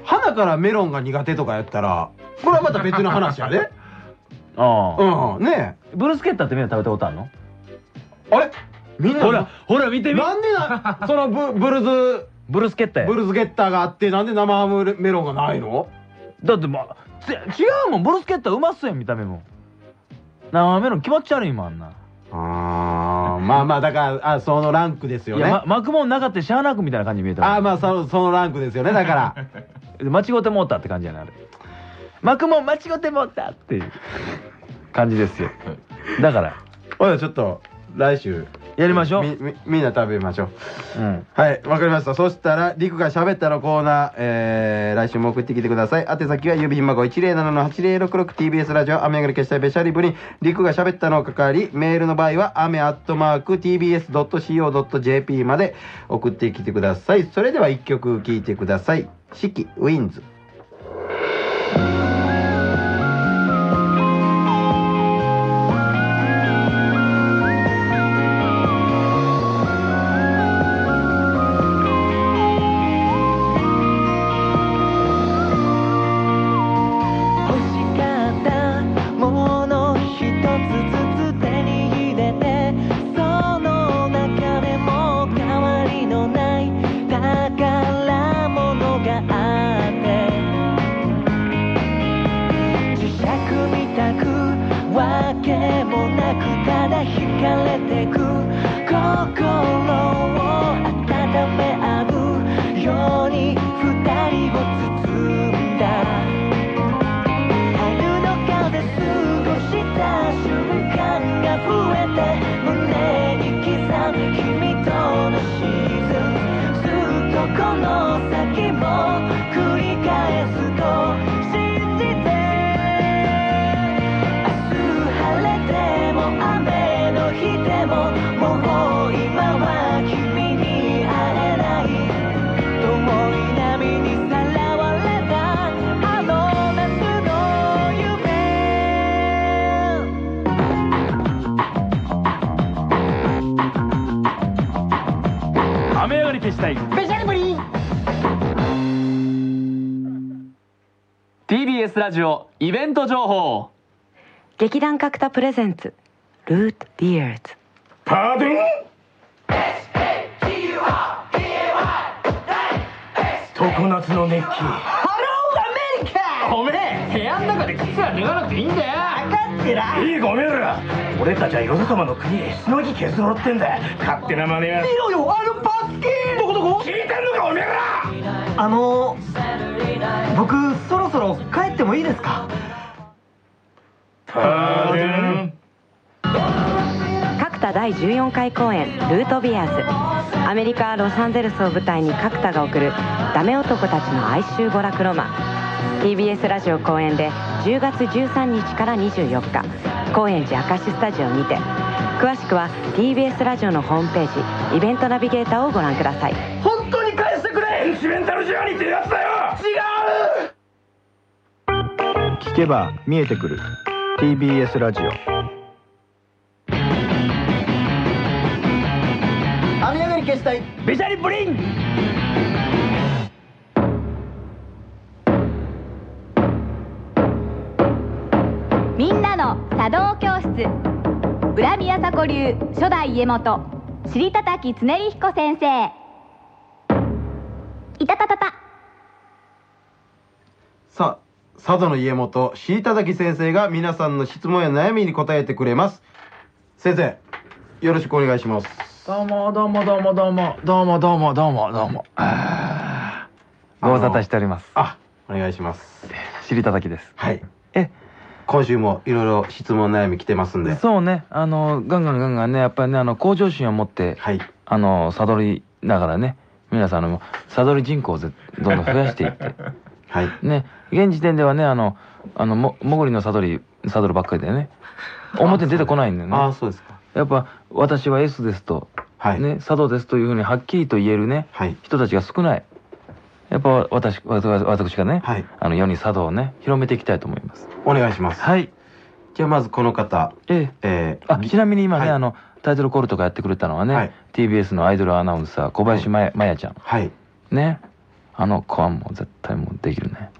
花からメロンが苦手とかやったらこれはまた別の話やで。ああ、うんねブルスケッタってみんな食べたことあるの？えあれ？みんな。ほらほら見てみ。なんでなそのブブルズブルスケッタや。ブルズゲッターがあってなんで生ハムメロンがないの？だってまあつ違うもん。ブルスケッタうまっすやん見た目も。生メロン気持ち悪いもんあんなあーまあまあだからあそのランクですよいや、ねま、巻くもんなかったしゃあなくみたいな感じに見えた。あーまあそのそのランクですよねだから。間違ってもうたって感じやねあれ。巻くもん間違ってもうたっていう感じですよ。だから。ほらちょっと来週やりましょう。みみみんな食べましょう。うん。はいわかりました。そしたら「りくが喋った」のコーナー、えー、来週も送ってきてください。宛先は郵便番号 107-8066TBS ラジオ雨上がり消したべしゃりぶり。りくが喋ったの係メールの場合は雨アットマーク TBS.CO.JP まで送ってきてください。それでは1曲聴いてください。四季ウィンズラジオイベント情報劇団角田プレゼンツルートビアーズパーデン常夏の熱気ハローアメリカおめえ部屋の中で靴は脱がなくていいんだよ分かってらいいごめんら俺たちはよそ様の国へしのぎ削ろってんだ勝手な真似は見ろよあのパスケどこどこ聞いてんのかおめえらあの僕そろそろ帰ってもいいですか？角田第14回公演「ルートビアーズ」アメリカ・ロサンゼルスを舞台に角田が送るダメ男たちの哀愁娯楽ロマン。TBS ラジオ公演で10月13日から24日高円寺明石スタジオにて。詳しくは TBS ラジオのホームページイベントナビゲーターをご覧ください。センチメンタルジャーニーってやつだよ！違う！聞けば見えてくる。TBS ラジオ。雨上がり消したい。ベシャリブリン！みんなの茶道教室。浦宮迫流初代家元尻叩きつねり彦先生いたたたた。さあ佐渡の家元しいたたき先生が皆さんの質問や悩みに答えてくれます。先生よろしくお願いします。どうもどうもどうもどうも。どうもどうもどうもどうも。ご無沙汰しております。あお願いします。尻叩きです。はい。え？今週もいろいろ質問悩み来てますんで。そうね。あのガンガンガンガンねやっぱりねあの向上心を持って、あのサドりながらね皆さんあのサドり人口をぜどんどん増やしていって。はい。ね。現時点ではねあのあのももぐりのサドりサドルばっかりでね。表に出てこないんだよね。ああそうですか。やっぱ私は S ですと、ね佐渡ですというふうにはっきりと言えるね、人たちが少ない。やっぱ私私私がね、あの世に茶道をね広めていきたいと思います。お願いします。はい。じゃあまずこの方。ええ。あちなみに今ね、あのタイトルコールとかやってくれたのはね、TBS のアイドルアナウンサー小林まやまやちゃん。はい。ね。あの子はもう絶対もうできるね。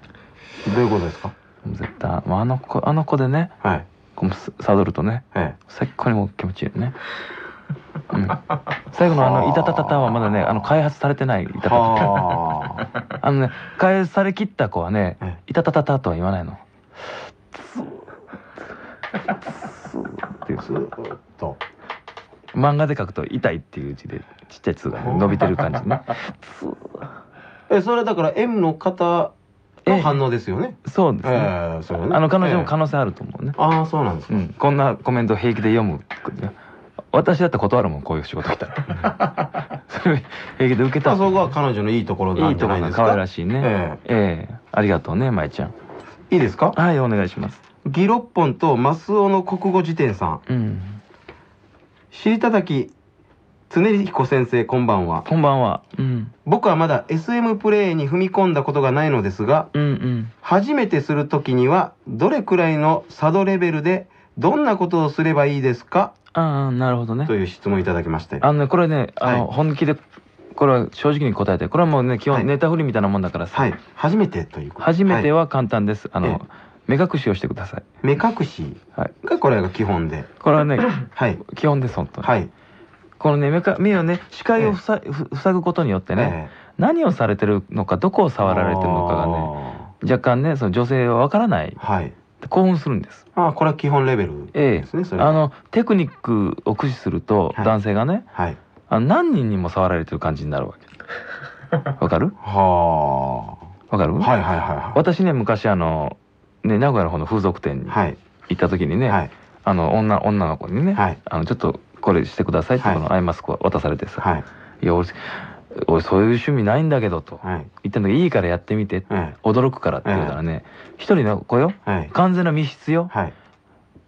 どういうことですか？絶対あの子あの子でね、はい、このササドルとね、最高にもう気持ちいいよね。うん。最後のあの「いたたたた」はまだねあの開発されてない「いたたたた」あ。のね開発されきった子はね「いたたたた」とは言わないの。っていうと漫画で書くと「痛い」っていう字でちっちゃい「つ」がね伸びてる感じね。えそれだから M の方の反応ですよね？そうですね,、あの彼女もええ可能性あると思うね、ああそうなんですか、うん、こんなコメント平気で読む私だって断るもんこういう仕事来たら。それ平気で受けたあそこは彼女のいいところないんじいところがゃないです。か可愛らしいね。ええ。えありがとうねまいちゃん。いいですか？はいお願いします。ギロッポンとマスオの国語辞典さん。うんしりたたき常彦先生こんばんは。こんばんは。うん。僕はまだ SM プレイに踏み込んだことがないのですが、うんうん。初めてするときにはどれくらいの佐渡レベルでどんなことをすればいいですか？ああなるほどね。という質問いただきまして。あのねこれねあの、本気でこれは正直に答えてこれはもうね基本ネタ振りみたいなもんだからさ、はい。初めてということ初めては簡単です、あの、ええ目隠しをしてください。目隠し？がこれが基本で。これはね、はい、基本です本当に、はい、このね目か目をね視界を塞ぐことによってね、何をされてるのかどこを触られてるのかがね若干ねその女性はわからない、はい、興奮するんです。ああこれは基本レベルええ。ですね、それは。あのテクニックを駆使すると、男性がね、はい、あの何人にも触られてる感じになるわけ。わかる？はあ。わかる？はいはいはいはい。私ね昔あのね名古屋の方の風俗店に行った時にね、あの女女の子にね、あのちょっとこれしてくださいってこのアイマスクを渡されてさ、い、や俺俺そういう趣味ないんだけどと、言ったんだけどいいからやってみて、驚くからって言うからね一、人の子よ、完全な密室よ、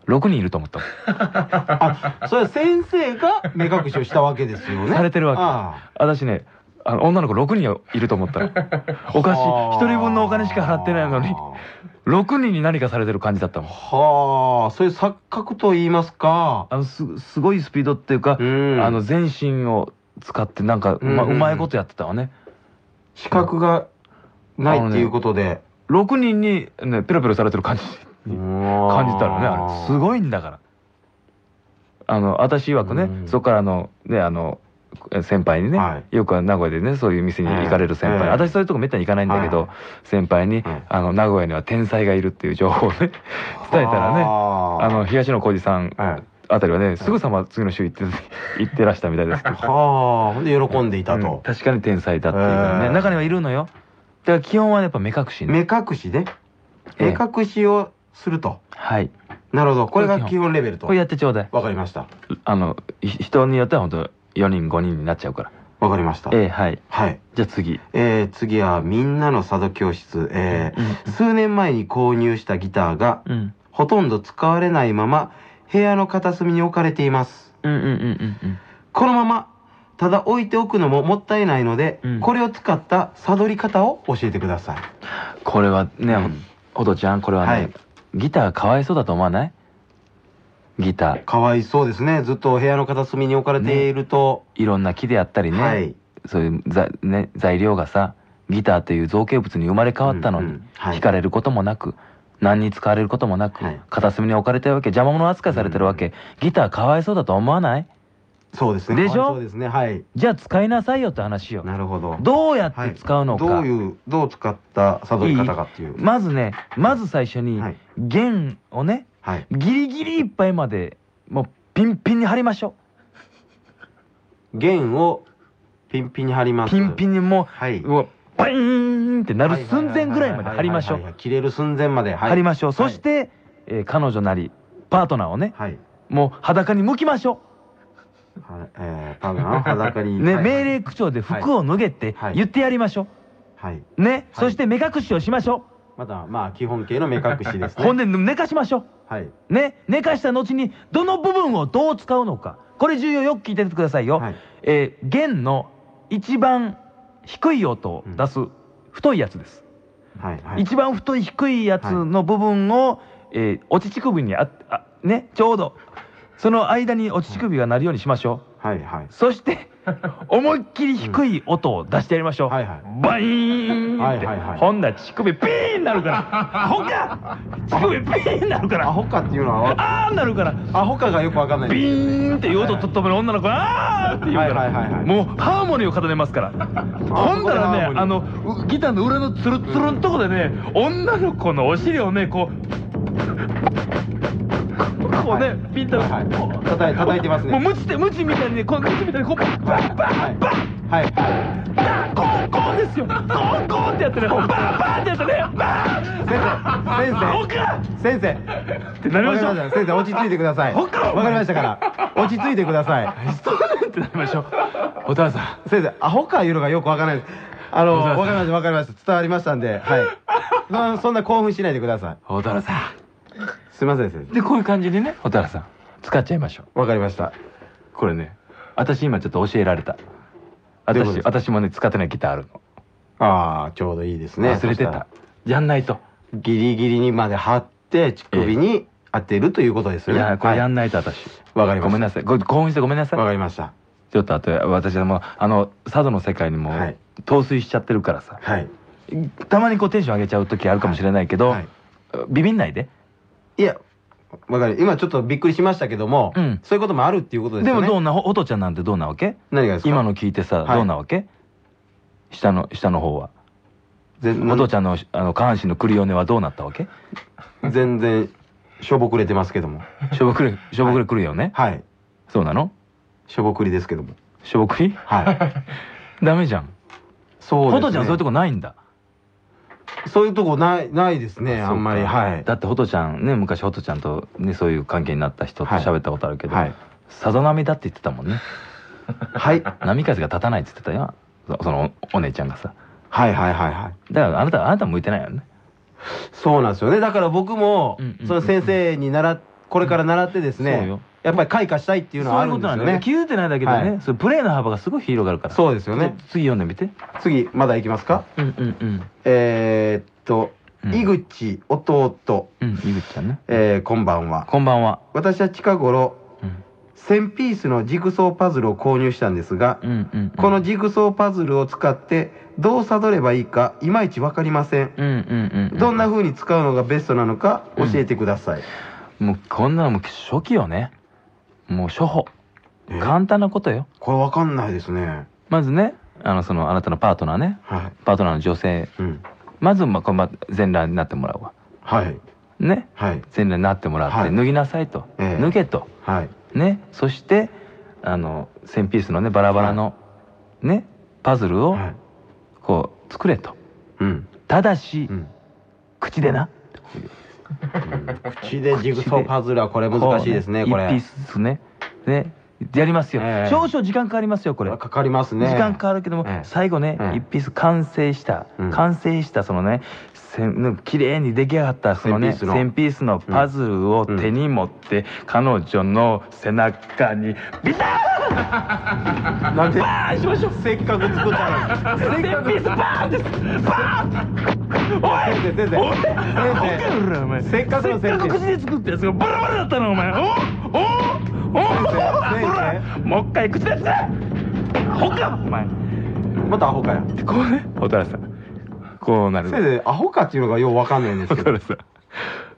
6人いると思ったもんそれは先生が目隠しをしたわけですよね。されてるわけ。あ。私ねあの女の子6人いると思ったら おかしい。1人分のお金しか払ってないのに6人に何かされてる感じだったもん。はあ。そういう錯覚と言いますか。あのすすごいスピードっていうかあの全身を使ってなんか、まあ、うまいことやってたわね。資格がないっていうことで、6人にねペロペロされてる感じ感じたらねあれ。すごいんだから。あの私曰くね、そこからあのねあのえ先輩にね、よく名古屋でねそういう店に行かれる先輩、ええ。私そういうとこめったに行かないんだけど、先輩に、あの名古屋には天才がいるっていう情報をね伝えたらねあの東野幸治さんあたりはねすぐさま次の週行って 行ってらしたみたいですけど。はあ。ほんで喜んでいたと、確かに天才だっていうね、ええ。中にはいるのよ。だから基本はやっぱ目隠しね。目隠しね。目隠しをすると。はい。なるほど。これが基本レベルと。これやってちょうだい。わかりました。あのひ人によっては本当4人5人になっちゃうから。わかりました。ええはい。はい。じゃあ次。えー、次はみんなの佐渡教室、えー数年前に購入したギターが、うん。ほとんど使われないまま部屋の片隅に置かれています。うんうんうんうんうん。このままただ置いておくのももったいないので、これを使ったサドり方を教えてください。これはね、ほどちゃんこれはね、ギターかわいそうだと思わない？ギター。かわいそうですね。ずっと部屋の片隅に置かれていると、いろんな木であったりね、はい。そういうざ、ね、材料がさギターっていう造形物に生まれ変わったのに、弾かれることもなく何に使われることもなく、片隅に置かれてるわけ邪魔者扱いされてるわけ、ギターかわいそうだと思わない？そうですね。でしょ？そうですね。はい。じゃあ使いなさいよって話よ。なるほど。どうやって使うのか、どういうどう使ったサドり方かっていう。まずねまず最初に弦をね、ギリギリいっぱいまでもうピンピンに張りましょ弦をピンピンに張ります。ピンピンにもう、はい、うわバイーンってなる寸前ぐらいまで張りましょう。切れる寸前まで、はい。張りましょう、そして、えー彼女なりパートナーをね、もう裸に向きましょはい。えー、パンダの裸う、に。ねはい命令口調で服を脱げって言ってやりましょはい、うね、そして目隠しをしましょまたまあ基本形の目隠しですう、ね。ほんで寝かしましょう。はい。ね寝かした後にどの部分をどう使うのか。これ重要よく聞いててくださいよ、えー弦の一番低い音を出す太いやつです、はいはい。一番太い低いやつの部分を、えーお乳首にああねちょうど。その間にお乳首が鳴るようにしましょう、はいはい。そして 思いっきり低い音を出してやりましょう、バイーンって、はいはいはい。ほんなら乳首ピーンなるから。アホか。乳首ピーンなるから。アホかっていうのは？あーなるから。アホかがよくわかんないビーンっていう音をとっても女の子があーって言うから、はいはいはいはい。もうハーモニーを奏でますから。ほんだらねあのうギターの裏のツルツルのとこでね女の子のお尻をねこうこうねピンと、叩い叩いてますね。もうムチでムチみたいにねこうムチみたいにこうバンバンバンバンはい。コーンコーンですよ。コーンコーンってやってねバンバンってやってねバン先生ほか先生。ってなりました先生落ち着いてください。わかりましたから。落ち着いてください。そうなんってなりましょう。お父さん。先生アホかいうのがよくわからない。ですあのわかりましたわかりました。伝わりましたんではい。そそんな興奮しないでください。お父さんすいません先生。でこういう感じでね蛍原さん使っちゃいましょう。わかりました。これね私今ちょっと教えられた。どういうことですか？私私もね使ってないギターあるの。ああちょうどいいですね。忘れてた。やんないと。ギリギリにまで張って乳首に当てるということですよね。いやこれやんなないと私。わかりました。ごめんなさい。ご興奮してごめんなさい。わかりました。ちょっとあと私はもうあの佐渡の世界にもう陶酔しちゃってるからさ。はい。たまにこうテンション上げちゃう時あるかもしれないけどビビんないでいやわかる。今ちょっとびっくりしましたけども、そういうこともあるっていうことですでよね。もどうなほとちゃんなんてどうなわけ？何がですか？今の聞いてさはい。どうなわけ？下の下の方は。全ほとちゃんのあの下半身のクリオネはどうなったわけ？全然しょぼくれてますけども。しょぼくれしょぼくれくるよね？はい。そうなの？しょぼくりですけども。しょぼくり？はい。ダメじゃん。そうですね。ほとちゃんそういうとこないんだそういうとこないないですねあんまり。はい。だってほとちゃんね昔ほとちゃんとねそういう関係になった人と喋ったことあるけど、はい。さざ波だって言ってたもんね。はい。波風が立たないって言ってたよ。そそのおお姉ちゃんがさ。はいはいはいはい。だからあなたあなた向いてないよね。そうなんですよね。だから僕も、その先生に習っこれから習ってですねよやっぱり開花したいっていうのはあるんですよね。気づいてないだけでね、はい。それプレーの幅がすごい広がるから。そうですよね。次読んでみて。次まだいきますか？うんうんうん。えーっと、井口弟、うん井口ちゃんね。えーこんばんは。こんばんは。私は近頃、1000ピースのジグソーパズルを購入したんですが、このジグソーパズルを使ってどう悟ればいいかいまいち分かりません,、どんな風に使うのがベストなのか教えてください、もうこんなのもう初期よね。もう初歩。簡単なことよ。これ分かんないですね。まずねあのそのあなたのパートナーね、パートナーの女性、まずまあこれま全裸になってもらうわ。はい。ね、はい、全裸になってもらって、はい。脱ぎなさいと、ええ。脱げと、はい。ね？そしてあの1000ピースのねバラバラの、ね？パズルをこう作れと、うん。ただし、口でな口でジグソーパズルはこれ難しいですねこれ。1ピースね。ねやりますよ、ええ。少々時間かかりますよこれ。かかりますね。時間かかるけども、最後ね、1ピース完成した、完成したそのね綺麗に出来上がったそのね1000ピースの。1000ピースのパズルを手に持って、彼女の背中にビターン。なんで？バーンしましょう。せっかく作ったのに。1000ピースバーンですバーンおい先生先生おい。先生お前せっかくのせっかく口で作ったやつがバラバラだったのお前。おお。おもう一回口で作れ。アホかお前。またアホかやこうね蛍原さんこうなる。先生アホかっていうのがよう分かんないんですけど。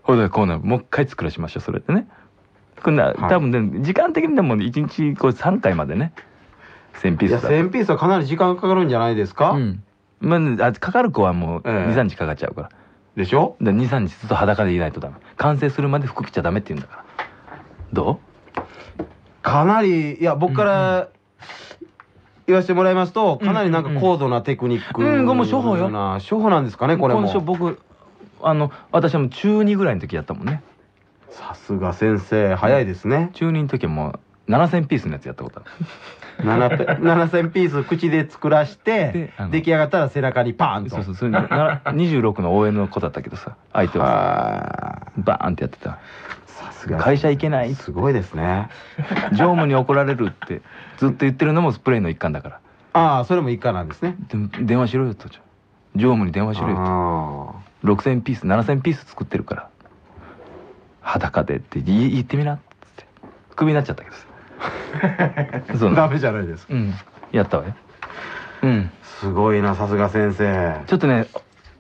ほんでこうなる。もう一回作らしましょうそれでね。こんな、多分ね時間的にでも1日こう3回までね。1000ピーいやスだ1000ピースはかなり時間かかるんじゃないですか、まあ、あかかる子はもう23日かかっちゃうから。でしょ？23日ずっと裸でいないとダメ。完成するまで服着ちゃダメって言うんだから。どかなりいや僕から言わせてもらいますとかなりなんか高度なテクニックうんもう初歩よ。な初歩なんですかねこれも。僕あの私はもう中2ぐらいの時やったもんね。さすが先生早いですね。中2の時はもう7000ピースのやつやったことある。7ペ7000ピース口で作らして出来上がったら背中にパーンと。そうそうそれな26の応援の子だったけどさ相手はさバーンってやってた。さすが。会社行けないすごいですね。常務に怒られるってずっと言ってるのもスプレーの一環だから。ああそれも一環なんですね。で電話しろよと常務に電話しろよと。6000ピース7000ピース作ってるから。裸でって言ってみなっつって。クビになっちゃったけどさ。そう。ダメじゃないですか。うん。やったわよ。うん。すごいなさすが先生。ちょっとね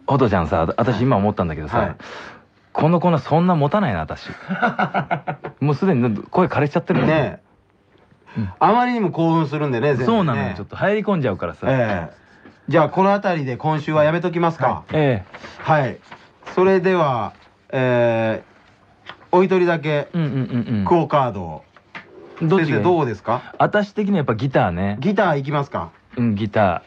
ホトちゃんさ私今思ったんだけどさ、はい。この粉そんな持たないな私。もうすでに声枯れちゃってるもん。ねあまりにも興奮するんでねね。そうなのよ。ちょっと入り込んじゃうからさ、ええ。じゃあこの辺りで今週はやめときますか。えはい。それではえーお一人だけうんうんうんうん。クオカードを。どっちどうですか？私的にはやっぱギターね。ギターいきますか？うんギタ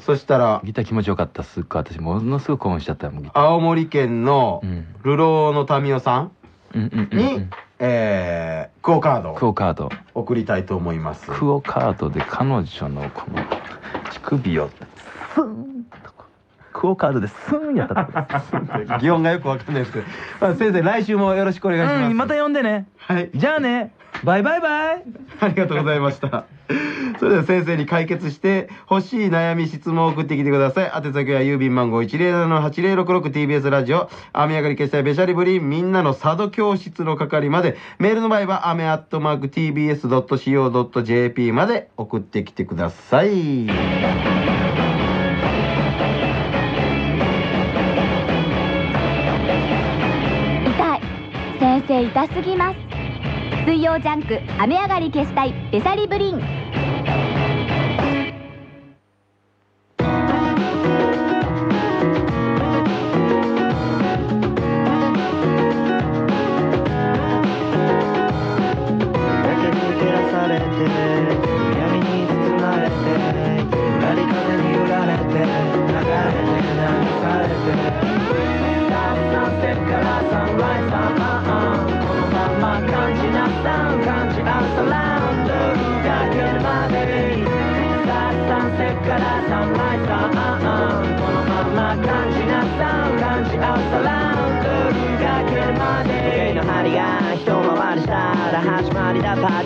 そしたらーギター気持ちよかったすっごい。私ものすごい興奮しちゃった青森県の流浪の民生さんにえークオカード。クオカード。送りたいと思います。クオカードで彼女のこの乳首をスーンとクオカードでスーンやったとこ 擬音がよくわかんないですけど、まあ、先生来週もよろしくお願いします、うんまた呼んでね。はい。じゃあねバイバイバイありがとうございました。それでは先生に解決して欲しい悩み質問を送ってきてください。宛先は郵便番号 107-8066TBS ラジオ、雨上がり決済べしゃりぶりみんなの佐渡教室の係まで、メールの場合は雨アットマーク TBS.CO.JP まで送ってきてください。痛い先生痛すぎます水曜ジャンク雨上がり消したいベサリブリン。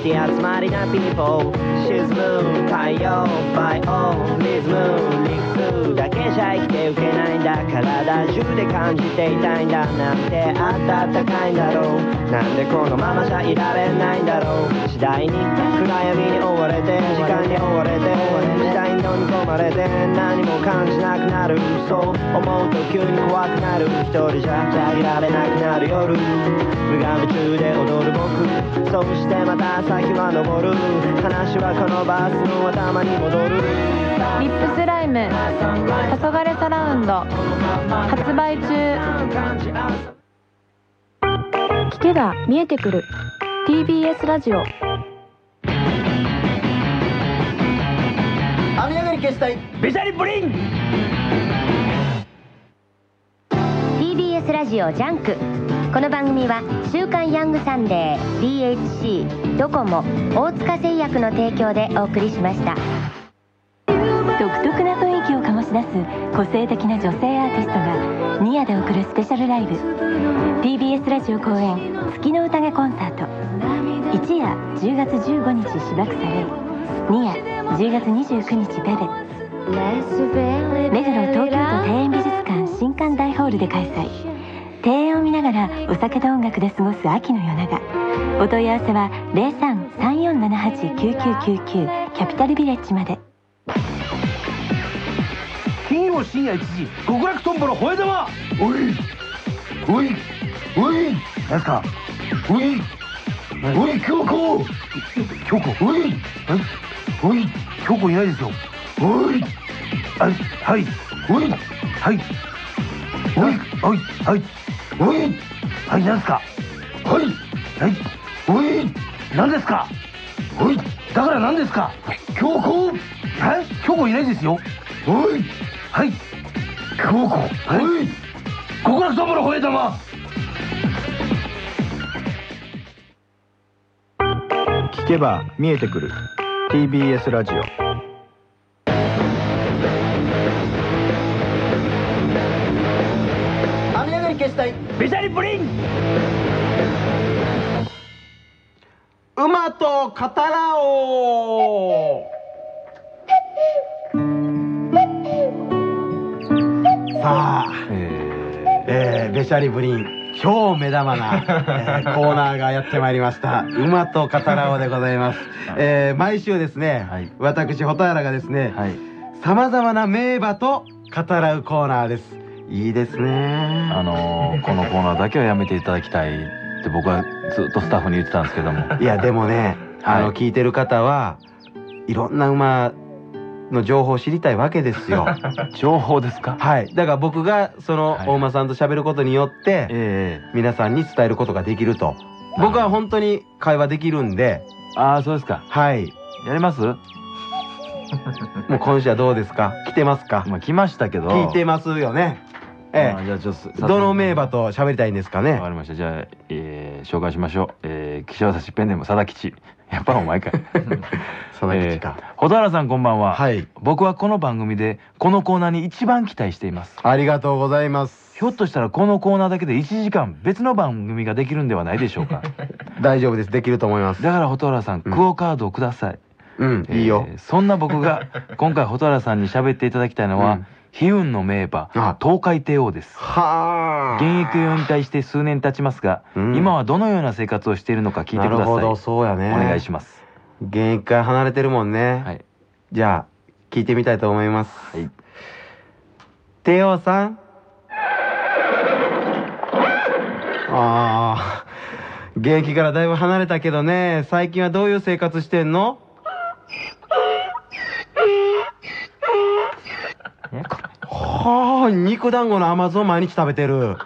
りだパーティー集まりな people. 沈む太陽バイオリズム理屈だけじゃ生きていけないんだ体中で感じていたいんだなんて暖かいんだろうなんでこのままじゃいられないんだろう次第に暗闇に追われて時間に追われて時代に飲み込まれて何も感じなくなるそう思うと急に怖くなる一人じゃじゃいられなくなる夜無我夢中で踊る僕そしてまた先は昇る話はこのバスの頭に戻るリップスライム。黄昏サラウンド。発売中。聞けば見えてくる。TBS ラジオ。雨上がり消したい。ベシャリプリン。TBS ラジオジャンク。この番組は「週刊ヤングサンデー」DHC ドコモ大塚製薬の提供でお送りしました。独特な雰囲し出す個性的な女性アーティストが二夜で送るスペシャルライブ。TBS ラジオ公演「月の宴コンサート」一夜10月15日柴草玲二夜10月29日ベベ目黒東京都庭園美術館新館大ホールで開催。庭園を見ながらお酒と音楽で過ごす秋の夜長。お問い合わせは0334789999キャピタルビレッジまで。曜深夜1時極楽とんぼの吠え玉おいおいおい何すか？おいおい京子。京子おいおい京子いないですよ。おいはいはいおいはい。おいはいはい。おいはい何すか？はいはい。おい何ですか？おいだから何ですか？京子？はい京子いないですよ。おいはい。京子はい。の吠え玉聞けば見えてくる。TBS ラジオ。雨上がり消したい。ベシャリプリン。馬と語らおさあ、えー。ベシャリブリン超目玉な、えーコーナーがやってまいりました「馬と語らおう」でございます、えー毎週ですね、私蛍原がですねさまざまな名馬と語らうコーナーです。いいですね。あのーこのコーナーだけはやめていただきたい。って僕はずっとスタッフに言ってたんですけども。いやでもね、あの聞いてる方はいろんな馬の情報を知りたいわけですよ。情報ですか？はい。だから僕がその大馬さんと喋ることによって、皆さんに伝えることができると。僕は本当に会話できるんで。ああそうですかはい。やります？もう今週はどうですか？来てますか？まあ来ましたけど聞いてますよね。えあーじゃあちょっとえ。どの名馬と喋りたいんですかね？わかりましたじゃあ、えー紹介しましょうえー、岸和田市ペンネーム貞吉やっぱお前か。い貞吉か、えー蛍原さんこんばんは。はい。僕はこの番組でこのコーナーに一番期待しています。ありがとうございます。ひょっとしたらこのコーナーだけで1時間別の番組ができるんではないでしょうか。大丈夫です。できると思います。だから蛍原さん、クオカードをください。うん、いいよ。そんな僕が今回蛍原さんに喋っていただきたいのは、悲運の名馬、東海帝王です。は現役を引退して数年経ちますが、今はどのような生活をしているのか聞いてください。なるほど、そうやね。お願いします。現役から離れてるもんね。はい。じゃあ、聞いてみたいと思います。はい。帝王さんああ、現役からだいぶ離れたけどね、最近はどういう生活してんの？はあ、肉団子の甘酢を毎日食べてる。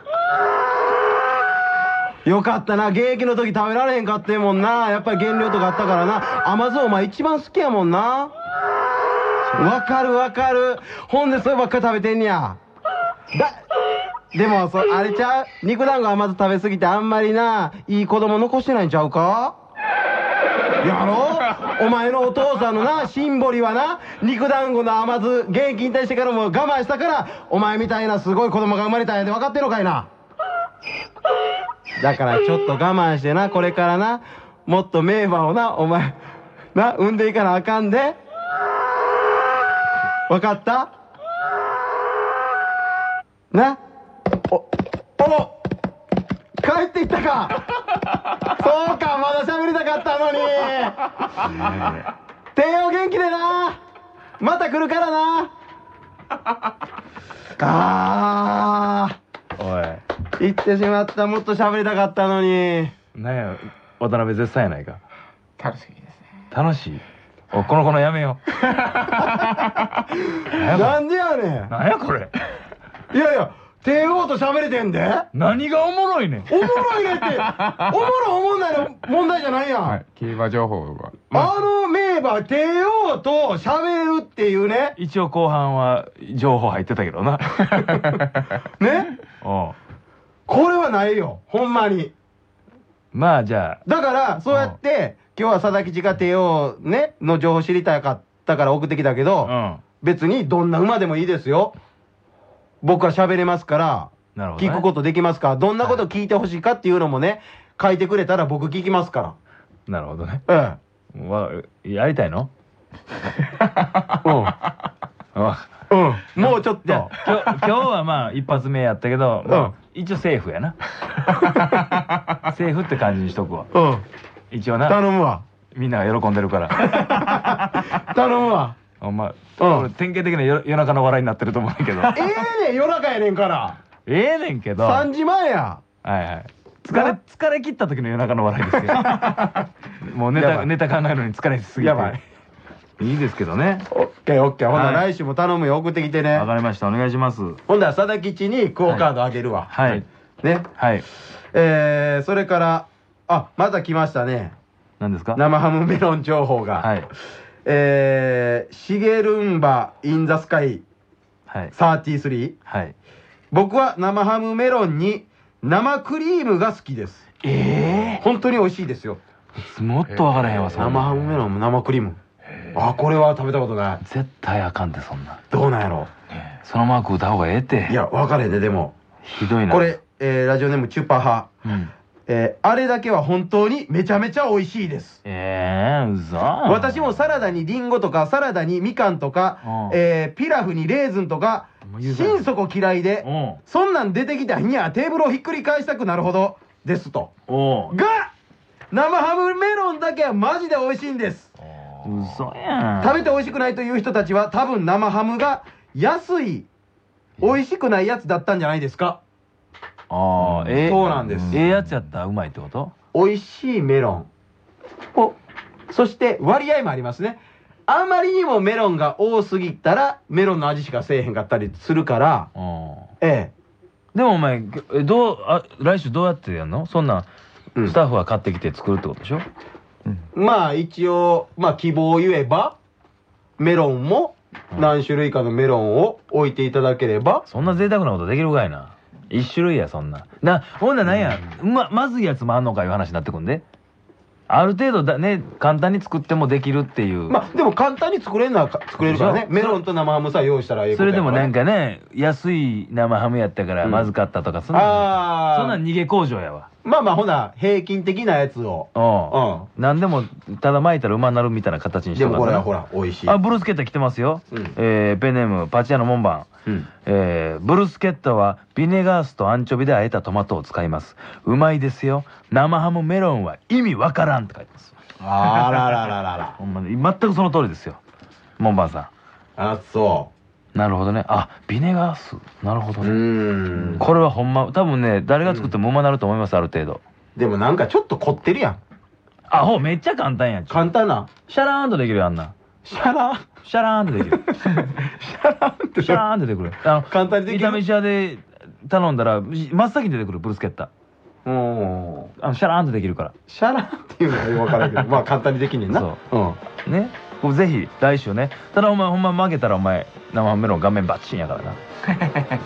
よかったな、現役の時食べられへんかってもんな。やっぱり減量とかあったからな。甘酢お前一番好きやもんな。わかるわかる。ほんでそればっか食べてんねや。だ、でも、そ、あれちゃう？肉団子甘酢食べすぎてあんまりな、いい子供残してないんちゃうか？やろ？うお前のお父さんのな、シンボリはな、肉団子の甘酢、現役引退してからも我慢したから、お前みたいなすごい子供が生まれたんやで分かってんのかいな。だからちょっと我慢してな、これからな、もっと名馬をなお前な産んでいかなあかんで。わかった？な？おお帰っていったか。そうかまだ喋りたかったのに。帝王元気でな。また来るからな。あおい。ー行ってしまった。もっと喋りたかったのに。なんや渡辺絶賛やないか。楽しみですね。楽しい。おこの子のやめよう。なんでやねんなんやこれ。いやいや帝王と喋れてんで。何がおもろいねん。おもろいねって。おもろいおもんないの問題じゃないやん、はい競馬情報は。あの名馬帝王と喋るっていうね。一応後半は情報入ってたけどな。ね？お うこれはないよ。ほんまに。まあじゃだからそうやって今日は佐々木千佳帝王ねの情報知りたかったから送ってきたけど、あうん。別にどんな馬でもいいですよ僕は喋れますからなるほど、ね、聞くことできますからどんなこと聞いてほしいかっていうのもね書いてくれたら僕聞きますかなるほどね。らわやりたいの？え うん。えうん。うんもうちょっと。あ今日今日はまあ一発目やったけど、まあ一応セーフやな。セーフって感じにしとくわ。うん。一応な。頼むわ。みんなが喜んでるから。頼むわほんま、うん。俺典型的な夜夜中の笑いになってると思うけど。ええねん夜中やねんから。ええねんけど。はい3時前や。はい疲れ疲れ切った時の夜中の笑いですよ。もうネタネタ考えるのに疲れすぎて。やばい。いいですけどね。オッケーオッケーほんな来週も頼むよ。送ってきてね。わかりました。お願いします。ほんなら佐々吉にクオカードあげるわ。はい。ね。はい。えー、それからあまた来ましたね。何ですか？生ハムメロン情報が。はいえー、シゲルンバ・イン・ザ・スカイはい。33はい。僕は生ハムメロンに生クリームが好きです。え本当に美味しいですよ。えもっとわからへんわそんな。生ハムメロン生クリーム。あこれは食べたことない。絶対あかんてそんな。どうなんやろ？そのまま食うた方がええって。いや分かれででも。ひどいな。これ、えー、ラジオネームチュッパ派うんえー、あれだけは本当にめちゃめちゃ美味しいです。ええうそ私もサラダにリンゴとかサラダにみかんとか、うん。えーピラフにレーズンとか心底嫌いでおそんなん出てきた日にはテーブルをひっくり返したくなるほどですと。が生ハムメロンだけはマジで美味しいんです。嘘やん。食べて美味しくないという人たちは多分生ハムが安い美味しくないやつだったんじゃないですかああええそうなんです。ええやつやったらうまいってこと？美味しいメロン。お。そして割合もありますね。あまりにもメロンが多すぎたらメロンの味しかせえへんかったりするから。うん。えでもお前えどうあ来週どうやってやんの？そんなんうん。スタッフは買ってきて作るってことでしょ？えまあ一応まあ希望を言えばメロンも何種類かのメロンを置いていただければ。そんな贅沢なことできるかいな一種類やそんな。なほんならなんや、ままずいやつもあんのかいう話になってくんで。ある程度だね簡単に作ってもできるっていう、まあでも簡単に作れるのはか作れるからね。メロンと生ハムさえ用意したらええそれでもなんかかね安い生ハムやったからうんまずかったとか、そんなん。ああそんなん逃げ工場やわまあまあほな平均的なやつを。うん、何でもただ巻いたら馬になるみたいな形にしでてもこれはほら美味しい。あブルースケッタ来てますよ、うん。えーペンネームパチ屋の門番。うん。えーブルスケッタはビネガースとアンチョビで和えたトマトを使います。うまいですよ。生ハムメロンは意味わからんって書いてます。あららららら。ほんまに全くその通りですよ。門番さあそうなるほどね。あビネガース。なるほどうね。ーん。これはほんま多分ね誰が作ってもうまなると思いますある程度。でもなんかちょっと凝ってるやん。あほうめっちゃ簡単やん。簡単なシャラーンとできるよあんな。シャラシャラーンとできる。シャラってシャラーンって出てくる。あの簡単にできる？イタメシ屋で頼んだら真っ先に出てくるブルスケッタ。うんあのシャラーンとできるから。シャラっていうのはよくわからんけど。まあ簡単にできんねんな。そう。ねこれぜひ来週ね。ただお前ほんま負けたらお前生ハムメロン顔面バッチンやからな。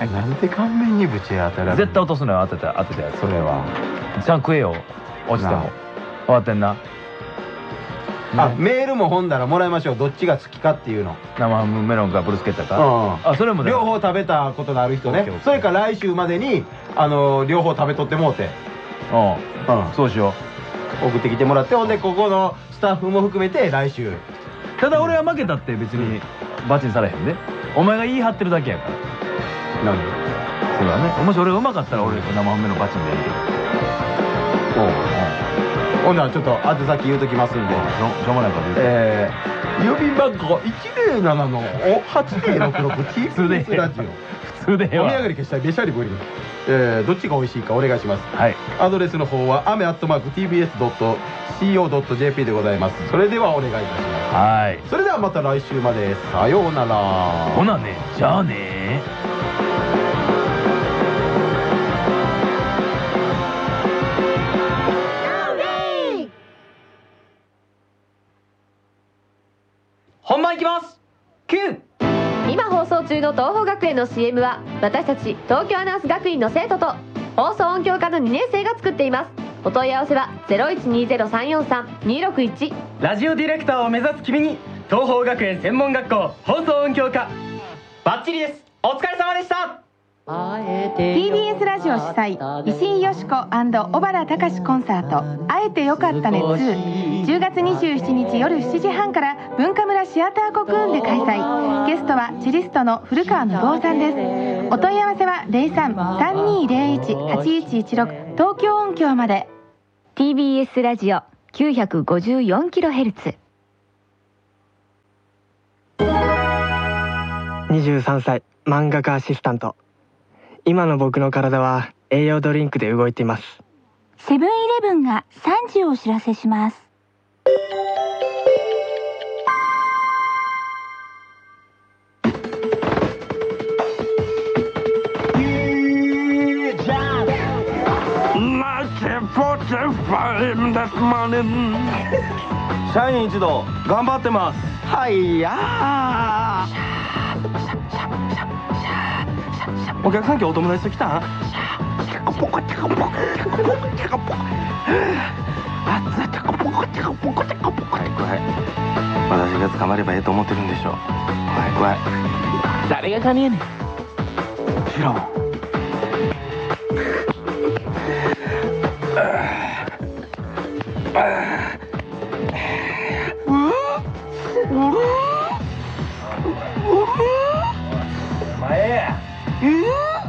う んなんで顔面にぶち当たら絶対落とすのよ当てた当てたやつ。それは。ちゃんと食えよ落ちてなも終わってんな。あメールも本棚もらいましょう。どっちが好きかっていうの。生ハムメロンかブルスケッタか。うんあそれもね両方食べたことのある人ね。それから来週までにあの両方食べとってもうて。うん。うん。そうしよ送ってきてもらってほんでここのスタッフも含めて来週ただ俺は負けたって別にバチにされへんで。お前が言い張ってるだけやから。何？それはねもし俺がうまかったら俺生本命のバチンでやるけどおうほんならちょっと宛先言うときますんで。しょうもないこと言うて。えー、郵便番号107の8066 TBS ラジオ。普通でええわ。お土産に消したいべしゃりぶり。えー、どっちが美味しいかお願いします。はい。アドレスの方は雨アットマーク TBS.CO.JP でございます。それではお願いいたします。はい。それではまた来週まで。さようなら。ほなね。じゃあね9今放送中の東邦学園の CM は私たち東京アナウンス学院の生徒と放送音響科の2年生が作っています。お問い合わせは0120-343-261ラジオディレクターを目指す君に東邦学園専門学校放送音響科。バッチリです。お疲れ様でした。TBS ラジオ主催石井よしこ小原隆コンサート「あえてよかったね2」10月27日夜7時半から文化村シアターコクーンで開催。ゲストはチェリストの古川信夫さんです。お問い合わせは03-3201-8116東京音響まで。TBS ラジオ 954kHz 23歳漫画家アシスタント今の僕の体は栄養ドリンクで動いています。セブンイレブンが3時をお知らせします。社員一同頑張ってます。はいやお客さん今日お友達と来た？ん私が捕まればええと思ってるんでしょ怖い怖い誰が金やねん知らんああ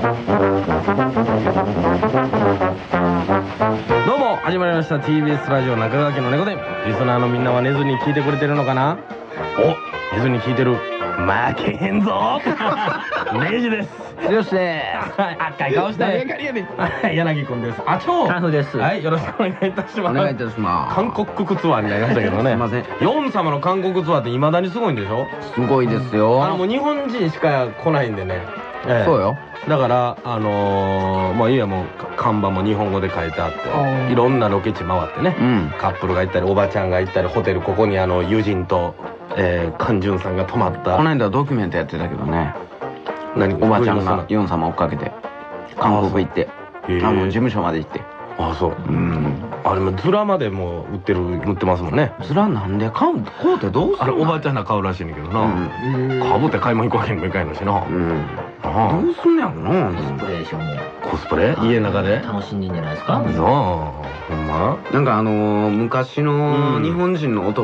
どうも始まりました。TBS ラジオ中川家の猫伝リスナーのみんなは寝ずに聞いてくれてるのかな？お寝ずに聞いてる。負けへんぞ。レイジです。よしはい。赤い顔して。誰がやねんはい。柳くんです。あちょカンフです。はい。よろしくお願いいたします。お願いいたします。韓国ツアーになりましたけどね。すいません。ヨン様の韓国ツアーっていまだにすごいんでしょ？すごいですよ。あのもう日本人しか来ないんでね、ええ。そうよ。だからあのー、まあいいやもうか看板も日本語で書いてあっていろんなロケ地回ってね、カップルが行ったりおばちゃんが行ったりホテルここにあの友人と、えー、カンジュンさんが泊まった。この間ドキュメントやってたけどね。何？おばちゃんがヨン様追っかけて韓国行って。あの事務所まで行ってあそう。うん。あれもズラまでもう売ってる売ってますもんね。ズラなんで買うこうってどうすあれるおばちゃんら買うらしいねんけどな、かぶって買い物行くわけにもいかんのしな、どうすんねやろな。コスプレでしょもう。コスプレ？家の中で？楽しんでんじゃないですか？そう。ほんま？なんかあのー昔の日本人の男